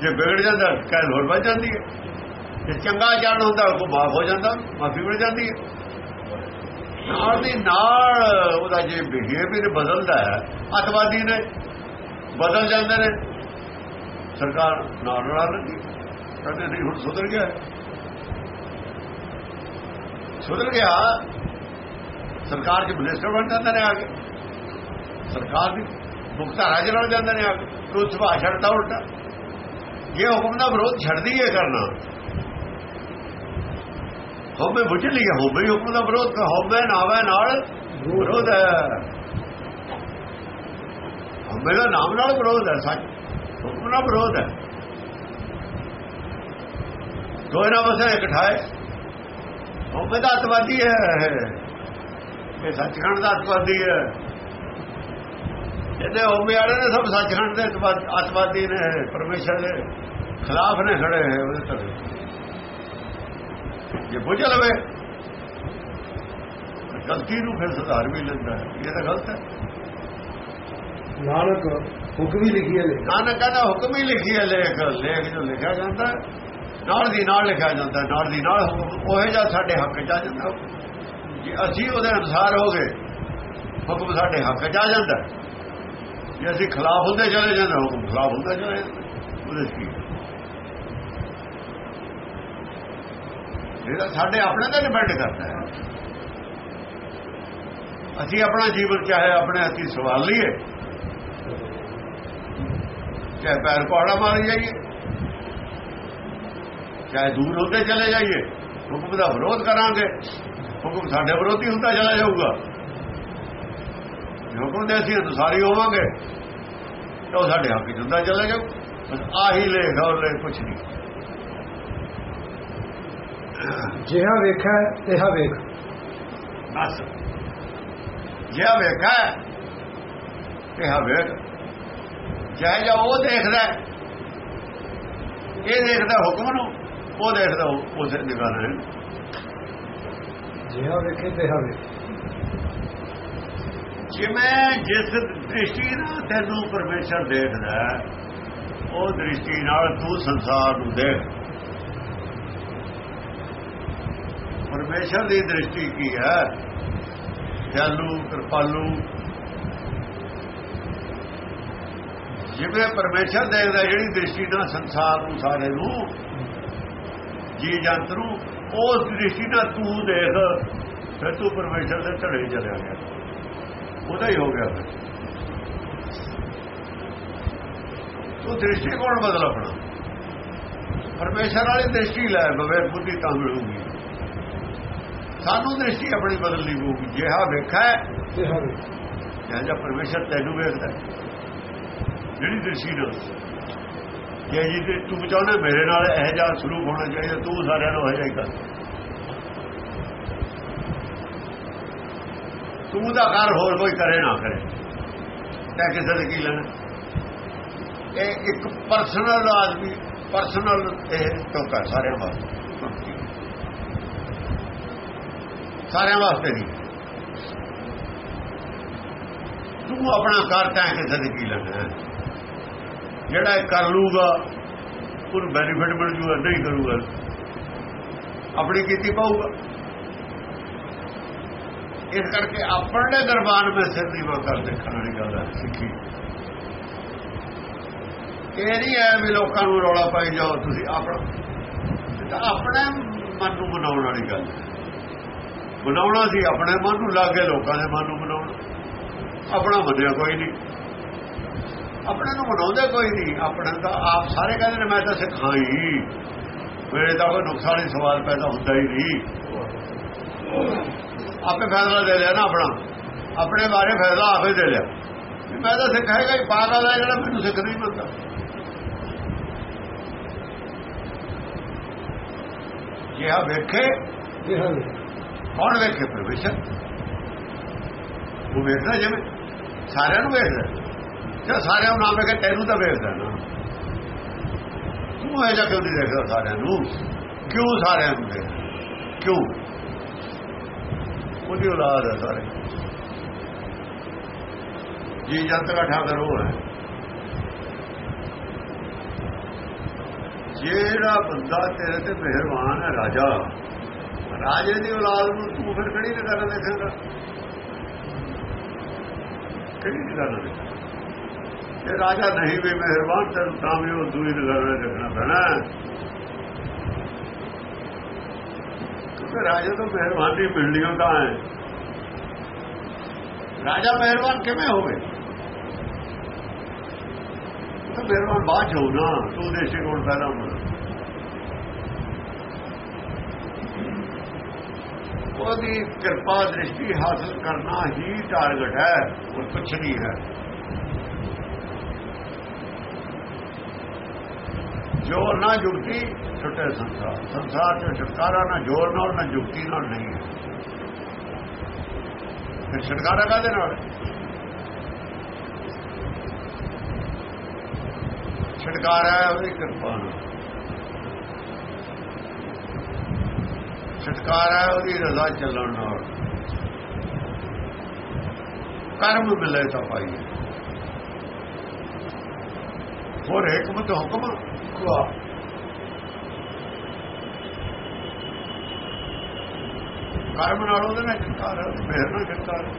ਜੇ ਵਿਗੜ ਜਾਂਦਾ ਕਹਿ ਹੋਰ ਵੱਜ ਜਾਂਦੀ ਹੈ। ਜੇ ਚੰਗਾ ਆਚਰਣ ਹੁੰਦਾ, ਉਹ ਮਾਫ ਹੋ ਜਾਂਦਾ, ਮਾਫੀ ਮਿਲ ਜਾਂਦੀ ਹੈ। ਨਾਲ ਦੀ ਨਾਲ ਉਹਦਾ ਜੇ ਬਿਹੇਵੀਅਰ ਬਦਲਦਾ ਹੈ, ਅਤਵਾਦੀ ਨੇ ਬਦਲ ਜਾਂਦੇ ਨੇ। ਸਰਕਾਰ ਨਾਲ ਨਾਲ ਲੈਂਦੀ ਹੈ। ਕਹਿੰਦੇ ਨਹੀਂ, ਹੁਣ ਸੁਧਰ ਗਿਆ ਸੁਧਰ ਗਿਆ, ਸਰਕਾਰ ਚ ਮਿਨਿਸਟਰ ਬਣ ਜਾਂਦਾ ਨੇ ਆ ਕੇ ਸਰਕਾਰ ਦੀ ਮੁਖਤਾਰਾ ਚ ਰਲ ਜਾਂਦੇ ਨੇ ਆ ਕੇ ਕੋਈ ਸੁਭਾਅ ਛੱਡਦਾ ਉਲਟਾ। ਇਹ ਹੁਕਮ ਦਾ ਵਿਰੋਧ ਛੱਡਦੀ ਹੈ ਕਰਨਾ, ਹੋਵੇ ਬੁੱਝ ਲਿਆ ਹੋਵੇ ਹੁਕਮ ਦਾ ਵਿਰੋਧ ਕਰ ਹੋਵੇ ਨਾ ਨਾਲ ਵਿਰੋਧ ਹੈ। ਹੋਵੇ ਦਾ ਨਾਮ ਨਾਲ ਵਿਰੋਧ ਹੈ, ਸੱਚ। ਹੁਕਮ ਨਾਲ ਵਿਰੋਧ ਹੈ। ਦੋਏ ਨਾ ਬਸੇ ਇਕਠਾਏ ਹੋਵੇ ਦਾ ਅਤਵਾਦੀ ਹੈ। ਇਹ ਸੱਚਖੰਡ ਦਾ ਅਤਵਾਦੀ ਹੈ। ਇਹਦੇ ਹੋਵੇ ਵਾਲੇ ਨੇ ਸਭ ਸੱਚਖੰਡ ਦੇ ਅਤਵਾਦ- ਨੇ ਪਰਮੇਸ਼ਰ ਦੇ ਖਿਲਾਫ ਨੇ ਖੜੇ ਹੈ ਉਹਦੇ ਤੱਕ ਜੇ ਬੁੱਝ ਲਵੇ ਗਲਤੀ ਨੂੰ ਫਿਰ ਸੁਧਾਰ ਵੀ ਲੈਂਦਾ ਇਹ ਤਾਂ ਗਲਤ ਹੈ। ਨਾਨਕ ਹੁਕਮ ਹੀ ਲਿਖੀ ਹੈ ਨਾਨਕ ਕਹਿੰਦਾ ਹੁਕਮ ਹੀ ਲਿਖੀ ਹੈ ਲੇਖ। ਲੇਖ ਜੋ ਲਿਖਿਆ ਜਾਂਦਾ ਨਾਲ ਦੀ ਨਾਲ ਲਿਖਿਆ ਜਾਂਦਾ, ਨਾਲ ਦੀ ਨਾਲ ਹੁਕਮ ਉਹੇ ਜਿਹਾ ਸਾਡੇ ਹੱਕ ਚ ਆ ਜਾਂਦਾ। ਜੇ ਅਸੀਂ ਉਹਦੇ ਅਨੁਸਾਰ ਹੋ ਗਏ, ਹੁਕਮ ਸਾਡੇ ਹੱਕ ਚ ਆ ਜਾਂਦਾ। ਜੇ ਅਸੀਂ ਖਿਲਾਫ ਹੁੰਦੇ ਚਲੇ ਜਾਂਦੇ, ਹੁਕਮ ਖਿਲਾਫ ਹੁੰਦਾ ਚਲੇ ਜਾਂਦਾ। ਉਹਦੇ 'ਚ ਕੀ? ਹੈ? ਸਾਡੇ ਆਪਣੇ ਤੇ ਡਿਪੈਂਡ ਕਰਦਾ ਹੈ। ਅਸੀਂ ਆਪਣਾ ਜੀਵਨ ਚਾਹੇ ਆਪਣੇ ਹੱਥੀ ਸਵਾਲ ਲਈਏ, ਚਾਹੇ ਪੈਰ ਪਹਾੜਾ ਮਾਰ ਜਾਈਏ। ਚਾਹੇ ਦੂਰ ਹੁੰਦੇ ਚਲੇ ਜਾਈਏ ਹੁਕਮ ਦਾ ਵਿਰੋਧ ਕਰਾਂਗੇ। ਹੁਕਮ ਸਾਡੇ ਵਿਰੋਧੀ ਹੁੰਦਾ ਚਲਾ ਜਾਊਗਾ। ਜੇ ਹੁਕਮ ਦੇ ਅਸੀਂ ਅਨੁਸਾਰੀ ਹੋਵਾਂਗੇ। ਤਾਂ ਉਹ ਸਾਡੇ ਹੱਕ 'ਚ ਹੁੰਦਾ ਚਲਾ ਜਾਊ। ਬਸ ਆਹੀ ਲੇਖ ਹੋਰ ਲੈ ਕੁਛ ਨਹੀਂ। ਜਿਹਾ ਵੇਖੈ ਤਿਹਾ ਵੇਖ। ਬਸ। ਜੇ ਵੇਖਾ ਤੇ ਹਾ ਵੇਖ। ਚਾਹੇ ਜਾ ਉਹ ਦੇਖਦਾ ਇਹ ਦੇਖਦਾ ਹੁਕਮ ਨੂੰ। ਉਹ ਦੇਖਦਾ ਉਹ- ਉਸੇ ਨਿਗਾਹ ਨਾਲ ਜਿਹਾ ਵੇਖੇ ਤਿਹਾ ਵੇਖ ਜਿਵੇਂ ਜਿਸ ਦ੍ਰਿਸ਼ਟੀ ਨਾਲ ਤੈਨੂੰ ਪਰਮੇਸ਼ਰ ਦੇਖਦਾ ਉਹ ਦ੍ਰਿਸ਼ਟੀ ਨਾਲ ਤੂੰ ਸੰਸਾਰ ਨੂੰ ਦੇਖ। ਪਰਮੇਸ਼ਰ ਦੀ ਦ੍ਰਿਸ਼ਟੀ ਕੀ ਹੈ? ਦਿਆਲੂ ਕਿਰਪਾਲੂ। ਜਿਵੇਂ ਪਰਮੇਸ਼ਰ ਦੇਖਦਾ ਜਿਹੜੀ ਦ੍ਰਿਸ਼ਟੀ ਨਾਲ ਸੰਸਾਰ ਨੂੰ ਸਾਰੇ ਨੂੰ ਜੀ ਜੰਤ ਨੂੰ ਉਸ ਦ੍ਰਿਸ਼ਟੀ ਨਾਲ ਤੂੰ ਦੇਖ ਫਿਰ ਤੂੰ ਪਰਮੇਸ਼ਰ ਦੇ ਢੜੇ ਚਲਿਆ ਗਿਆ। ਉਹਦਾ ਹੀ ਹੋ ਗਿਆ ਫਿਰ। ਤੂੰ ਦ੍ਰਿਸ਼ਟੀ ਕੋਣ ਬਦਲ ਆਪਣਾ? ਪਰਮੇਸ਼ਰ ਵਾਲੀ ਦ੍ਰਿਸ਼ਟੀ ਲੈ ਬਵੇ ਬੁੱਧੀ ਤਾਂ ਮਿਲੂਗੀ। ਸਾਨੂੰ ਦ੍ਰਿਸ਼ਟੀ ਆਪਣੀ ਬਦਲਣੀ ਪਊਗੀ। ਜਿਹਾ ਵੇਖਾ ਹੈ ਤਿਹਾ ਵੇਖ ਜਾਂ ਜਾਂ ਪਰਮੇਸ਼ਰ ਤੈਨੂੰ ਵੇਖਦਾ। ਜਿਹੜੀ ਦ੍ਰਿਸ਼ਟੀ ਨਾਲ। ਜੇ ਜੀ ਤੇ ਤੂੰ ਚਾਹੁੰਦਾ ਮੇਰੇ ਨਾਲ ਇਹ ਜਿਹਾ ਸਲੂਕ ਹੋਣਾ ਚਾਹੀਦਾ, ਤੂੰ ਸਾਰਿਆਂ ਨੂੰ ਇਹ ਜਿਹਾ ਹੀ ਕਰ। ਤੂੰ ਦਾ ਕਰ ਹੋਰ ਕੋਈ ਕਰੇ ਨਾ ਕਰੇ। ਤੈ ਕਿਸੇ ਦੇ ਕੀ ਲੈਣਾ? ਇਹ ਇੱਕ ਪਰਸਨਲ ਆਦਮੀ ਪਰਸਨਲ ਇਹ ਟੋਕਾ ਸਾਰਿਆਂ ਵਾਸਤੇ। ਸਾਰਿਆਂ ਵਾਸਤੇ ਨਹੀਂ। ਤੂੰ ਆਪਣਾ ਕਰਤਾ ਹੈ ਕਿਸੇ ਦੇ ਕੀ ਲੈਣਾ? ਜਿਹੜਾ ਇਹ ਕਰ ਲੂਗਾ ਉਹਨੂੰ ਬੈਨੀਫਿਟ ਮਿਲ ਜੂਗਾ ਨਹੀਂ ਕਰੂਗਾ। ਆਪਣੀ ਕੀਤੀ ਪਾਊਗਾ। ਇਸ ਕਰਕੇ ਆਪਣੇ ਦਰਬਾਰ ਵਿੱਚ ਸਿਰ ਦੀ ਕਰ ਦੇਖਣ ਵਾਲੀ ਗੱਲ ਹੈ, ਸਿੱਖੀ। ਇਹ ਨਹੀਂ ਹੈ ਵੀ ਲੋਕਾਂ ਨੂੰ ਰੌਲਾ ਪਾਈ ਜਾਓ, ਤੁਸੀਂ ਆਪਣਾ ਆਪਣੇ ਮਨ ਨੂੰ ਬਣਾਉਣ ਵਾਲੀ ਗੱਲ ਹੈ। ਬਣਾਉਣਾ ਸੀ ਆਪਣੇ ਮਨ ਨੂੰ, ਲੱਗੇ ਲੋਕਾਂ ਦੇ ਮਨ ਨੂੰ ਬਣਾਉਣਾ ਆਪਣਾ ਮੰਨਿਆ ਕੋਈ ਨਹੀਂ। ਆਪਣੇ ਨੂੰ ਬਣਾਉਂਦੇ ਕੋਈ ਨਹੀਂ। ਆਪਣੇ ਤਾਂ ਆਪ ਸਾਰੇ ਕਹਿੰਦੇ ਨੇ ਮੈਂ ਤਾਂ ਸਿੱਖਾਂ ਹੀ ਮੇਰੇ ਤਾਂ ਕੋਈ ਨੁਕਸਾਨੀ ਸਵਾਲ ਪੈਦਾ ਹੁੰਦਾ ਹੀ ਨਹੀਂ। ਆਪੇ ਫੈਸਲਾ ਦੇ ਲਿਆ ਨਾ ਆਪਣਾ। ਆਪਣੇ ਬਾਰੇ ਫੈਸਲਾ ਆਪੇ ਦੇ ਲਿਆ। ਮੈਂ ਤਾਂ ਸਿੱਖ ਹੈਗਾ ਹੀ ਪਾਗਲ ਹੈ ਜਿਹੜਾ ਮੈਨੂੰ ਸਿੱਖ ਨਹੀਂ ਮੰਨਦਾ ਜੇ ਆ ਵੇਖੇ ਤਿਹਾ ਵੇਖ ਕੌਣ ਵੇਖੇ? ਪਰਮੇਸ਼ਰ। ਉਹ ਵੇਖਦਾ ਜਿਵੇਂ। ਸਾਰਿਆਂ ਨੂੰ ਵੇਖਦਾ। ਜੇ ਸਾਰਿਆਂ ਨੂੰ ਨਾ ਵੇਖੇ ਤੈਨੂੰ ਤਾਂ ਵੇਖਦਾ ਨਾ ਤੂੰ ਇਹ ਜਾ ਕਿਉਂ ਨਹੀਂ ਦੇਖਦਾ ਸਾਰਿਆਂ ਨੂੰ? ਕਿਉਂ ਸਾਰਿਆਂ ਨੂੰ ਦੇਖਦਾ ਕਿਉਂ? ਉਹਦੀ ਔਲਾਦ ਹੈ ਸਾਰੇ। ਜੀ ਜੰਤ ਇਕੱਠਾ ਕਰੋ ਹੈ। ਜਿਹੜਾ ਬੰਦਾ ਤੇਰੇ ਤੇ ਮਿਹਰਬਾਨ ਹੈ ਰਾਜਾ, ਰਾਜੇ ਦੀ ਔਲਾਦ ਨੂੰ ਤੂੰ ਫਿਰ ਕਿਹੜੀ ਨਜ਼ਰ ਨਾਲ ਦੇਖੇਗਾ? ਕਿਹੜੀ ਨਜ਼ਰ ਨਾਲ ਦੇਖੇਗਾ? ਜੇ ਰਾਜਾ ਨਹੀਂ ਵੀ ਮਿਹਰਬਾਨ, ਤੈਨੂੰ ਤਾਂ ਵੀ ਉਹ ਦੂਈ ਨਜ਼ਰ ਨਾਲ ਪੈਣਾ ਕਿਉਂਕਿ ਰਾਜਾ ਤੋਂ ਮਿਹਰਬਾਨੀ ਮਿਲਣੀ ਹੁੰਦਾ ਹੈ। ਰਾਜਾ ਮਿਹਰਬਾਨ ਕਿਵੇਂ ਹੋਵੇ? ਤਾਂ ਮਿਹਰਬਾਨ ਬਾਅਦ ਚ ਹੋਊ ਨਾ ਤੂੰ ਦੇਸ਼ੀ ਕੋਲ ਪੈਦਾ ਹੋਣਾ। ਉਹਦੀ ਕਿਰਪਾ ਦ੍ਰਿਸ਼ਟੀ ਹਾਸਲ ਕਰਨਾ ਹੀ ਟਾਰਗੇਟ ਹੈ ਉਹ ਕੁਛ ਹੈ। ਜ਼ੋਰ ਨਾ ਜੁਗਤੀ ਛੁੱਟੇ ਸੰਸਾਰ। ਸੰਸਾਰ ਚ ਛੁਟਕਾਰਾ ਨਾ ਜੋਰ ਨਾਲ, ਨਾ ਜੁਗਤੀ ਨਾਲ ਨਹੀਂ ਹੈ। ਛੁਟਕਾਰਾ ਕਾਹਦੇ ਨਾਲ? ਛੁਟਕਾਰਾ ਹੈ ਉਹਦੀ ਕਿਰਪਾ ਨਾਲ। ਛੁਟਕਾਰਾ ਹੈ ਉਹਦੀ ਰਜ਼ਾ ਚੱਲਣ ਨਾਲ। ਕਰਮ ਮਿਲੇ ਤਾਂ ਪਾਈ ਹੋਰ ਹਕਮਤ ਹੁਕਮ ਵਾਹ ਕਰਮ ਨਾਲ ਉਹਦੇ ਨਾਲ ਛੁਟਕਾਰਾ ਮਿਹਰ ਨਾਲ ਛੁਟਕਾਰਾ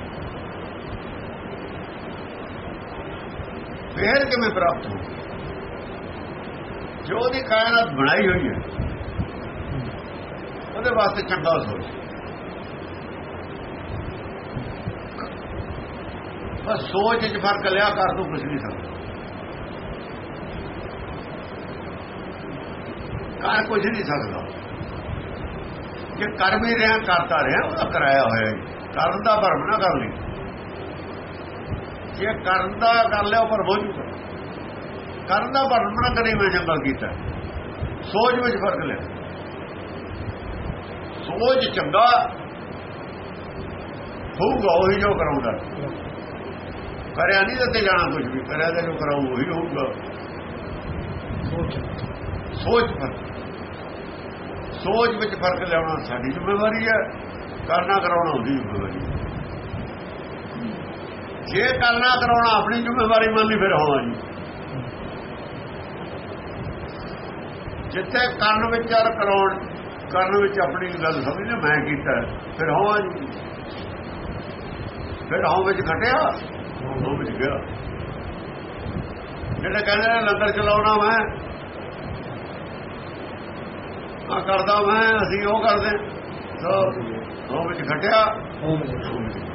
ਮਿਹਰ ਕਿਵੇਂ ਪ੍ਰਾਪਤ ਹੋ? ਜੋ ਦੀ ਕਾਇਨਾਤ ਬਣਾਈ ਹੋਈ ਹੈ, ਉਹਦੇ ਵਾਸਤੇ ਚੰਗਾ ਸੋਚ। ਬਸ ਸੋਚ ਚ ਫ਼ਰਕ ਲਿਆ ਕਰ ਤੂੰ ਕੁਝ ਨਹੀਂ ਸਕਦਾ ਕਰ ਕੁਝ ਨਹੀਂ ਸਕਦਾ। ਜੇ ਕਰ ਵੀ ਰਿਹਾ ਕਰਤਾ ਰਿਹਾ ਉਹਦਾ ਕਰਾਇਆ ਹੋਇਆ ਹੈ ਕਰਨ ਦਾ ਭਰਮ ਨਾ ਕਰ ਲਈ ਜੇ ਕਰਨ ਦਾ ਕਰ ਲਿਆ ਪਰ ਹੋ ਜੂਗਾ। ਕਰਨ ਦਾ ਭਰਮ ਨਾ ਕਰੀ ਮੈਂ ਜੰਗਲ ਕੀਤਾ। ਸੋਚ ਵਿੱਚ ਫ਼ਰਕ ਲਿਆ। ਸੋਚ ਚੰਗਾ ਹੋਊਗਾ ਉਹੀ ਜੋ ਕਰਾਉਂਦਾ। ਕਰਿਆ ਨਹੀਂ ਤੇ ਜਾਣਾ ਕੁਝ ਵੀ। ਕਰਿਆ ਤੇ ਜੋ ਕਰਾਉ ਉਹੀ ਹੋਊਗਾ। ਸੋਚ। ਸੋਚ ਫ਼ਰਕ। ਸੋਚ ਵਿੱਚ ਫ਼ਰਕ ਲਿਆਉਣਾ ਸਾਡੀ ਜ਼ਿੰਮੇਵਾਰੀ ਹੈ, ਕਰਨਾ ਕਰਾਉਣਾ ਉਹਦੀ ਜ਼ਿੰਮੇਵਾਰੀ ਜੇ ਕਰਨਾ ਕਰਾਉਣਾ ਆਪਣੀ ਜ਼ਿੰਮੇਵਾਰੀ ਮੰਨ ਲਈ ਫਿਰ ਹੋਣਾ ਜੀ। ਜਿੱਥੇ ਕਰਨ ਵਿਚਾਰ ਕਰਾਉਣ, ਕਰਨ ਵਿੱਚ ਆਪਣੀ ਗੱਲ ਸਮਝਣਾ ਮੈਂ ਕੀਤਾ, ਫਿਰ ਹੋਵਾਂ ਜੀ। ਫਿਰ ਹੋਂ ਵਿੱਚ ਘਟਿਆ ਹੋਂ ਵਿੱਚ ਗਿਆ। ਜਿਹੜੇ ਕਹਿੰਦੇ ਨੇ, ਲੰਗਰ ਚਲਾਉਣਾ ਮੈਂ ਆ ਕਰਦਾ ਮੈਂ ਅਸੀਂ ਉਹ ਕਰਦੇ ਸੋ ਹੋਂ ਵਿੱਚ ਘਟਿਆ ਹੋਮ ਜੀ